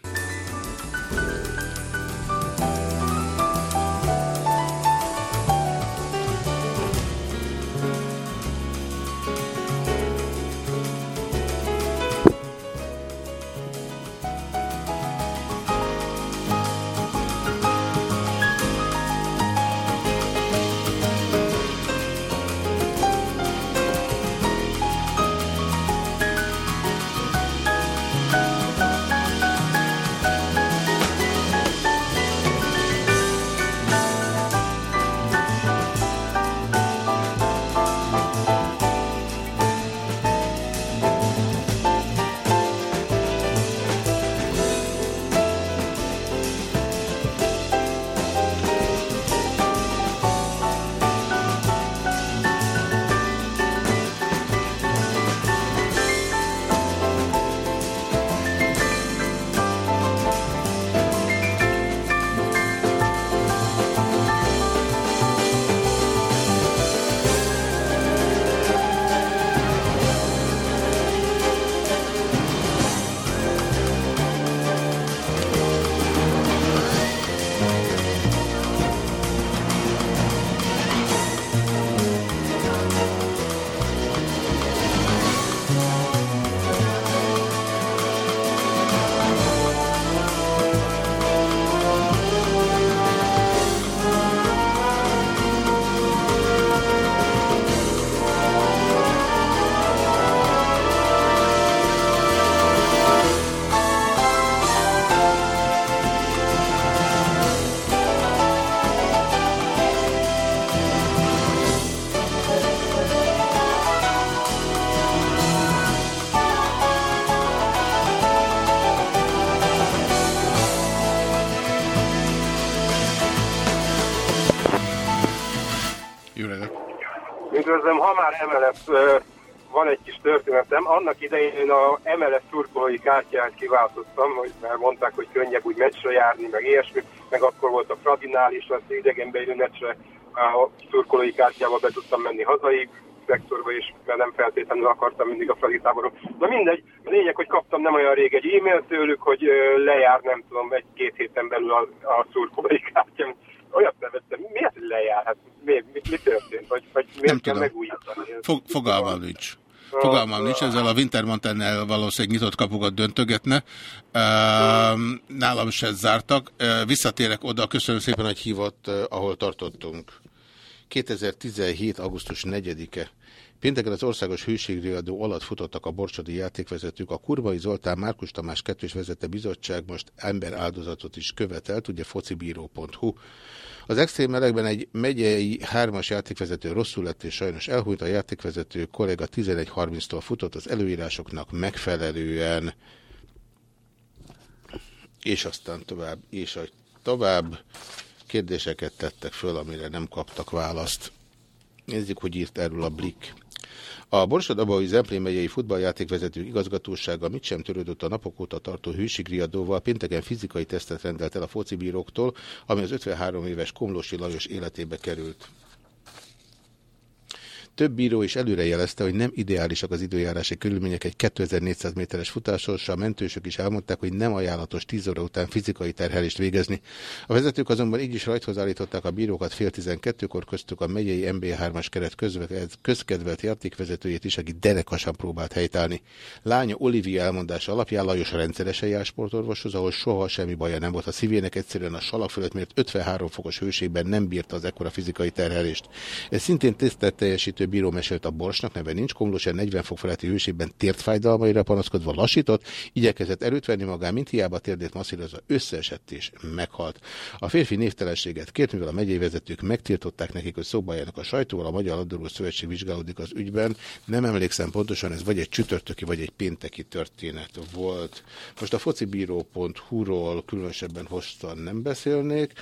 Történetem. Annak idején én a MLS turkolói kártyát kiváltottam, hogy mert mondták, hogy könnyebb úgy meccsre járni, meg ilyesmi, meg akkor volt a Fradinál is, azt idegenbe élő meccsre a turkolói kártyával be tudtam menni hazai szektorba is, mert nem feltétlenül akartam mindig a Fradi táborok. Na mindegy, a lényeg, hogy kaptam nem olyan rég egy e-mail tőlük, hogy lejár, nem tudom, egy-két héten belül a, a szurkolói kártyám. Olyat nevettem, miért lejár? Hát mi, mi, mi történt? Vagy, vagy miért nem kell tudom. megújítani? Fog, fogalmam nincs. Fogalmam nincs, ezzel a Wintermantennel valószínűleg nyitott kapukat döntögetne. Nálam se zártak. Visszatérek oda, köszönöm szépen, hogy hívott, ahol tartottunk. 2017. augusztus 4-e. Pénteken az országos hőségriadó alatt futottak a borcsodi játékvezetők. A Kurvai Zoltán Márkus Tamás kettős vezette bizottság most ember áldozatot is követelt, ugye focibíró.hu. Az extrém melegben egy megyei hármas játékvezető rosszul lett és sajnos elhújt. A játékvezető kollega 11.30-tól futott az előírásoknak megfelelően, és aztán tovább, és a tovább kérdéseket tettek föl, amire nem kaptak választ. Nézzük, hogy írt erről a Blik. A Borsod-Abaui Zemplén megyei futballjátékvezető igazgatósága mit sem törődött a napok óta tartó hősigriadóval, pénteken fizikai tesztet rendelt el a focibíróktól, ami az 53 éves Komlósi Lajos életébe került. Több bíró is előrejelezte, hogy nem ideálisak az időjárási körülmények egy 2400 méteres futáshoz, a mentősök is elmondták, hogy nem ajánlatos 10 óra után fizikai terhelést végezni. A vezetők azonban így is rajthoz állították a bírókat fél 12-kor köztük a megyei MB3-as keret közkedvelt játékvezetőjét is, aki derekasan próbált helytállni. Lánya Olivia elmondása alapján Lajos rendszeresen jár sportorvoshoz, ahol soha semmi baja nem volt a szívének, egyszerűen a salak fölött, mert 53 fokos hőségben nem bírta az ekkora fizikai terhelést. Ez szintén tisztelt teljesítő bíró mesélt a Borsnak, neve nincs, Komlósen 40 fok feletti hőségben tért fájdalmaira panaszkodva lassított, igyekezett erőt venni magán, mint hiába térdét masszírozva összeesett és meghalt. A férfi névtelenséget kért, mivel a megyei vezetők megtiltották nekik, hogy szóbáljanak a sajtóval, a Magyar Labdarúgó Szövetség vizsgálódik az ügyben. Nem emlékszem pontosan, ez vagy egy csütörtöki, vagy egy pénteki történet volt. Most a focibíró.hu-ról különösebben hosszan nem beszélnék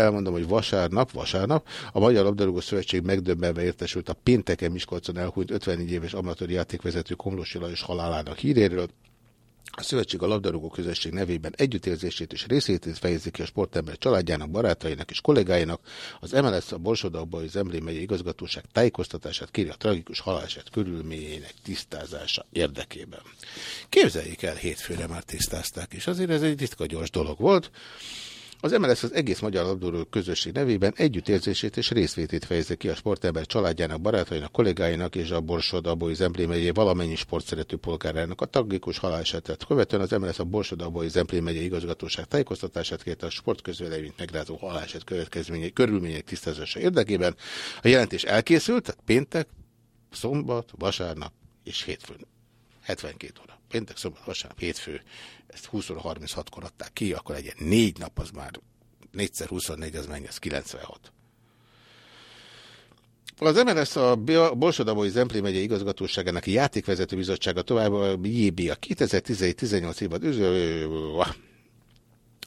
elmondom, hogy vasárnap, vasárnap a Magyar Labdarúgó Szövetség megdöbbenve értesült a pénteken Miskolcon elhúnyt 54 éves amatőr játékvezető Komlósi Lajos halálának híréről. A szövetség a labdarúgó közösség nevében együttérzését és részétét fejezi ki a sportember családjának, barátainak és kollégáinak. Az MLS a Borsodakbai Zemlé megyei igazgatóság tájékoztatását kéri a tragikus haláleset körülményeinek tisztázása érdekében. Képzeljék el, hétfőre már tisztázták, és azért ez egy ritka gyors dolog volt. Az MLS az egész magyar labdarúgó közösség nevében együttérzését és részvétét fejezi ki a sportember családjának, barátainak, kollégáinak és a Borsod Abói Zemplén megyei valamennyi sportszerető polgárának a tragikus halálesetet. Követően az MLS a Borsod Abói Zemplén megyei igazgatóság tájékoztatását kérte a sportközvéleményt megrázó haláleset következményei körülmények tisztázása érdekében. A jelentés elkészült, tehát péntek, szombat, vasárnap és hétfőn. 72 óra péntek, szombat, vasárnap, hétfő, ezt 20 óra 36-kor adták ki, akkor egy négy nap az már 4 24 az mennyi, az 96. Az MLS a Borsodabói Zemplé megye igazgatóságának játékvezető bizottsága tovább a JB a 2017-18 évad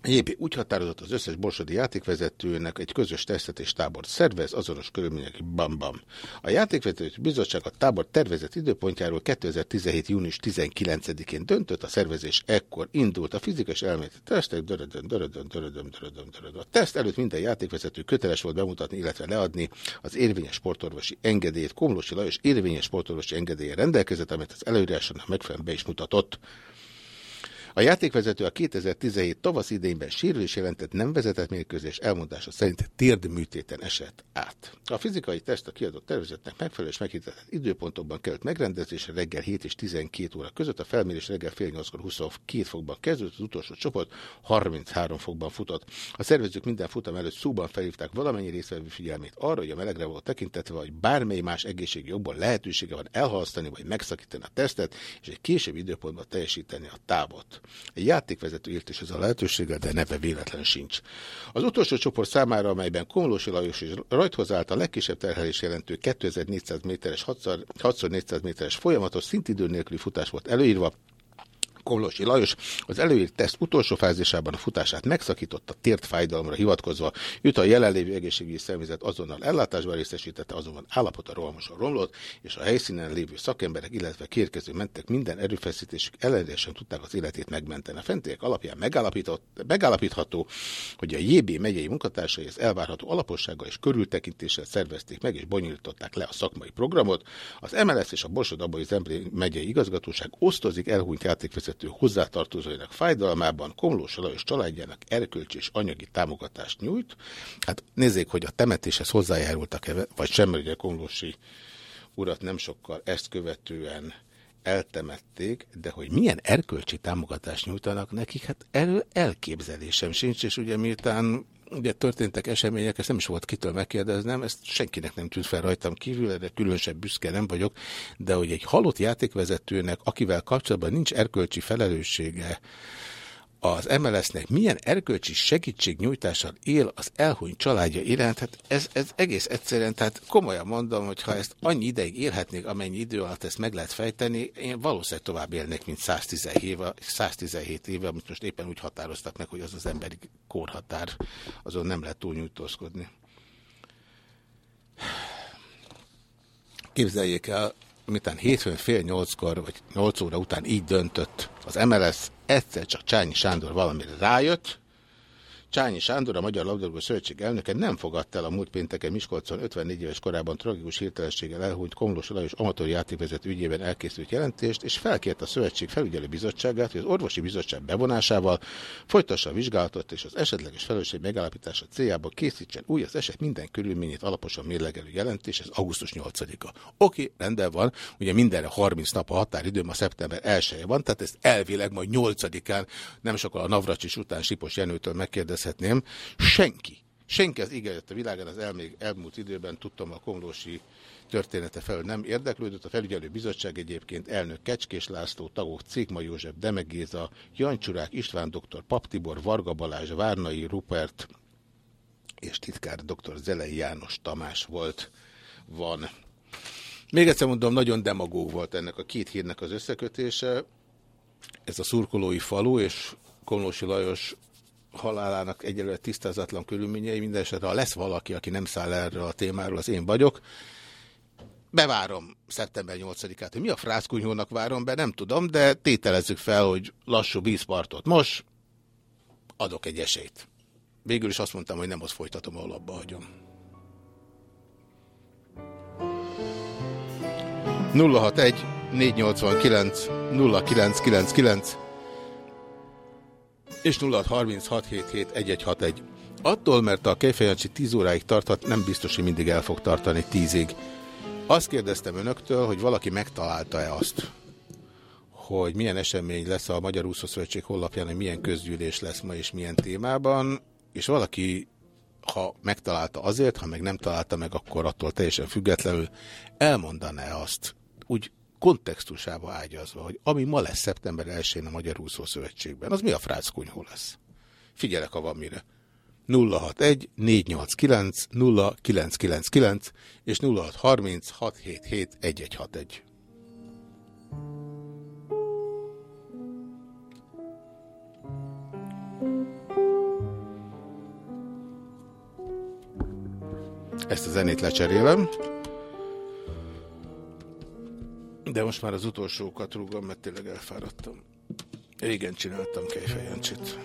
JB úgy határozott az összes borsodi játékvezetőnek egy közös tesztet és tábort szervez, azonos körülmények bam-bam. A játékvezető bizottság a tábor tervezett időpontjáról 2017. június 19-én döntött, a szervezés ekkor indult. A fizikai elméleti tesztek, dörödön, dörödön, dörödön, dörödön, dörödön. A teszt előtt minden játékvezető köteles volt bemutatni, illetve leadni az érvényes sportorvosi engedélyt. Komlósi Lajos érvényes sportorvosi engedélye rendelkezett, amit az előíráson megfelelően be is mutatott. A játékvezető a 2017 tavasz idényben sérülés jelentett nem vezetett mérkőzés elmondása szerint térdműtéten esett át. A fizikai teszt a kiadott tervezetnek megfelelő és meghitetett időpontokban került megrendezésre reggel 7 és 12 óra között. A felmérés reggel fél 8-kor 22 fokban kezdődött, az utolsó csoport 33 fokban futott. A szervezők minden futam előtt szóban felhívták valamennyi részvevő figyelmét arra, hogy a melegre volt tekintetve, hogy bármely más egészségi jobban lehetősége van elhalasztani vagy megszakítani a tesztet, és egy később időpontban teljesíteni a távot. Egy játékvezető írt is ez a lehetőséggel, de neve véletlen sincs. Az utolsó csoport számára, amelyben Komlósi Lajos és rajthoz állt a legkisebb terhelés jelentő 2400 méteres, 6x400 méteres folyamatos szintidő nélküli futás volt előírva, Komlosi Lajos az előírt teszt utolsó fázisában a futását megszakította tért fájdalomra hivatkozva, jut a jelenlévő egészségügyi szervezet azonnal ellátásban részesítette, azonban állapota rohamosan romlott, és a helyszínen lévő szakemberek, illetve kérkező mentek minden erőfeszítésük ellenére sem tudták az életét megmenteni. A fentiek alapján megállapítható, hogy a JB megyei munkatársai az elvárható alapossággal és körültekintéssel szervezték meg és bonyolították le a szakmai programot. Az MLS és a Borsod-Abai Zemplén megyei igazgatóság osztozik elhunyt játékvezető vezető hozzátartozóinak fájdalmában Komlós Lajos családjának erkölcsi és anyagi támogatást nyújt. Hát nézzék, hogy a temetéshez hozzájárultak-e, vagy sem, hogy a Komlósi urat nem sokkal ezt követően eltemették, de hogy milyen erkölcsi támogatást nyújtanak nekik, hát erről elképzelésem sincs, és ugye miután ugye történtek események, ezt nem is volt kitől megkérdeznem, ezt senkinek nem tűnt fel rajtam kívül, erre különösebb büszke nem vagyok, de hogy egy halott játékvezetőnek, akivel kapcsolatban nincs erkölcsi felelőssége, az MLS-nek milyen erkölcsi segítségnyújtással él az elhuny családja iránt, hát ez, ez egész egyszerűen, tehát komolyan mondom, hogy ha ezt annyi ideig élhetnék, amennyi idő alatt ezt meg lehet fejteni, én valószínűleg tovább élnék, mint 117 éve, 117 éve, amit most éppen úgy határoztak meg, hogy az az emberi kórhatár, azon nem lehet túlnyújtózkodni. Képzeljék el, miután hétfőn fél nyolckor, vagy nyolc óra után így döntött. Az MLS, egyszer csak Csányi Sándor valamire rájött, Csányi Sándor, a Magyar Labdarúgó Szövetség elnöke nem fogadta el a múlt pénteken Miskolcon 54 éves korában tragikus hirtelenséggel elhunyt Komlós Lajos amatőr játékvezető ügyében elkészült jelentést, és felkért a Szövetség felügyelő bizottságát, hogy az orvosi bizottság bevonásával folytassa a vizsgálatot és az esetleges felelősség megállapítása céljából készítsen új az eset minden körülményét alaposan mérlegelő jelentés, ez augusztus 8-a. Oké, rendben van, ugye mindenre 30 nap a határidőm, a szeptember 1 -e van, tehát ezt elvileg majd 8-án, nem sokkal a Navracsis után Sipos Jenőtől megkérdez kérdezhetném, senki, senki az ígéret a világon az elmég, elmúlt időben, tudtam a komlósi története felől nem érdeklődött. A felügyelő bizottság egyébként elnök Kecskés László, tagok Cégma József, Demegéza, Jancsurák, István dr. Paptibor, Varga Balázs, Várnai, Rupert és titkár dr. Zelei János Tamás volt, van. Még egyszer mondom, nagyon demagóg volt ennek a két hírnek az összekötése. Ez a szurkolói falu, és Komlósi Lajos halálának egyelőre tisztázatlan körülményei, mindenesetre ha lesz valaki, aki nem száll erről a témáról, az én vagyok. Bevárom szeptember 8-át, hogy mi a frászkunyhónak várom be, nem tudom, de tételezzük fel, hogy lassú vízpartot most, adok egy esélyt. Végül is azt mondtam, hogy nem azt folytatom, ahol abba hagyom. 061 489 0999 és 0636771161. Attól, mert a Kejfejancsi 10 óráig tarthat, nem biztos, hogy mindig el fog tartani 10-ig. Azt kérdeztem önöktől, hogy valaki megtalálta-e azt, hogy milyen esemény lesz a Magyar Úszószövetség honlapján, hogy milyen közgyűlés lesz ma és milyen témában, és valaki, ha megtalálta azért, ha meg nem találta meg, akkor attól teljesen függetlenül elmondaná azt, úgy kontextusába ágyazva, hogy ami ma lesz szeptember 1-én a Magyar Úszó Szövetségben, az mi a frászkunyhó lesz? Figyelek, ha van mire. 061 489 0999 és 0630 677 1161. Ezt a zenét lecserélem. De most már az utolsókat rúgom, mert tényleg elfáradtam. Régen csináltam kejfejancsit.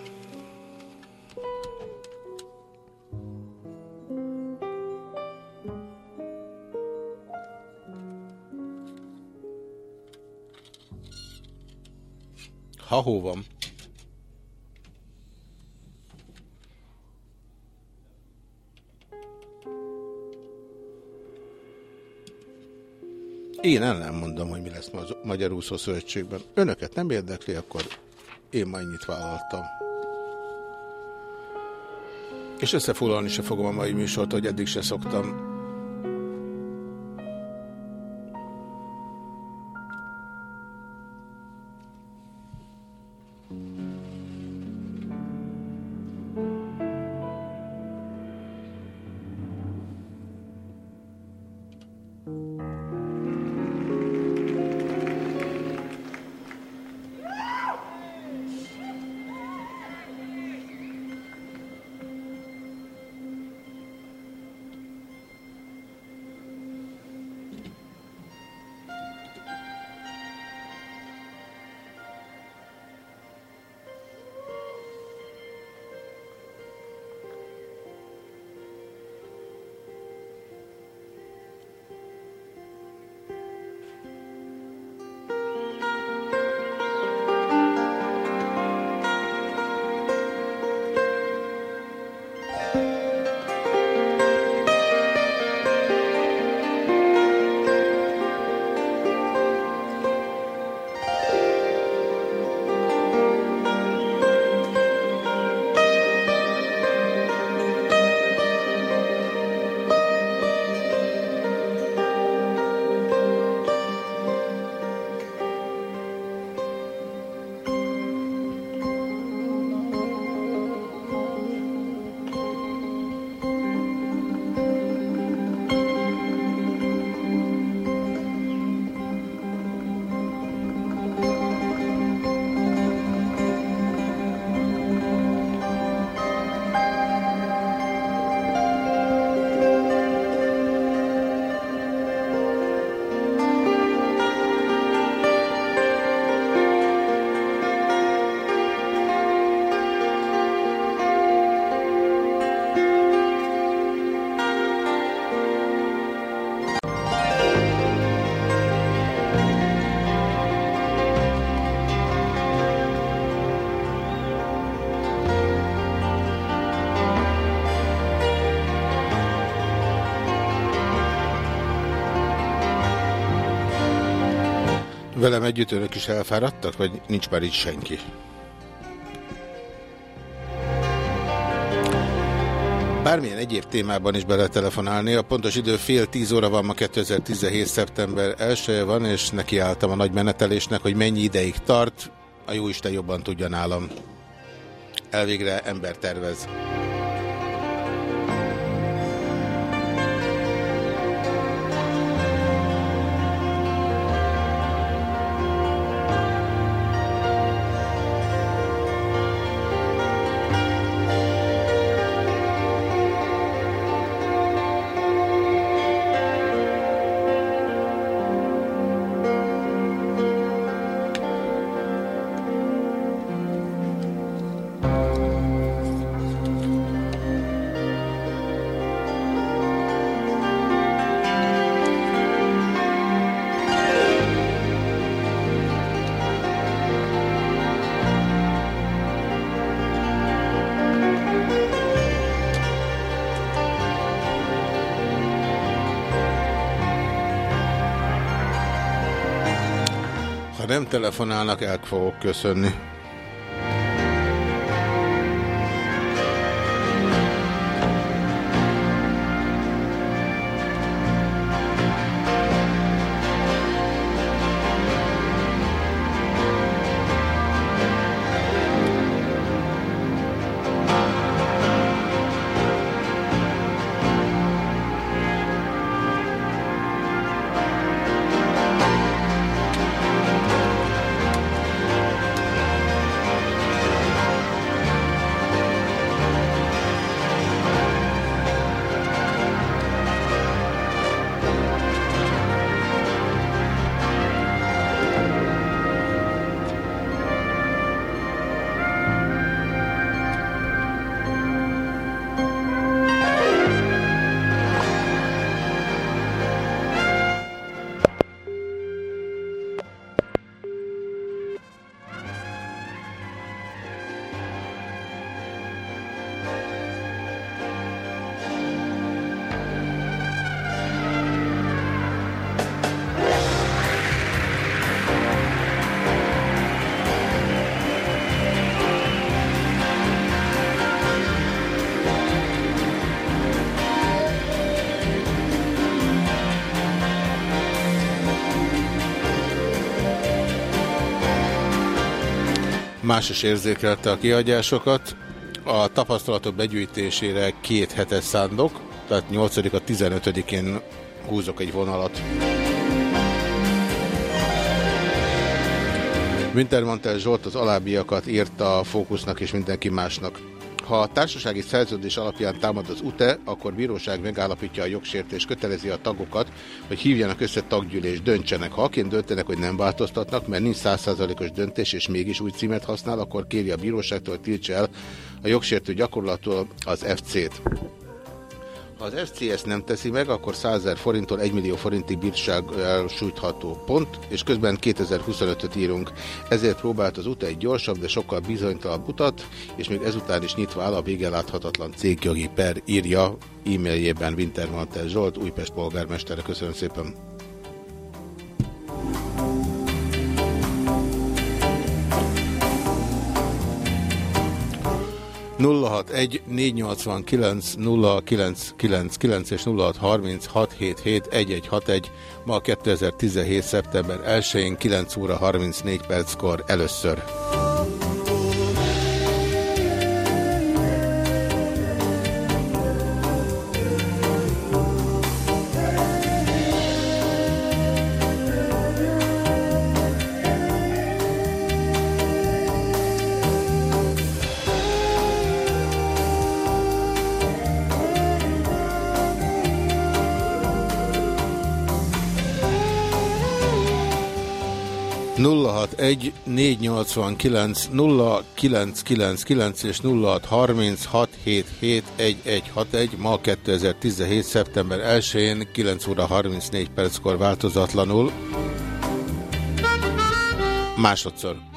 Ha hó van. Én el nem mondom, hogy mi lesz ma a Magyar Úszó Szövetségben. Önöket nem érdekli, akkor én majd ennyit vállaltam. És összefoglalni se fogom a mai műsort, hogy eddig se szoktam. Együtt önök is elfáradtak, vagy nincs már itt senki? Bármilyen egyéb témában is beletelefonálni. A pontos idő fél tíz óra van, ma 2017. szeptember 1 van, és nekiálltam a nagy menetelésnek, hogy mennyi ideig tart. A jóisten jobban tudja nálam. Elvégre ember tervez. Nem telefonálnak, el fogok köszönni. Más is érzékelte a kiadjásokat. A tapasztalatok begyűjtésére két hetes szándok, tehát 8 a 15-én húzok egy vonalat. Wintermantel Zsolt az alábbiakat írta a Fókusznak és mindenki másnak. Ha a társasági szerződés alapján támad az UTE, akkor bíróság megállapítja a jogsértés, kötelezi a tagokat, hogy hívjanak össze taggyűlés, döntsenek. Ha aként döntenek, hogy nem változtatnak, mert nincs százszázalékos döntés, és mégis új címet használ, akkor kéri a bíróságtól, tiltsa el a jogsértő gyakorlattól az FC-t. Az FCS nem teszi meg, akkor 100 000 forinttól 1 millió forintig bírság sújtható pont, és közben 2025-öt írunk. Ezért próbált az út egy gyorsabb, de sokkal bizonytalanabb utat, és még ezután is nyitva áll a vége láthatatlan cégjogi per, írja e-mailjében Wintermantel Zsolt, Újpest polgármestere. Köszönöm szépen! 061 489 0999 és 0636771161 ma 2017. szeptember 1-én 9 óra 34 perckor először. 061 489 0999 és 0636771161 ma 2017. szeptember 1-én 9 óra 34 perckor változatlanul. Másodszor.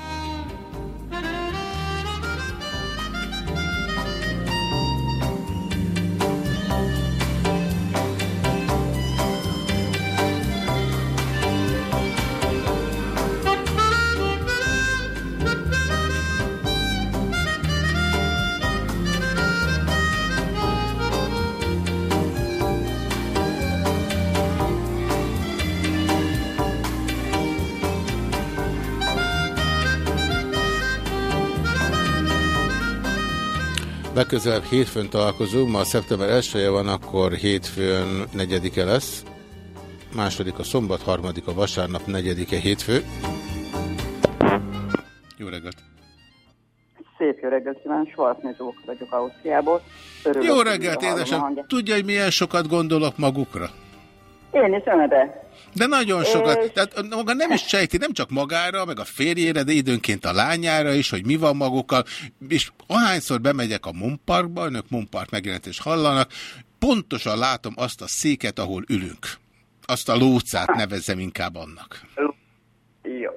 Legközelebb hétfőn találkozunk, ma szeptember 1 van, akkor hétfőn negyedike lesz. Második a szombat, harmadik a vasárnap, negyedike hétfő. Jó reggelt! Szép jó reggelt kívánok, Schwarznézók vagyok Ausztriából. Örülök, Jó reggelt, édesem! Tudja, hogy milyen sokat gondolok magukra? Én is önebe. De nagyon sokat. És... Tehát maga nem is sejti, nem csak magára, meg a férjére, de időnként a lányára is, hogy mi van magukkal. És ahányszor bemegyek a Mumparkba, önök Mumpark megjelentés hallanak, pontosan látom azt a széket, ahol ülünk. Azt a lócát nevezzem inkább annak. Jó.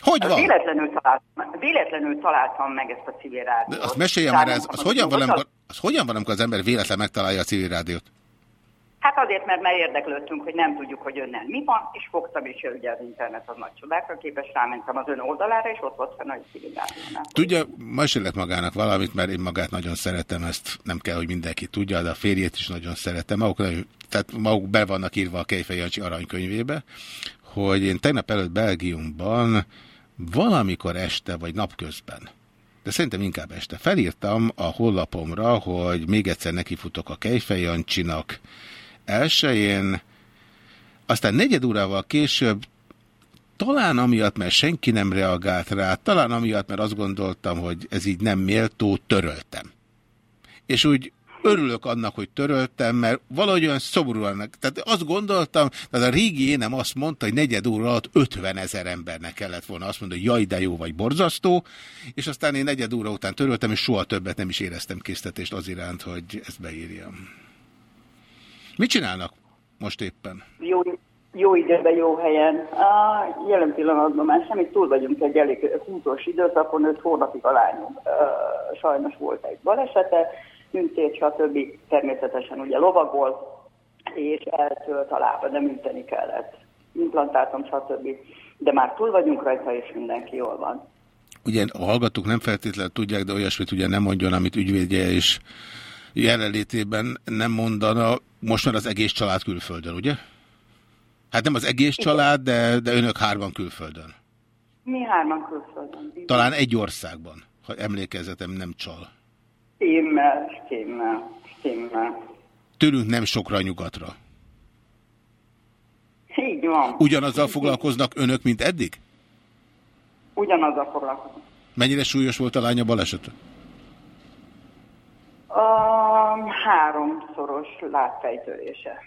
Hogy van? Véletlenül találtam, véletlenül találtam meg ezt a civil rádiót. Azt meséljem már, ez, az, hogyan van, amikor, az hogyan van, amikor az ember véletlen megtalálja a civil rádiót? Hát azért, mert már érdeklődtünk, hogy nem tudjuk, hogy önnel mi van, és fogtam, és ugye az internet az nagy csodákra képes, rámentem az ön oldalára, és ott volt fenn a civil Tudja, mesélek magának valamit, mert én magát nagyon szeretem, ezt nem kell, hogy mindenki tudja, de a férjét is nagyon szeretem. Maguk, tehát maguk be vannak írva a Kejfej Jancsi aranykönyvébe, hogy én tegnap előtt Belgiumban valamikor este vagy napközben, de szerintem inkább este felírtam a hollapomra, hogy még egyszer nekifutok a Kejfej Jancsinak elsőjén, aztán negyed órával később talán amiatt, mert senki nem reagált rá, talán amiatt, mert azt gondoltam, hogy ez így nem méltó, töröltem. És úgy örülök annak, hogy töröltem, mert valahogy olyan szomorúan, tehát azt gondoltam, tehát a régi énem azt mondta, hogy negyed óra alatt 50 ezer embernek kellett volna azt mondani, hogy jaj, de jó vagy borzasztó, és aztán én negyed óra után töröltem, és soha többet nem is éreztem késztetést az iránt, hogy ezt beírjam. Mit csinálnak most éppen? Jó, jó időben, jó helyen. A jelen pillanatban már semmit túl vagyunk egy elég húzós időszakon, 5 hónapig a lányom. Sajnos volt egy balesete, műtét, stb. Természetesen ugye lovagol, és eltölt a lába, de műteni kellett. Implantátom, stb. De már túl vagyunk rajta, és mindenki jól van. Ugye a hallgatók nem feltétlenül tudják, de olyasmit ugye nem mondjon, amit ügyvédje és jelenlétében nem mondana. Most már az egész család külföldön, ugye? Hát nem az egész család, de, de önök hárman külföldön. Mi hárman külföldön. Talán egy országban, ha emlékezetem nem csal. Stimmel, stimmel, stimmel. Tőlünk nem sokra nyugatra. Így van. Ugyanazzal foglalkoznak önök, mint eddig? Ugyanazzal foglalkoznak. Mennyire súlyos volt a lánya balesete? Um, háromszoros látfejtörése.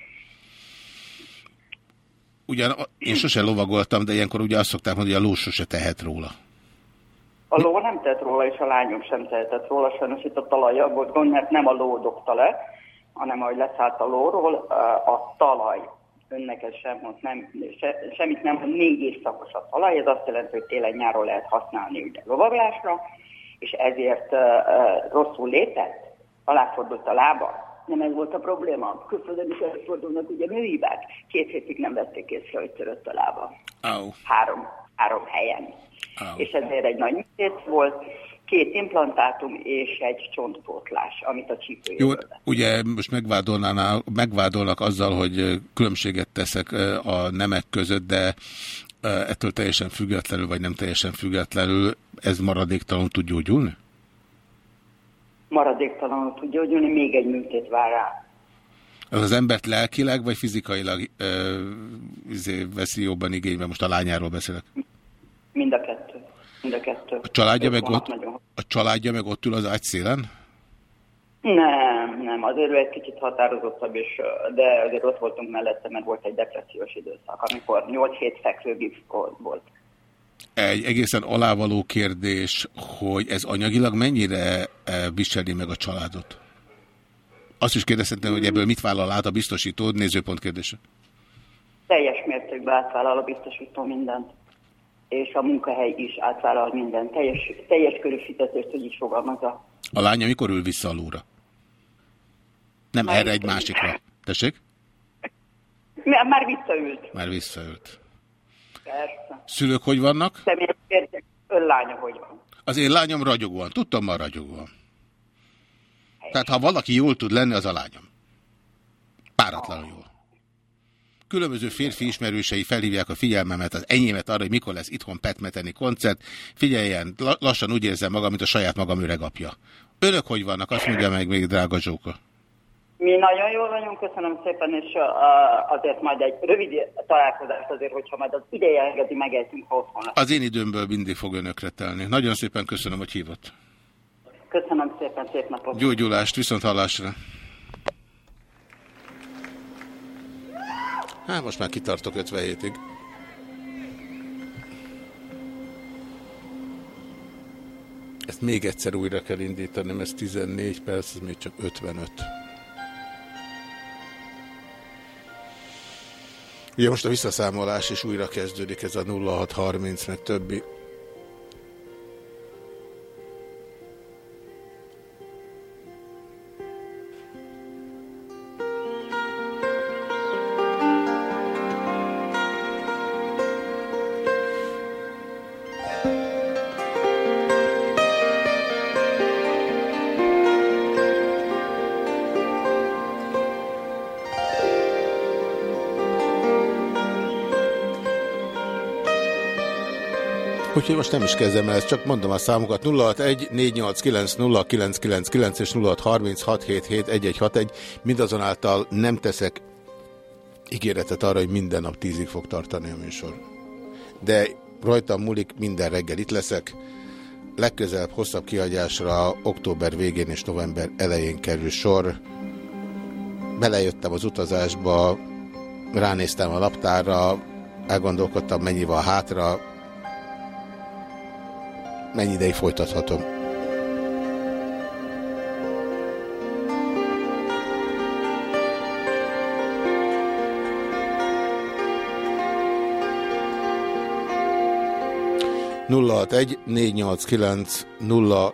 Ugyan én sose lovagoltam, de ilyenkor ugye azt szokták mondani, hogy a ló sose tehet róla. A ló nem tett róla, és a lányom sem tehetett róla, sajnos itt a talajja volt gond, mert nem a ló dobta le, hanem ahogy leszállt a lóról, a talaj. Önnek ez sem mond, nem, se, semmit nem négy évszakos a talaj, ez azt jelenti, hogy télen-nyáron lehet használni ugye lovaglásra, és ezért uh, rosszul lépett, aláfordult a lába. Nem ez volt a probléma. Külföldön is előfordulnak ugye nőhibák. Két hétig nem vették észre, hogy törött a lába. Oh. Három, három helyen. Oh. És ezért egy nagy műtét volt, két implantátum és egy csontpótlás, amit a csípőjéből Jó, ugye most megvádolnak azzal, hogy különbséget teszek a nemek között, de ettől teljesen függetlenül, vagy nem teljesen függetlenül, ez maradéktalanul tud gyógyulni? Maradéktalanul tud gyógyulni, még egy műtét vár rá. Az az embert lelkileg vagy fizikailag ö, izé, veszi jobban igénybe? Most a lányáról beszélek. Mind a kettő. Mind a kettő. A családja, meg ott, a családja meg ott ül az ágy szélen? Nem, nem, azért egy kicsit határozottabb, és, de azért ott voltunk mellette, mert volt egy depressziós időszak, amikor 8 hét fekvőgipsz volt egy egészen alávaló kérdés, hogy ez anyagilag mennyire eh, viseli meg a családot? Azt is kérdezhetem, hogy ebből mit vállal át a biztosító nézőpont kérdése? Teljes mértékben átvállal a biztosító mindent. És a munkahely is átvállal mindent. Teljes, teljes körű fizetést, hogy is fogalmazza. A lánya mikor ül vissza alóra? Nem Már erre egy másikra. Tessék? Már visszaült. Már visszaült. Persze. Szülők hogy vannak? Személyes kérdés, ön lánya hogy van? Az én lányom ragyogóan. Tudtam már ragyogóan. Tehát ha valaki jól tud lenni, az a lányom. Páratlanul jól. Különböző férfi ismerősei felhívják a figyelmemet, az enyémet arra, hogy mikor lesz itthon petmeteni koncert. Figyeljen, lassan úgy érzem magam, mint a saját magam öregapja. Önök hogy vannak? Azt mondja meg még, drága Zsóka. Mi nagyon jól vagyunk, köszönöm szépen, és azért majd egy rövid találkozást azért, hogyha majd az ideje engedi, megejtünk, otthon. Az én időmből mindig fog önökre telni. Nagyon szépen köszönöm, hogy hívott. Köszönöm szépen, szép napot. Gyógyulást, viszont hallásra. Hát most már kitartok 57-ig. Ezt még egyszer újra kell indítani, ez 14 perc, ez még csak 55. Ugye most a visszaszámolás is újra kezdődik, ez a 0630, meg többi. 'Úgyhogy most nem is kezdem el, csak mondom a számokat. 061 489 és 0636771161. Mindazonáltal nem teszek ígéretet arra, hogy minden nap tízig fog tartani a műsor. De rajtam múlik, minden reggel itt leszek. Legközelebb hosszabb kihagyásra október végén és november elején kerül sor. Belejöttem az utazásba, ránéztem a naptára, elgondolkodtam, mennyi van hátra, mennyi ideig folytathatom. nulla egy négy nyolc kilenc nulla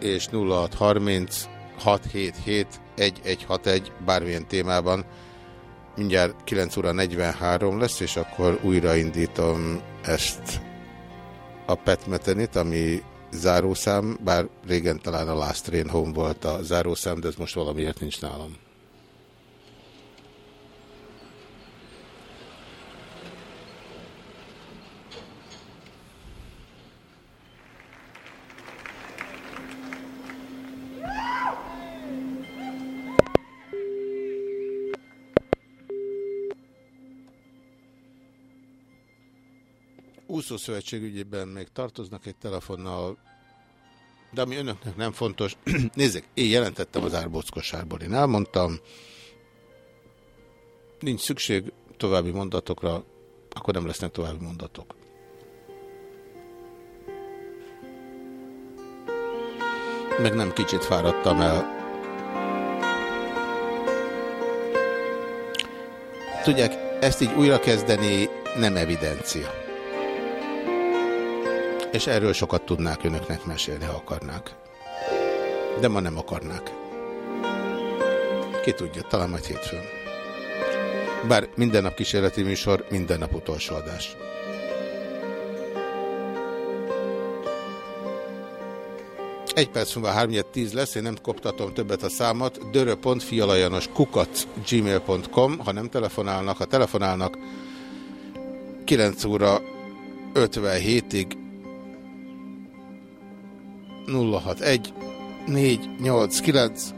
és nulla harminc hat hét egy egy hat egy bármilyen témában mindjárt 9 óra 43 lesz, és akkor újraindítom ezt a Petmetenit, ami zárószám, bár régen talán a Last Train Home volt a zárószám, de ez most valamiért nincs nálam. 20 szövetség ügyében még tartoznak egy telefonnal, de ami önöknek nem fontos, nézzék, én jelentettem az árbockosárból, én elmondtam, nincs szükség további mondatokra, akkor nem lesznek további mondatok. Meg nem kicsit fáradtam el. Tudják, ezt így újrakezdeni nem evidencia. És erről sokat tudnák önöknek mesélni, ha akarnák. De ma nem akarnák. Ki tudja, talán majd hétfőn. Bár minden nap kísérleti műsor, minden nap utolsó adás. Egy perc múlva 3 10 lesz, én nem koptatom többet a számot. dörö.fialajanos kukac gmail.com, ha nem telefonálnak, ha telefonálnak 9 óra 57-ig 061 489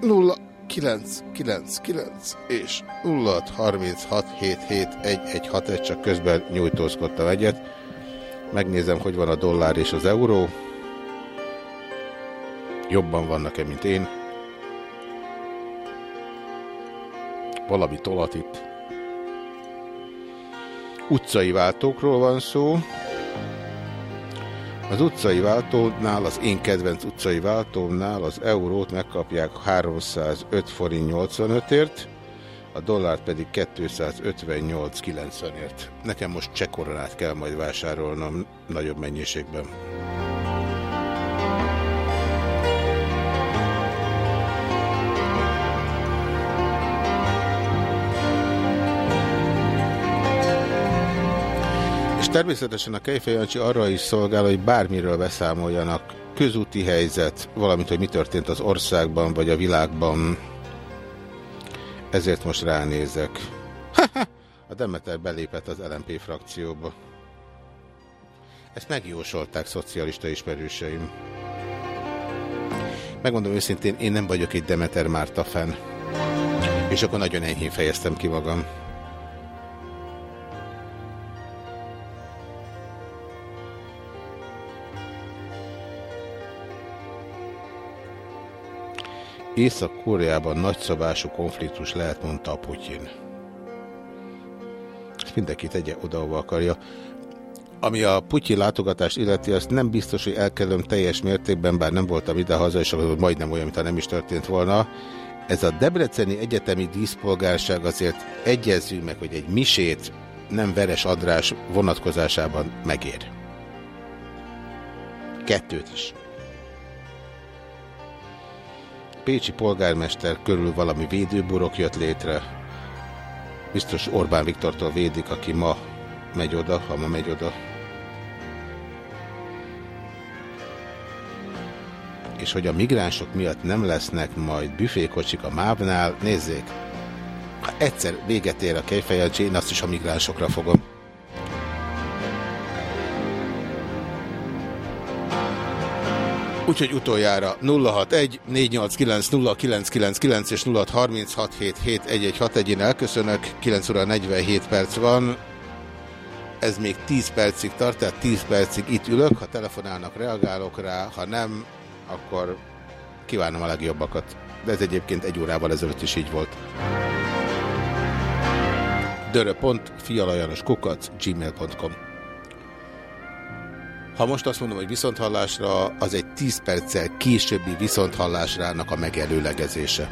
0999 és 0636771161 csak közben nyújtózkodtam egyet. Megnézem, hogy van a dollár és az euró. Jobban vannak-e, mint én. Valami tolat itt. Utcai váltókról van szó. Az utcai váltónál, az én kedvenc utcai váltónál az eurót megkapják 305 forint 85-ért, a dollárt pedig 258,90-ért. Nekem most csekoronát kell majd vásárolnom nagyobb mennyiségben. Természetesen a Kejfejancsi arra is szolgál, hogy bármiről beszámoljanak. Közúti helyzet, valamint, hogy mi történt az országban vagy a világban. Ezért most ránézek. a Demeter belépett az LMP frakcióba. Ezt megjósolták szocialista ismerőseim. Megmondom őszintén, én nem vagyok egy Demeter Márta fenn. És akkor nagyon enyhén fejeztem ki magam. Észak-Koreában nagyszabású konfliktus lehet, mondta a Putyin. Ezt mindenki tegye oda, ahova akarja. Ami a Putyin látogatást illeti, azt nem biztos, hogy elkerülöm teljes mértékben, bár nem voltam ide-haza, és majdnem olyan, mintha nem is történt volna. Ez a Debreceni Egyetemi Díszpolgárság azért egyezünk meg, hogy egy misét nem Veres András vonatkozásában megér. Kettőt is. Pécsi polgármester körül valami védőburok jött létre. Biztos Orbán Viktortól védik, aki ma megy oda, ha ma megy oda. És hogy a migránsok miatt nem lesznek majd büfékocsik a mávnál, nézzék, ha egyszer véget ér a kejfejancsi, én azt is a migránsokra fogom. Úgyhogy utoljára 061 489 0999 és 0636771161 én elköszönök, 9 óra 47 perc van, ez még 10 percig tart, tehát 10 percig itt ülök, ha telefonálnak, reagálok rá, ha nem, akkor kívánom a legjobbakat. De ez egyébként egy órával ezelőtt is így volt. dörö.fialajanoskukac gmail.com ha most azt mondom, hogy viszonthallásra, az egy 10 perccel későbbi viszonthallásrának a megelőlegezése.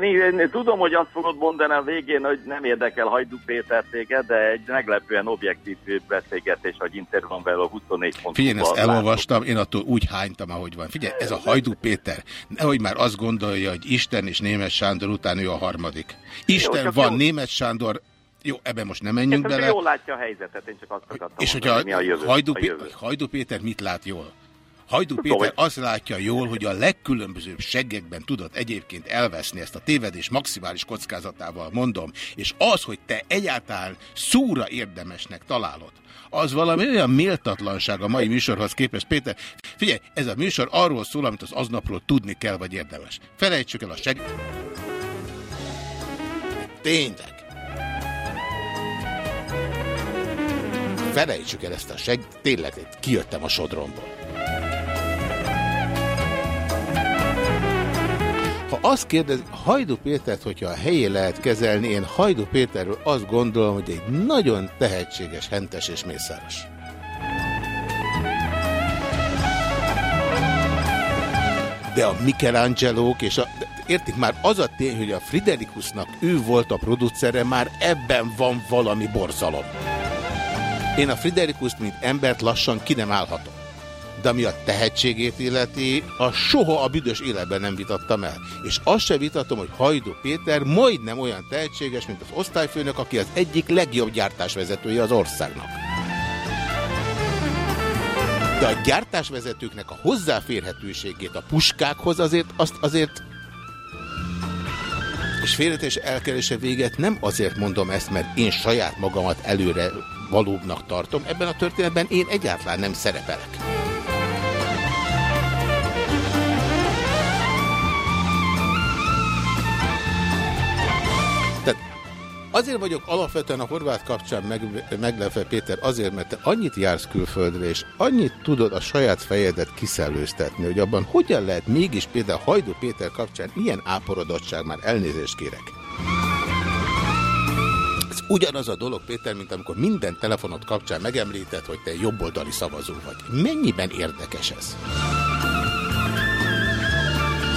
Igen, én tudom, hogy azt fogod mondani a végén, hogy nem érdekel Hajdú Péter téged, de egy meglepően objektív beszélgetés, hogy interjú van vele a 24 pont. Figyelj, ezt elolvastam, én attól úgy hánytam, ahogy van. Figyelj, ez a Hajdú Péter, nehogy már azt gondolja, hogy Isten és Német Sándor után ő a harmadik. Isten jó, van, jó. Német Sándor jó, ebben most nem menjünk bele. Jól látja a helyzetet, én csak azt akartam És mondani, hogy a, a jövő, Hajdú, a jövő. Hajdú Péter mit lát jól? Hajdú Péter azt látja jól, hogy a legkülönbözőbb seggekben tudod egyébként elveszni ezt a tévedés maximális kockázatával, mondom, és az, hogy te egyáltalán szóra érdemesnek találod, az valami olyan méltatlanság a mai műsorhoz képest. Péter, figyelj, ez a műsor arról szól, amit az aznapról tudni kell, vagy érdemes. Felejtsük el a seg... Tényleg. Felejtsük el ezt a seg... Tényleg, kijöttem a sodromból. Ha azt kérdez, Hajdú Pétert, hogyha a helyén lehet kezelni, én Hajdú Péterről azt gondolom, hogy egy nagyon tehetséges, hentes és mészáros. De a michelangelo és a... Értik már az a tény, hogy a Friderikusnak ő volt a producere, már ebben van valami borzalom. Én a Friderikuszt, mint embert lassan ki nem állhatom de ami a tehetségét illeti, a soha a büdös életben nem vitattam el. És azt se vitatom, hogy Hajdú Péter majdnem olyan tehetséges, mint az osztályfőnök, aki az egyik legjobb gyártásvezetője az országnak. De a gyártásvezetőknek a hozzáférhetőségét a puskákhoz azért, azt azért és félretés elkerése véget nem azért mondom ezt, mert én saját magamat előre valóbbnak tartom. Ebben a történetben én egyáltalán nem szerepelek. Azért vagyok alapvetően a horvát kapcsán meg, meglepve, Péter, azért, mert te annyit jársz külföldre, és annyit tudod a saját fejedet kiszellőztetni, hogy abban hogyan lehet mégis például Hajdú Péter kapcsán ilyen áporodottság, már elnézést kérek. Ez ugyanaz a dolog, Péter, mint amikor minden telefonot kapcsán megemlített, hogy te jobboldali szavazó vagy. Mennyiben érdekes ez?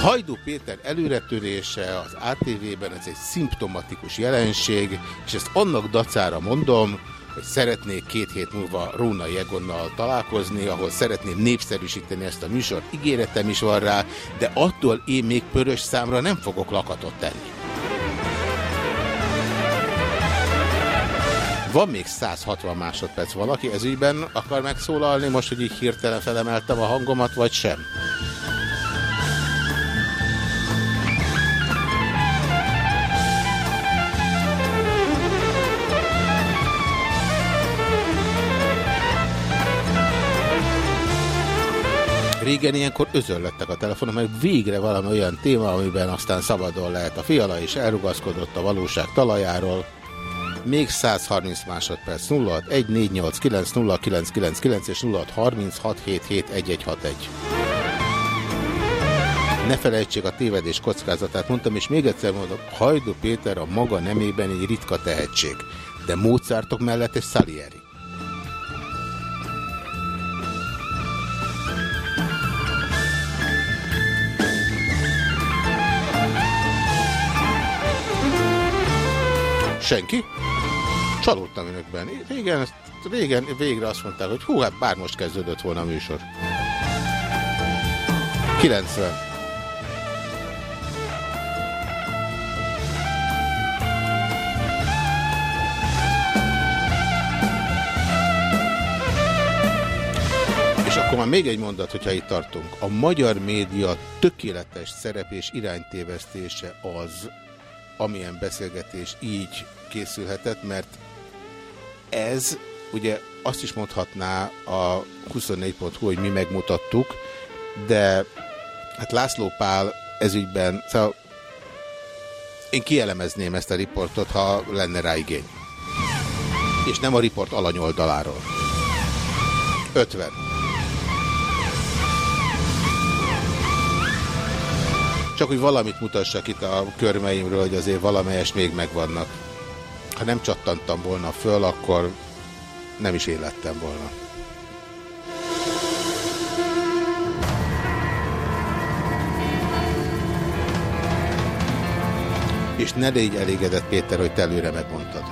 Hajdú Péter előretörése az ATV-ben, ez egy szimptomatikus jelenség, és ezt annak dacára mondom, hogy szeretnék két hét múlva Róna Jegonnal találkozni, ahol szeretném népszerűsíteni ezt a műsort. Ígéretem is van rá, de attól én még pörös számra nem fogok lakatot tenni. Van még 160 másodperc valaki ez ügyben akar megszólalni, most, hogy így hirtelen felemeltem a hangomat, vagy sem? Régen ilyenkor özöllöttek a telefonon, mert végre valami olyan téma, amiben aztán szabadon lehet. A fiala is elrugaszkodott a valóság talajáról. Még 130 másodperc 0614890999 és 0636771161. Ne felejtsék a tévedés kockázatát, mondtam, és még egyszer mondom, Hajdú Péter a maga nemében egy ritka tehetség, de Mozartok mellett egy Salieri. Senki? Csalódtam önökben. Régen, régen végre azt mondták, hogy hú, hát bár most kezdődött volna a műsor. 90. És akkor már még egy mondat, hogyha itt tartunk. A magyar média tökéletes szerep és iránytévesztése az, amilyen beszélgetés így készülhetett, mert ez ugye azt is mondhatná a 24.hu, hogy mi megmutattuk, de hát László Pál ezügyben, szóval én kielemezném ezt a riportot, ha lenne rá igény. És nem a riport alanyoldaláról. 50. Csak hogy valamit mutassak itt a körmeimről, hogy azért valamelyes még megvannak. Ha nem csattantam volna föl, akkor nem is élettem volna. és ne légy elégedett, Péter, hogy te előre megmondtad.